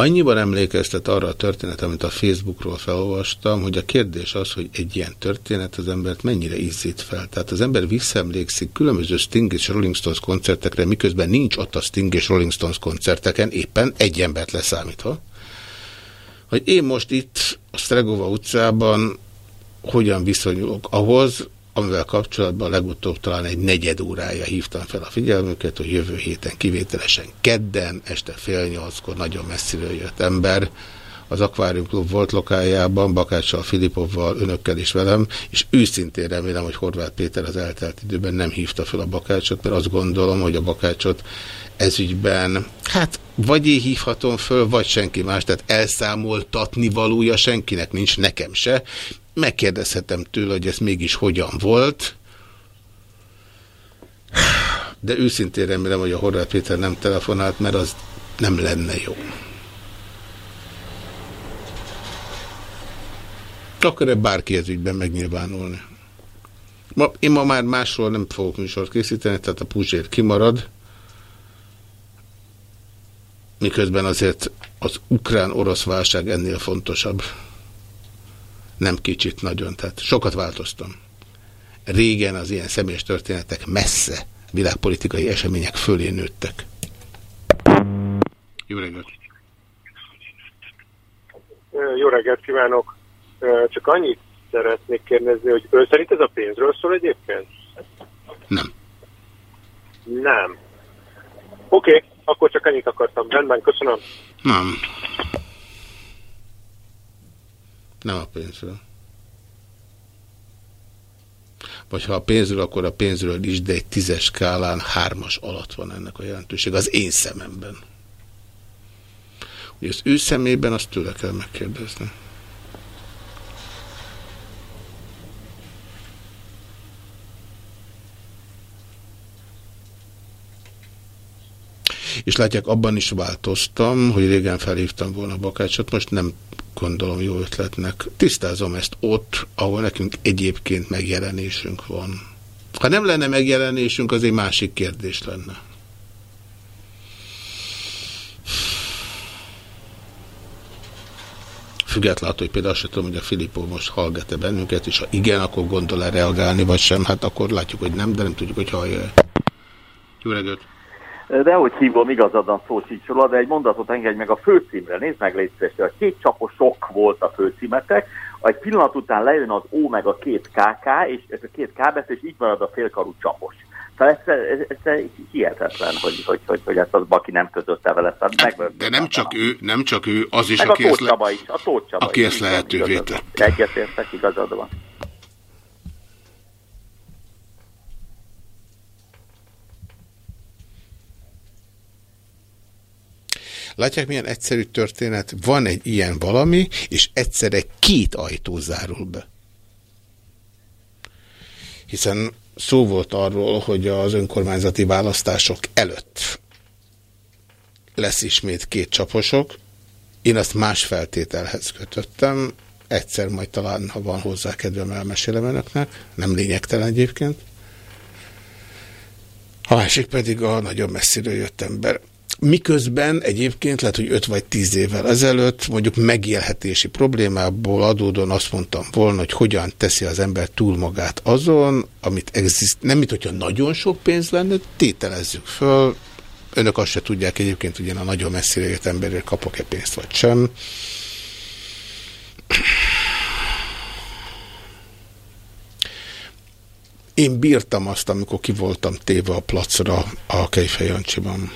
Annyiban emlékeztet arra a történet, amit a Facebookról felolvastam, hogy a kérdés az, hogy egy ilyen történet az embert mennyire izzít fel. Tehát az ember visszaemlékszik különböző Sting és Rolling Stones koncertekre, miközben nincs ott a Sting és Rolling Stones koncerteken, éppen egy embert leszámítva. Hogy én most itt a Stregova utcában hogyan viszonyulok ahhoz, amivel kapcsolatban legutóbb talán egy negyed órája hívtam fel a figyelmüket, hogy jövő héten kivételesen kedden, este fél nyolckor nagyon messziről jött ember, az Aquarium Club volt lokájában, Bakáccsal, Filipovval, önökkel is velem, és őszintén remélem, hogy Horváth Péter az eltelt időben nem hívta fel a Bakácsot, mert azt gondolom, hogy a Bakácsot ezügyben, hát vagy én hívhatom föl, vagy senki más, tehát elszámoltatni valója senkinek nincs, nekem se, megkérdezhetem tőle, hogy ez mégis hogyan volt, de őszintén remélem, hogy a Horváth Péter nem telefonált, mert az nem lenne jó. Akar-e bárki ez ügyben megnyilvánulni? Ma, én ma már másról nem fogok műsort készíteni, tehát a Puzsér kimarad, miközben azért az ukrán-orosz válság ennél fontosabb. Nem kicsit, nagyon. Tehát sokat változtam. Régen az ilyen személyes történetek messze világpolitikai események fölé nőttek. Jó reggelt! Jó reggelt kívánok! Csak annyit szeretnék kérdezni, hogy ön szerint ez a pénzről szól egyébként? Nem. Nem. Oké, okay, akkor csak ennyit akartam. Rendben, köszönöm. Nem. Nem a pénzről. Vagy ha a pénzről, akkor a pénzről is, de egy tízes skálán hármas alatt van ennek a jelentőség, az én szememben. Ugye az ő szemében azt tőle kell megkérdezni. És látják, abban is változtam, hogy régen felhívtam volna Bakácsot, most nem gondolom jó ötletnek. Tisztázom ezt ott, ahol nekünk egyébként megjelenésünk van. Ha nem lenne megjelenésünk, az egy másik kérdés lenne. Függetlenül, hogy például azt tudom, hogy a Filippo most hallgat-e bennünket, és ha igen, akkor gondol-e reagálni, vagy sem, hát akkor látjuk, hogy nem, de nem tudjuk, hogy hallja -e. Jó reggelt! De hogy hívom, igazad szó sincs róla, de egy mondatot engedj meg a főcímre. Nézd meg, légy szíves, a két csaposok volt a főcímetek, egy pillanat után lejön az O meg a két KK, és ez a két K és így marad a félkarú csapos. Tehát ez, ez, ez hihetetlen, hogy, hogy, hogy, hogy ezt az Baki nem közölte vele. Meg, De nem csak ő, nem csak ő, az is, meg aki, a ezt, le, is, a aki is, ezt igen, lehetővé igazad tett. van. Egyetértek, igazad van. Látják, milyen egyszerű történet? Van egy ilyen valami, és egyszerre két ajtó zárul be. Hiszen szó volt arról, hogy az önkormányzati választások előtt lesz ismét két csaposok. Én azt más feltételhez kötöttem. Egyszer majd talán, ha van hozzá kedvem, elmesélem önöknek. Nem lényegtelen egyébként. A másik pedig a nagyon messziről jött ember. Miközben egyébként lehet, hogy 5 vagy 10 évvel ezelőtt mondjuk megélhetési problémából adódóan azt mondtam volna, hogy hogyan teszi az ember túl magát azon, amit exist, nem mint hogyha nagyon sok pénz lenne, tételezzük föl, önök azt se tudják egyébként, hogy én a nagyon messzire jött emberért kapok-e pénzt vagy sem. Én bírtam azt, amikor ki voltam téve a placra a Kejfej Jancsiban.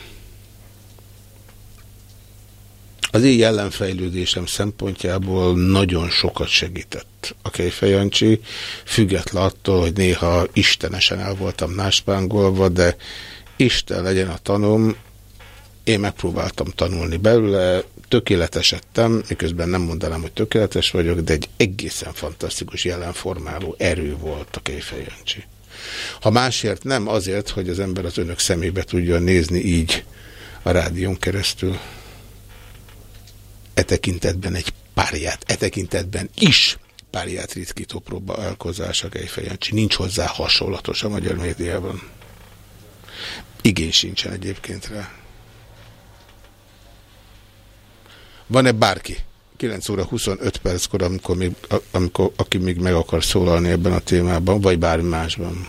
Az én jelenfejlődésem szempontjából nagyon sokat segített a Kejfej Jancsi, független attól, hogy néha istenesen el voltam náspángolva, de Isten legyen a tanom, Én megpróbáltam tanulni belőle, tökéletesedtem, miközben nem mondanám, hogy tökéletes vagyok, de egy egészen fantasztikus jelenformáló erő volt a Kejfej Jancsi. Ha másért nem, azért, hogy az ember az önök szemébe tudjon nézni így a rádión keresztül. E tekintetben egy párját, e tekintetben is párját ritkító próbálkozás a Kejfej Jancsi. Nincs hozzá hasonlatos a magyar médiában. Igény sincsen egyébként rá. Van-e bárki? 9 óra 25 perckor, amikor, még, amikor aki még meg akar szólalni ebben a témában, vagy bármi másban.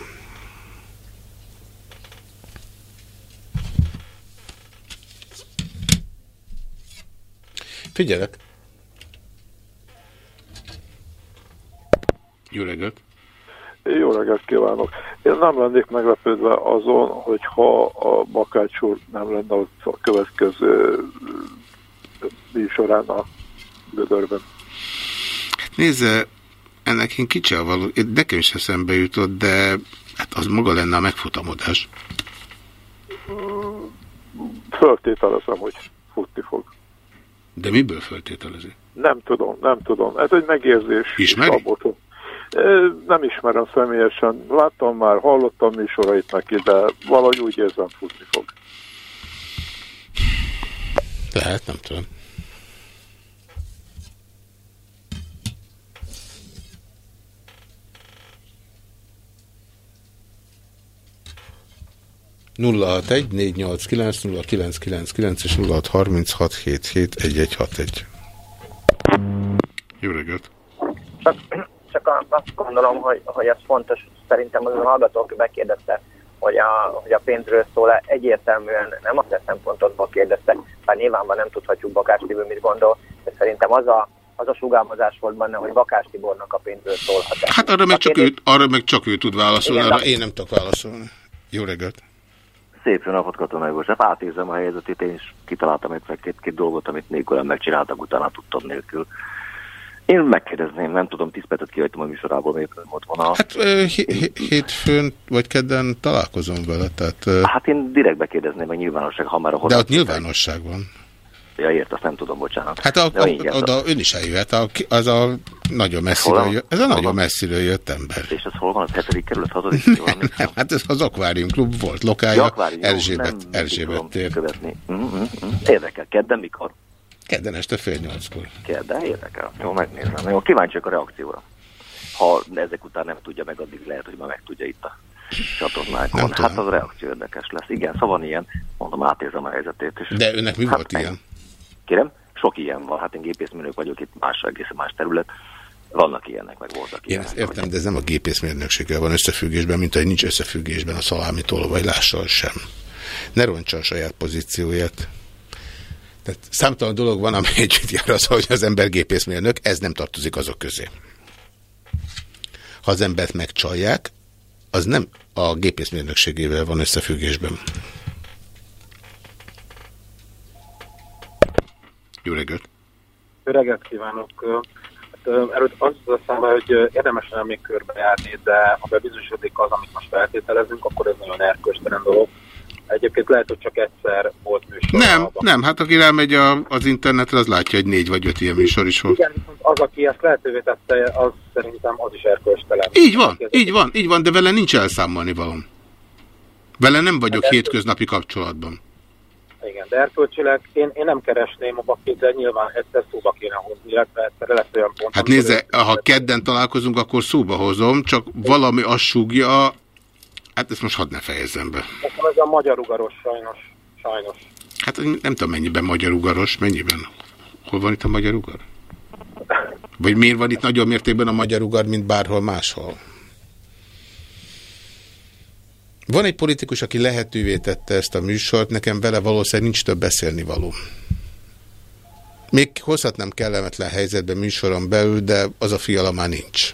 Figyelek. Jó reggelt! Jó reggelt kívánok! Én nem lennék meglepődve azon, hogyha a Bakács úr nem lenne a következő műsorán a gödörben. Nézze, ennek én kicsi a való, nekem is eszembe jutott, de hát az maga lenne a megfutamodás. Föltételezem, hogy futni fog. De miből föltételezi? Nem tudom, nem tudom. Ez egy megérzés. Ismeri? Szabotó. Nem ismerem személyesen. Láttam már, hallottam műsorait neki, de valahogy úgy érzem, futni fog. Lehet, nem tudom. 061-489-0999 és 0636771161. Jó reggelt! Csak, csak azt gondolom, hogy, hogy ez fontos, szerintem az a hallgató megkérdezte, hogy a, hogy a pénzről szól-e, egyértelműen nem azt a szempontotból kérdezte, bár nyilvánvalóan nem tudhatjuk Bakás Tibor mit gondol, de szerintem az a, az a sugámozás volt benne, hogy Bakás Tibornak a pénzről szólhat -e. Hát arra meg, a csak kérdés... ő, arra meg csak ő tud válaszolni, Igen, arra de... én nem tudok válaszolni. Jó reggelt! Szép jó napot, Katonai József. Átérzem a helyzetét, én is kitaláltam egy két-két dolgot, amit nélkül megcsináltak, utána tudtam nélkül. Én megkérdezném, nem tudom, 10 percet kihagytam a műsorából, miért nem ott van a... Hát hétfőn vagy kedden találkozom vele, tehát... Hát én direkt bekérdezném, hogy nyilvánosság, ha már a De ott nyilvánosság van. Ja, ért, azt nem tudom, bocsánat. Hát a, a, igen, oda ön is eljöhet, a, az a nagyon messziről jött, ez a nagyon messziről jött ember. És ez hol van? Az hetedik kerület, hatodik? Nem, hát ez az Akvárium Klub volt Ja, lokája, Erzsébet, Erzsébet tér. Mm, mm, mm. Érdekel, kedden mikor? Kedden este fél nyolckor. Kedden, érdekel. Jó, megnézem. Jó, kíváncsiak a reakcióra. Ha ezek után nem tudja meg, addig lehet, hogy már meg tudja itt a csatornákon. Hát az a reakció érdekes lesz. Igen, szóval ilyen, mondom, átérzem a helyzetét. És De önnek mi Hát volt meg- ilyen? Kérem, sok ilyen van. Hát én gépészmérnök vagyok, itt más, egészen más terület. Vannak ilyenek, meg voltak Én ezt értem, de ez nem a gépészmérnökséggel van összefüggésben, mint ahogy nincs összefüggésben a szalámi tolvajlással sem. Ne roncsa a saját pozícióját. Tehát számtalan dolog van, amely együtt jár az, hogy az ember gépészmérnök, ez nem tartozik azok közé. Ha az embert megcsalják, az nem a gépészmérnökségével van összefüggésben. Jó reggelt! Jó reggelt kívánok! Hát, Előtt az az eszembe, hogy érdemes lenne még körbejárni, de ha bebizonyosodik az, amit most feltételezünk, akkor ez nagyon erköstelen dolog. Egyébként lehet, hogy csak egyszer volt műsor. Nem, nem, hát aki rámegy a, az internetre, az látja, hogy négy vagy öt ilyen műsor is volt. Igen, az, aki ezt lehetővé tette, az szerintem az is erköstelen. Így van, így van, így van, de vele nincs elszámolni valom. Vele nem vagyok Hát hétköznapi kapcsolatban. Igen, de erkölcsileg én, én nem keresném a bakét, de nyilván egyszer szóba kéne hozni, illetve egyszer lesz olyan pont. Hát nézze, ha kedden találkozunk, akkor szóba hozom, csak valami azt súgja, hát ezt most hadd ne fejezzem be. Nekem ez a magyar ugaros sajnos. Sajnos. Hát nem tudom mennyiben magyar ugaros, mennyiben? Hol van itt a magyar ugar? Vagy miért van itt nagyobb mértékben a magyar ugar, mint bárhol máshol? Van egy politikus, aki lehetővé tette ezt a műsort, nekem vele valószínűleg nincs több beszélni való. Még hozhatnám kellemetlen helyzetbe műsoron belül, de az a fiala már nincs.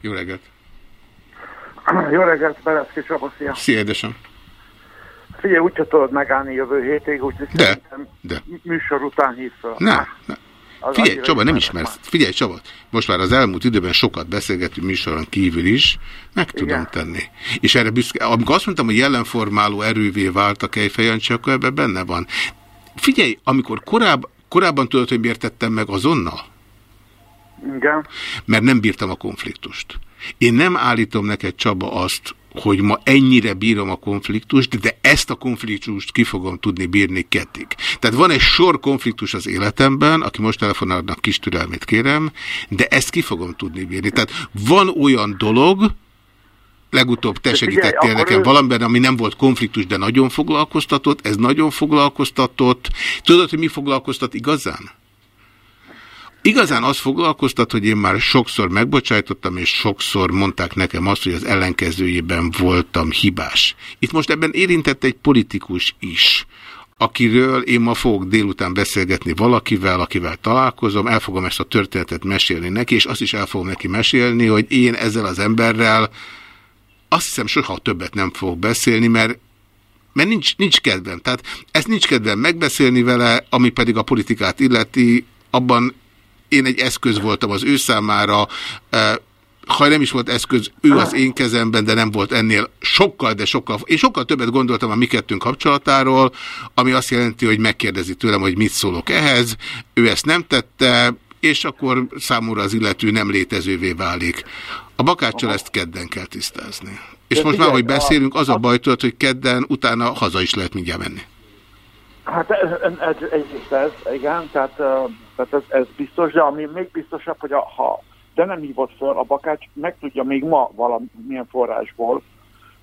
Jó reggelt! Jó reggelt, Bereszki Csaba, szia. Szia, édesem! Figyelj, úgy tudod megállni jövő hétig, úgyhogy De, szerintem de. műsor után hív fel. Nem, nem. Figyelj, Csaba, nem ismersz. Figyelj, Csaba, most már az elmúlt időben sokat beszélgetünk műsoron kívül is, meg tudom Igen. tenni. És erre büszke, amikor azt mondtam, hogy jelenformáló erővé vált a Kejfejancsi, akkor ebben benne van. Figyelj, amikor korább, korábban tudod, hogy miért tettem meg azonnal? Igen. Mert nem bírtam a konfliktust. Én nem állítom neked, Csaba, azt, hogy ma ennyire bírom a konfliktust, de ezt a konfliktust ki fogom tudni bírni keddig. Tehát van egy sor konfliktus az életemben, aki most telefonálnak kis türelmét kérem, de ezt ki fogom tudni bírni. Tehát van olyan dolog, legutóbb te segítettél nekem ő- valamiben, ami nem volt konfliktus, de nagyon foglalkoztatott, ez nagyon foglalkoztatott. Tudod, hogy mi foglalkoztat igazán? Igazán az foglalkoztat, hogy én már sokszor megbocsájtottam, és sokszor mondták nekem azt, hogy az ellenkezőjében voltam hibás. Itt most ebben érintett egy politikus is, akiről én ma fogok délután beszélgetni valakivel, akivel találkozom, el fogom ezt a történetet mesélni neki, és azt is el fogom neki mesélni, hogy én ezzel az emberrel azt hiszem soha többet nem fogok beszélni, mert mert nincs, nincs kedvem. Tehát ezt nincs kedvem megbeszélni vele, ami pedig a politikát illeti, abban én egy eszköz voltam az ő számára, ha nem is volt eszköz, ő az én kezemben, de nem volt ennél sokkal, de sokkal, én sokkal többet gondoltam a mi kettőnk kapcsolatáról, ami azt jelenti, hogy megkérdezi tőlem, hogy mit szólok ehhez, ő ezt nem tette, és akkor számomra az illető nem létezővé válik. A bakáccsal ezt kedden kell tisztázni. És De most már, figyelj, hogy beszélünk, az a baj tudod, hogy kedden utána haza is lehet mindjárt menni. Hát ez, ez, ez, egyrészt ez, igen, tehát, tehát ez, ez biztos, de ami még biztosabb, hogy a, ha de nem hívott föl, a bakács megtudja még ma valamilyen forrásból,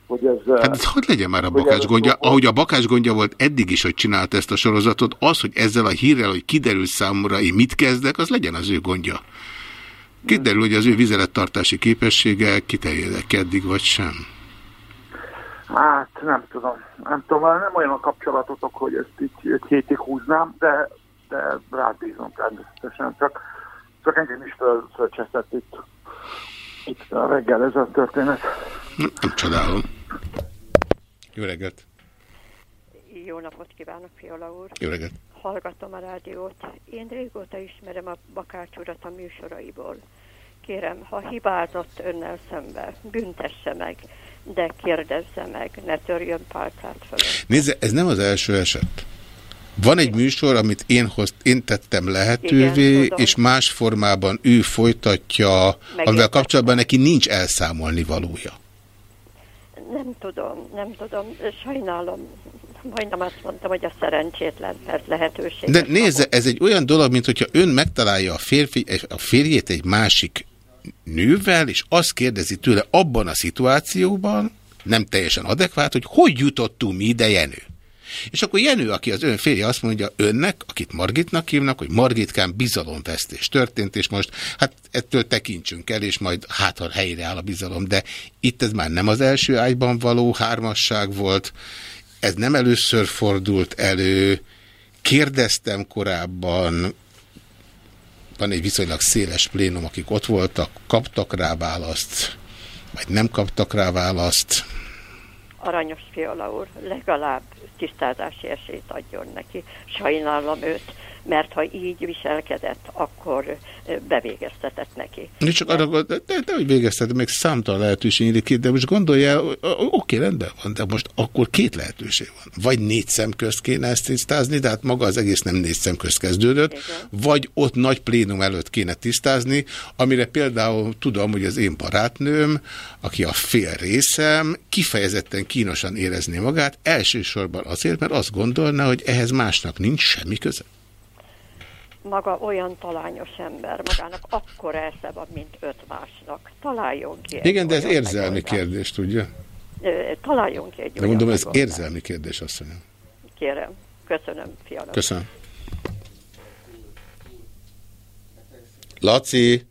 hogy ez... Hát ez hogy legyen már a bakács gondja? szó- Ahogy a bakács gondja volt eddig is, hogy csinálta ezt a sorozatot, az, hogy ezzel a hírrel, hogy kiderül számomra, én mit kezdek, az legyen az ő gondja. Kiderül, hogy az ő vizelettartási képessége kiterjedek eddig, vagy sem. Hát nem tudom, nem tudom, nem olyan a kapcsolatotok, hogy ezt így egy hétig húznám, de, de rád bízom természetesen, csak, csak engem is föl, fölcseszett itt, itt a reggel ez a történet. Nem, nem csodálom. Jó reggelt! Jó napot kívánok, Fiola úr! Jó reggelt! Hallgatom a rádiót. Én régóta ismerem a Bakács urat a műsoraiból. Kérem, ha hibázott önnel szembe, büntesse meg, de kérdezze meg, ne törjön pálcát föl. Nézze, ez nem az első eset. Van egy műsor, amit én, hoz, én tettem lehetővé, Igen, tudom. és más formában ő folytatja, amivel kapcsolatban neki nincs elszámolni valója. Nem tudom, nem tudom, sajnálom. Majdnem azt mondtam, hogy a szerencsétlen, mert lehetőség. De nézze, ez egy olyan dolog, mint hogyha ön megtalálja a, férfi, a férjét egy másik nővel, és azt kérdezi tőle abban a szituációban, nem teljesen adekvát, hogy hogy jutottunk mi ide, Jenő. És akkor Jenő, aki az ön férje, azt mondja önnek, akit Margitnak hívnak, hogy Margitkán bizalomvesztés történt, és most hát ettől tekintsünk el, és majd hát ha helyre áll a bizalom. De itt ez már nem az első ágyban való hármasság volt, ez nem először fordult elő, kérdeztem korábban, van egy viszonylag széles plénum, akik ott voltak, kaptak rá választ, vagy nem kaptak rá választ. Aranyos Fiola úr, legalább tisztázási esélyt adjon neki. Sajnálom őt, mert ha így viselkedett, akkor bevégeztetett neki. Én csak arra de, de, de hogy végezted, még számtalan lehetőség nyílik de most gondolja, oké, rendben van, de most akkor két lehetőség van. Vagy négy szem közt kéne ezt tisztázni, de hát maga az egész nem négy szem közt kezdődött, vagy ott nagy plénum előtt kéne tisztázni, amire például tudom, hogy az én barátnőm, aki a fél részem, kifejezetten kínosan érezné magát, elsősorban azért, mert azt gondolna, hogy ehhez másnak nincs semmi köze. Maga olyan talányos ember, magának akkor esze van, mint öt másnak. Találjon ki Igen, de ez érzelmi megoldást. kérdés, tudja? Találjon ki egy De mondom, ez megoldást. érzelmi kérdés, azt mondjam. Kérem, köszönöm, Fiala. Köszönöm. Laci!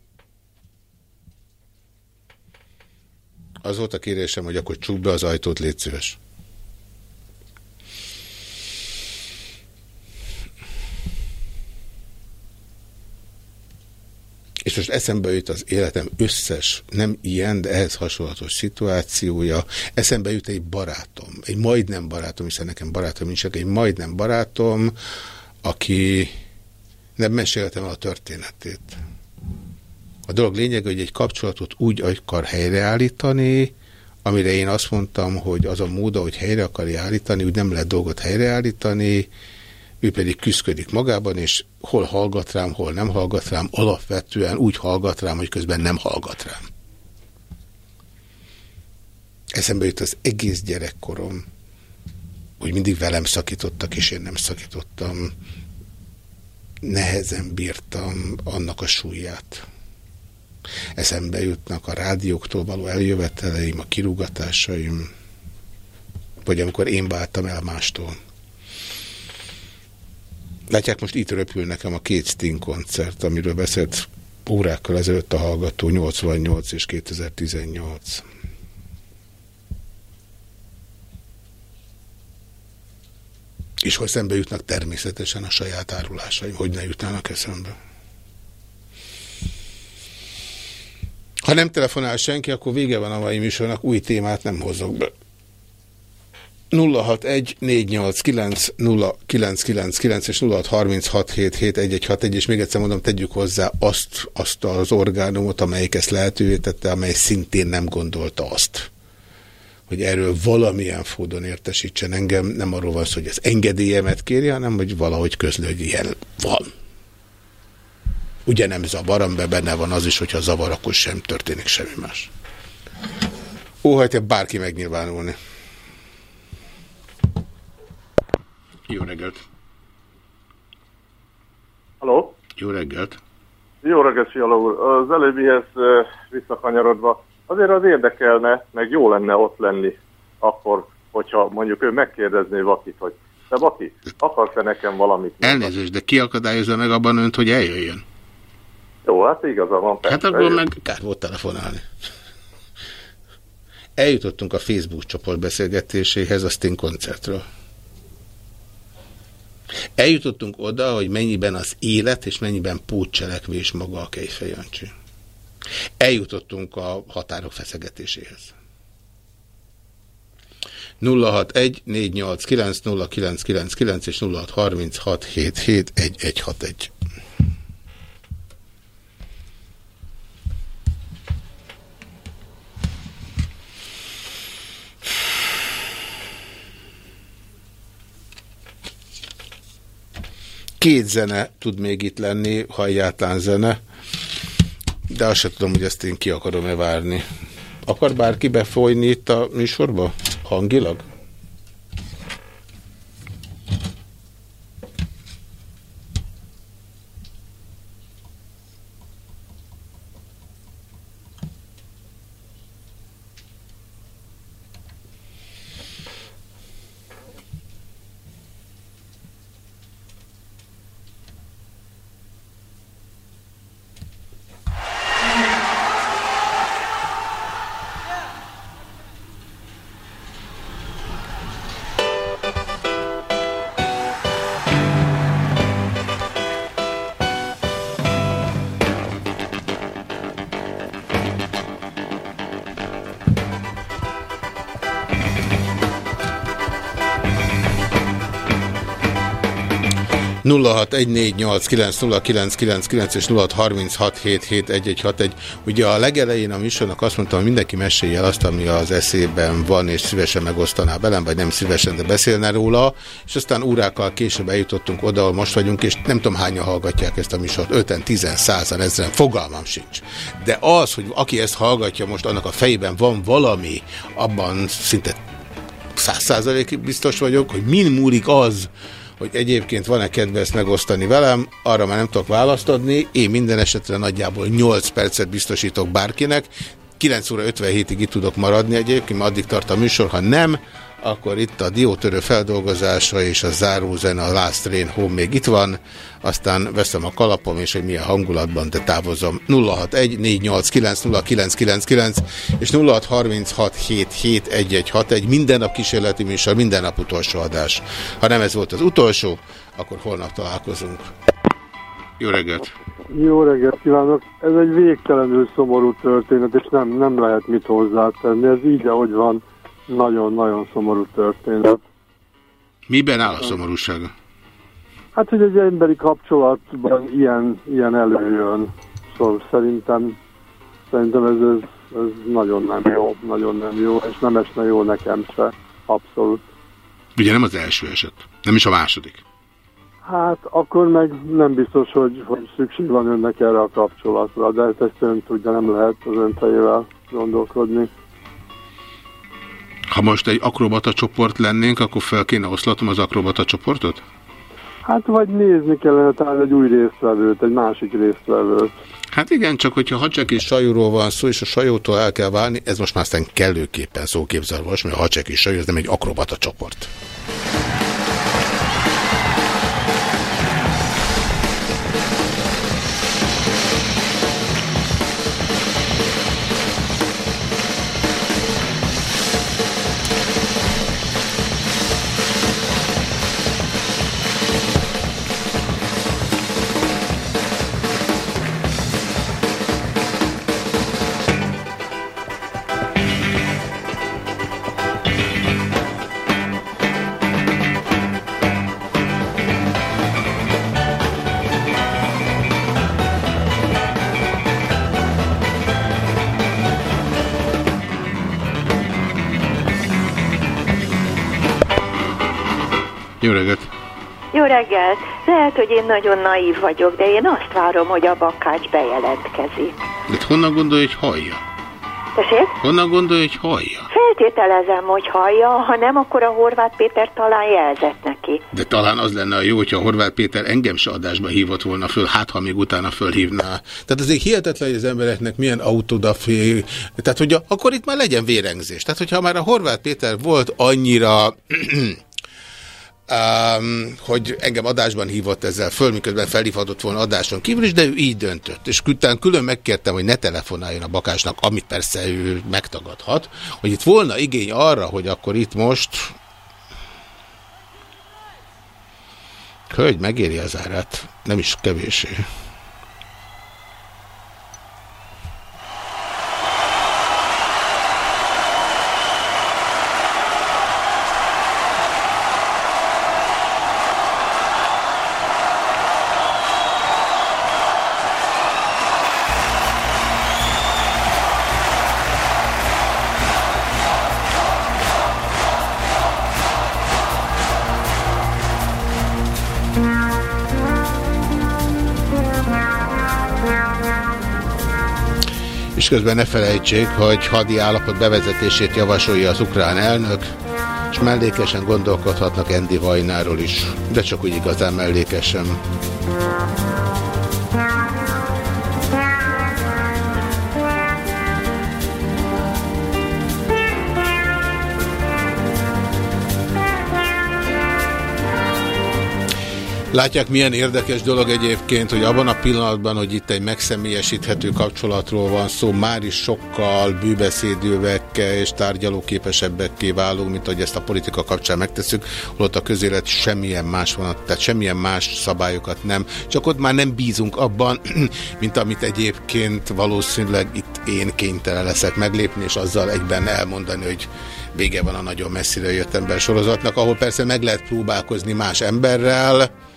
Az volt a kérésem, hogy akkor csukd be az ajtót, légy szíves. És most eszembe jut az életem összes, nem ilyen, de ehhez hasonlatos szituációja. Eszembe jut egy barátom, egy majdnem barátom, hiszen nekem barátom nincs, egy majdnem barátom, aki Nem meséltem el a történetét. A dolog lényeg, hogy egy kapcsolatot úgy akar helyreállítani, amire én azt mondtam, hogy az a mód, hogy helyre akarja állítani, úgy nem lehet dolgot helyreállítani, ő pedig küzdködik magában, és hol hallgat rám, hol nem hallgat rám, alapvetően úgy hallgat rám, hogy közben nem hallgat rám. Eszembe jut az egész gyerekkorom, hogy mindig velem szakítottak, és én nem szakítottam. Nehezen bírtam annak a súlyát. Eszembe jutnak a rádióktól való eljöveteleim, a kirúgatásaim, vagy amikor én váltam el mástól. Látják, most itt röpül nekem a két Sting koncert, amiről beszélt órákkal ezelőtt a hallgató 88 és 2018. És hogy szembe jutnak természetesen a saját árulásaim, hogy ne jutnának eszembe. Ha nem telefonál senki, akkor vége van a mai műsornak, új témát nem hozok be. 061-489-0999 és 0636771161, és még egyszer mondom, tegyük hozzá azt, azt az orgánumot, amelyik ezt lehetővé tette, amely szintén nem gondolta azt, hogy erről valamilyen fódon értesítsen engem. Nem arról van szó, hogy az engedélyemet kérje, hanem hogy valahogy közlő, hogy ilyen van. Ugye nem zavar, amiben benne van az is, hogyha zavar, akkor sem történik semmi más. Óhajtja bárki megnyilvánulni. Jó reggelt! Haló? Jó reggelt! Jó reggelt, Fiala úr. Az előbbihez visszakanyarodva, azért az érdekelne, meg jó lenne ott lenni akkor, hogyha mondjuk ő megkérdezné Vakit, hogy te Vaki, akarsz-e nekem valamit? Elnézést, de ki akadályozza meg abban önt, hogy eljöjjön? Jó, hát igaza van. Persze, Hát akkor meg kár volt telefonálni. Eljutottunk a Facebook csoport beszélgetéséhez a Sting koncertről. Eljutottunk oda, hogy mennyiben az élet és mennyiben pótcselekvés maga a Kejfej Jancsi. Eljutottunk a határok feszegetéséhez. 061 489 0999 és 0636 Két zene tud még itt lenni, ha egyáltalán zene, de azt sem tudom, hogy ezt én ki akarom-e várni. Akar bárki befolyni itt a műsorba? Hangilag? És 0636771161. Ugye a legelején a műsornak azt mondtam, hogy mindenki mesélje el azt, ami az eszében van, és szívesen megosztaná velem, vagy nem szívesen, de beszélne róla, és aztán órákkal később eljutottunk oda, ahol most vagyunk, és nem tudom hányan hallgatják ezt a műsort, 5 10 százan, ezeren, fogalmam sincs. De az, hogy aki ezt hallgatja most, annak a fejében van valami, abban szinte száz százalékig biztos vagyok, hogy min múlik az, hogy egyébként van-e kedve ezt megosztani velem, arra már nem tudok választ adni. Én minden esetre nagyjából 8 percet biztosítok bárkinek. 9 óra 57-ig itt tudok maradni egyébként, addig tart a műsor, ha nem, akkor itt a diótörő feldolgozása és a zárózene, a Last Train Home még itt van, aztán veszem a kalapom, és hogy milyen hangulatban, de távozom. 061 489 0999 és 0636771161 minden nap kísérleti műsor, minden nap utolsó adás. Ha nem ez volt az utolsó, akkor holnap találkozunk. Jó reggelt! Jó reggelt kívánok! Ez egy végtelenül szomorú történet, és nem, nem lehet mit hozzátenni. Ez így, ahogy van, nagyon-nagyon szomorú történet. Miben áll a szomorúsága? Hát, hogy egy emberi kapcsolatban ilyen, ilyen előjön. Szóval szerintem, szerintem ez, ez, ez nagyon nem jó, nagyon nem jó, és nem esne jó nekem se, abszolút. Ugye nem az első eset, nem is a második. Hát akkor meg nem biztos, hogy, hogy szükség van önnek erre a kapcsolatra, de ezt ön tudja, nem lehet az ön fejével gondolkodni. Ha most egy akrobata csoport lennénk, akkor fel kéne oszlatom az akrobata csoportot? Hát vagy nézni kellene talán egy új résztvevőt, egy másik résztvevőt. Hát igen, csak hogyha hacsek és sajóról van szó, és a sajótól el kell válni, ez most már aztán kellőképpen szóképzalmas, mert a hacsek és sajó, ez nem egy akrobata csoport. Jó reggelt! Jó reggelt! Lehet, hogy én nagyon naív vagyok, de én azt várom, hogy a bakács bejelentkezik. De honnan gondolja, hogy hallja? Tessék? Honnan gondolja, hogy hallja? Feltételezem, hogy hallja, ha nem, akkor a Horváth Péter talán jelzett neki. De talán az lenne a jó, hogyha Horváth Péter engem se adásba hívott volna föl, hát ha még utána fölhívná. Tehát azért hihetetlen, hogy az embereknek milyen autodafé... Tehát, hogy a, akkor itt már legyen vérengzés. Tehát, hogyha már a Horváth Péter volt annyira... Um, hogy engem adásban hívott ezzel föl, miközben felhívhatott volna adáson kívül is, de ő így döntött. És utána külön megkértem, hogy ne telefonáljon a bakásnak, amit persze ő megtagadhat, hogy itt volna igény arra, hogy akkor itt most Hölgy megéri az árát, nem is kevésé. Közben ne felejtsék, hogy hadi állapot bevezetését javasolja az ukrán elnök, és mellékesen gondolkodhatnak Endi Vajnáról is, de csak úgy igazán mellékesen. Látják, milyen érdekes dolog egyébként, hogy abban a pillanatban, hogy itt egy megszemélyesíthető kapcsolatról van szó, már is sokkal bűbeszédővekkel és tárgyalóképesebbekké válunk, mint hogy ezt a politika kapcsán megteszünk, holott a közélet semmilyen más van, tehát semmilyen más szabályokat nem. Csak ott már nem bízunk abban, mint amit egyébként valószínűleg itt én kénytelen leszek meglépni, és azzal egyben elmondani, hogy vége van a nagyon messzire jött ember sorozatnak, ahol persze meg lehet próbálkozni más emberrel,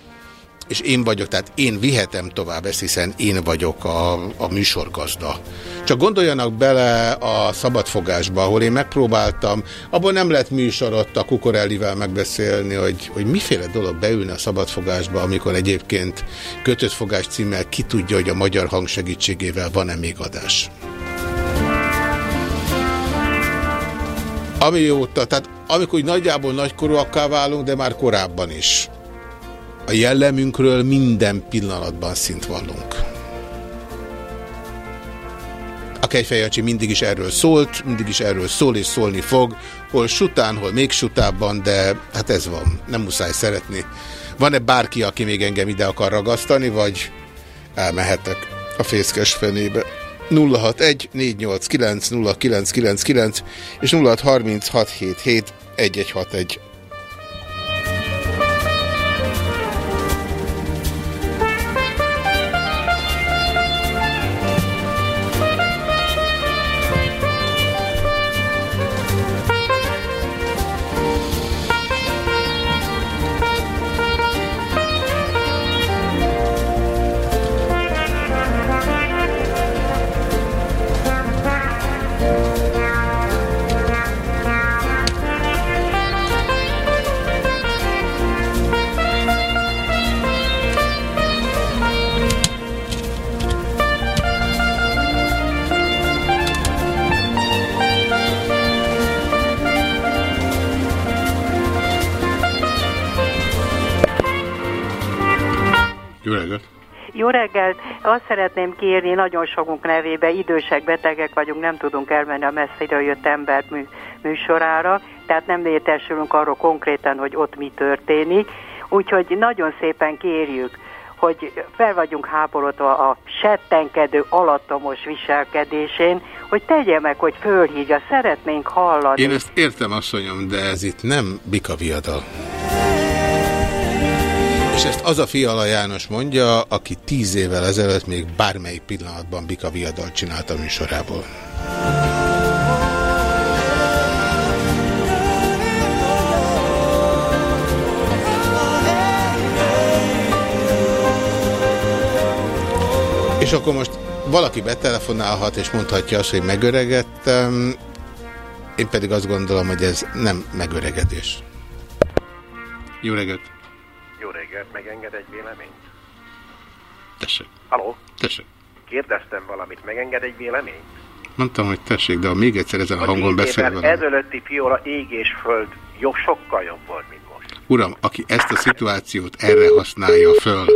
és én vagyok, tehát én vihetem tovább ezt, hiszen én vagyok a, a műsorgazda. Csak gondoljanak bele a szabadfogásba, ahol én megpróbáltam, abból nem lehet műsorot a Kukorellivel megbeszélni, hogy, hogy miféle dolog beülni a szabadfogásba, amikor egyébként kötött fogás címmel ki tudja, hogy a magyar hang segítségével van-e még adás. Amióta, tehát amikor nagyjából nagykorúakká válunk, de már korábban is. A jellemünkről minden pillanatban szint vallunk. A Kejfejancsi mindig is erről szólt, mindig is erről szól és szólni fog, hol sután, hol még sutában, de hát ez van, nem muszáj szeretni. Van-e bárki, aki még engem ide akar ragasztani, vagy elmehetek a fészkes fenébe? 061 489 0999 és 063677 Azt szeretném kérni, nagyon sokunk nevébe, idősek, betegek vagyunk, nem tudunk elmenni a messziről jött ember mű, műsorára, tehát nem értesülünk arról konkrétan, hogy ott mi történik. Úgyhogy nagyon szépen kérjük, hogy fel vagyunk háborodva a settenkedő alattomos viselkedésén, hogy tegye meg, hogy fölhívja, szeretnénk hallani. Én ezt értem, asszonyom, de ez itt nem Bika viadal. És ezt az a Fiala János mondja, aki tíz évvel ezelőtt még bármelyik pillanatban Bika viadal csinálta műsorából. És akkor most valaki betelefonálhat és mondhatja azt, hogy megöregettem, én pedig azt gondolom, hogy ez nem megöregedés. Jó reggelt! Jó reggelt, megenged egy véleményt? Tessék. Haló? Tessék. Kérdeztem valamit, megenged egy véleményt? Mondtam, hogy tessék, de ha még egyszer ezen a hangon beszél velem. ezelőtti fiola ég és föld jobb, sokkal jobb volt, mint most. Uram, aki ezt a szituációt erre használja föl,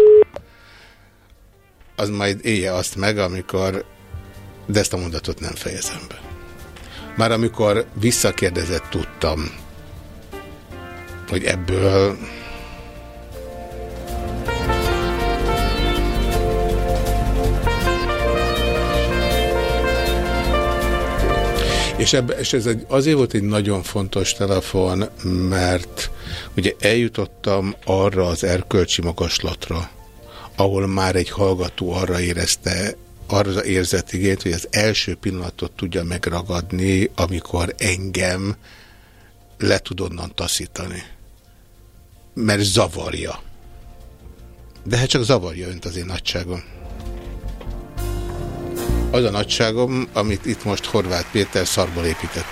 az majd élje azt meg, amikor, de ezt a mondatot nem fejezem be. Már amikor visszakérdezett, tudtam, hogy ebből És, ebbe, és ez egy, azért volt egy nagyon fontos telefon, mert ugye eljutottam arra az erkölcsi magaslatra, ahol már egy hallgató arra érezte, arra érzett igényt, hogy az első pillanatot tudja megragadni, amikor engem le tud onnan taszítani. Mert zavarja. De hát csak zavarja önt az én nagyságom. Az a nagyságom, amit itt most Horváth Péter szarból épített.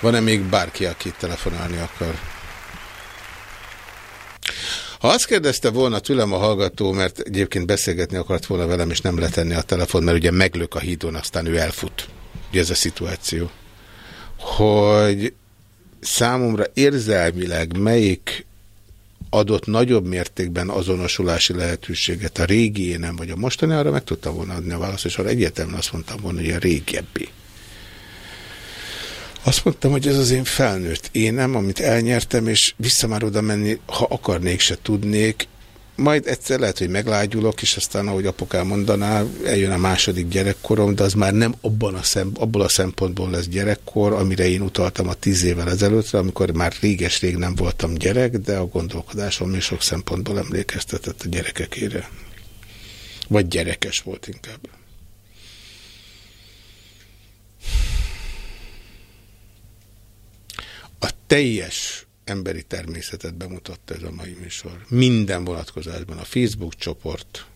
Van-e még bárki, aki telefonálni akar? Ha azt kérdezte volna tőlem a hallgató, mert egyébként beszélgetni akart volna velem, és nem letenni a telefon, mert ugye meglök a hídon, aztán ő elfut. Ugye ez a szituáció. Hogy számomra érzelmileg melyik adott nagyobb mértékben azonosulási lehetőséget a régi énem vagy a mostani, arra meg tudtam volna adni a választ, és arra egyértelműen azt mondtam volna, hogy a régebbi. Azt mondtam, hogy ez az én felnőtt énem, amit elnyertem, és vissza már oda menni, ha akarnék, se tudnék. Majd egyszer lehet, hogy meglágyulok, és aztán, ahogy apukám mondaná, eljön a második gyerekkorom, de az már nem abban a szem, abból a szempontból lesz gyerekkor, amire én utaltam a tíz évvel ezelőttre, amikor már réges-rég nem voltam gyerek, de a gondolkodásom még sok szempontból emlékeztetett a gyerekekére. Vagy gyerekes volt inkább. A teljes emberi természetet bemutatta ez a mai műsor. Minden vonatkozásban a Facebook csoport,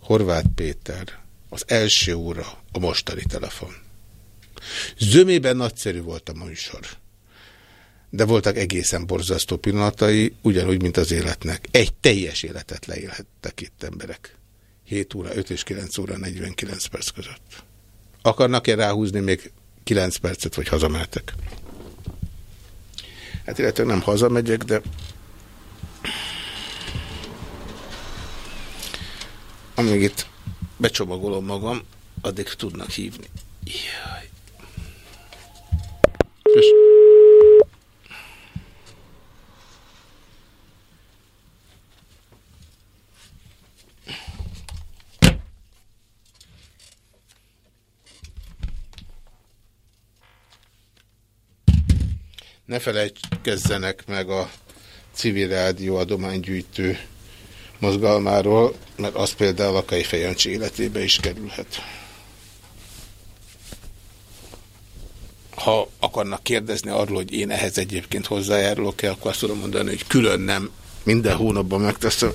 Horváth Péter, az első óra, a mostani telefon. Zömében nagyszerű volt a műsor. De voltak egészen borzasztó pillanatai, ugyanúgy, mint az életnek. Egy teljes életet leélhettek itt emberek. 7 óra, 5 és 9 óra, 49 perc között. Akarnak-e ráhúzni még 9 percet, vagy hazamehetek? Hát illetve nem hazamegyek, de amíg itt becsomagolom magam, addig tudnak hívni. Jaj. És... Ne felejtkezzenek meg a civil rádió adománygyűjtő mozgalmáról, mert az például a Kejfej életébe is kerülhet. Ha akarnak kérdezni arról, hogy én ehhez egyébként hozzájárulok-e, akkor azt tudom mondani, hogy külön nem. Minden hónapban megteszem.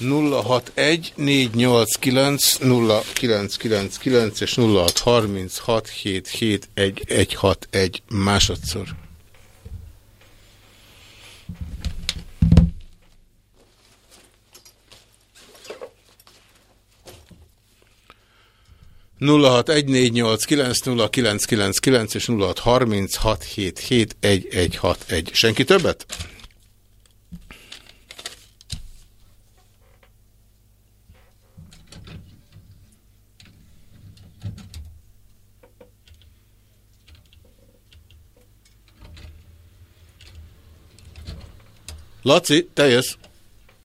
061 489 0999 és 0636 771161 másodszor. nulla hat egy négy nyolc kilenc nulla kilenc kilenc kilenc és nulla hat harminc hat hét hét egy egy hat egy. Senki többet? Laci, te jössz.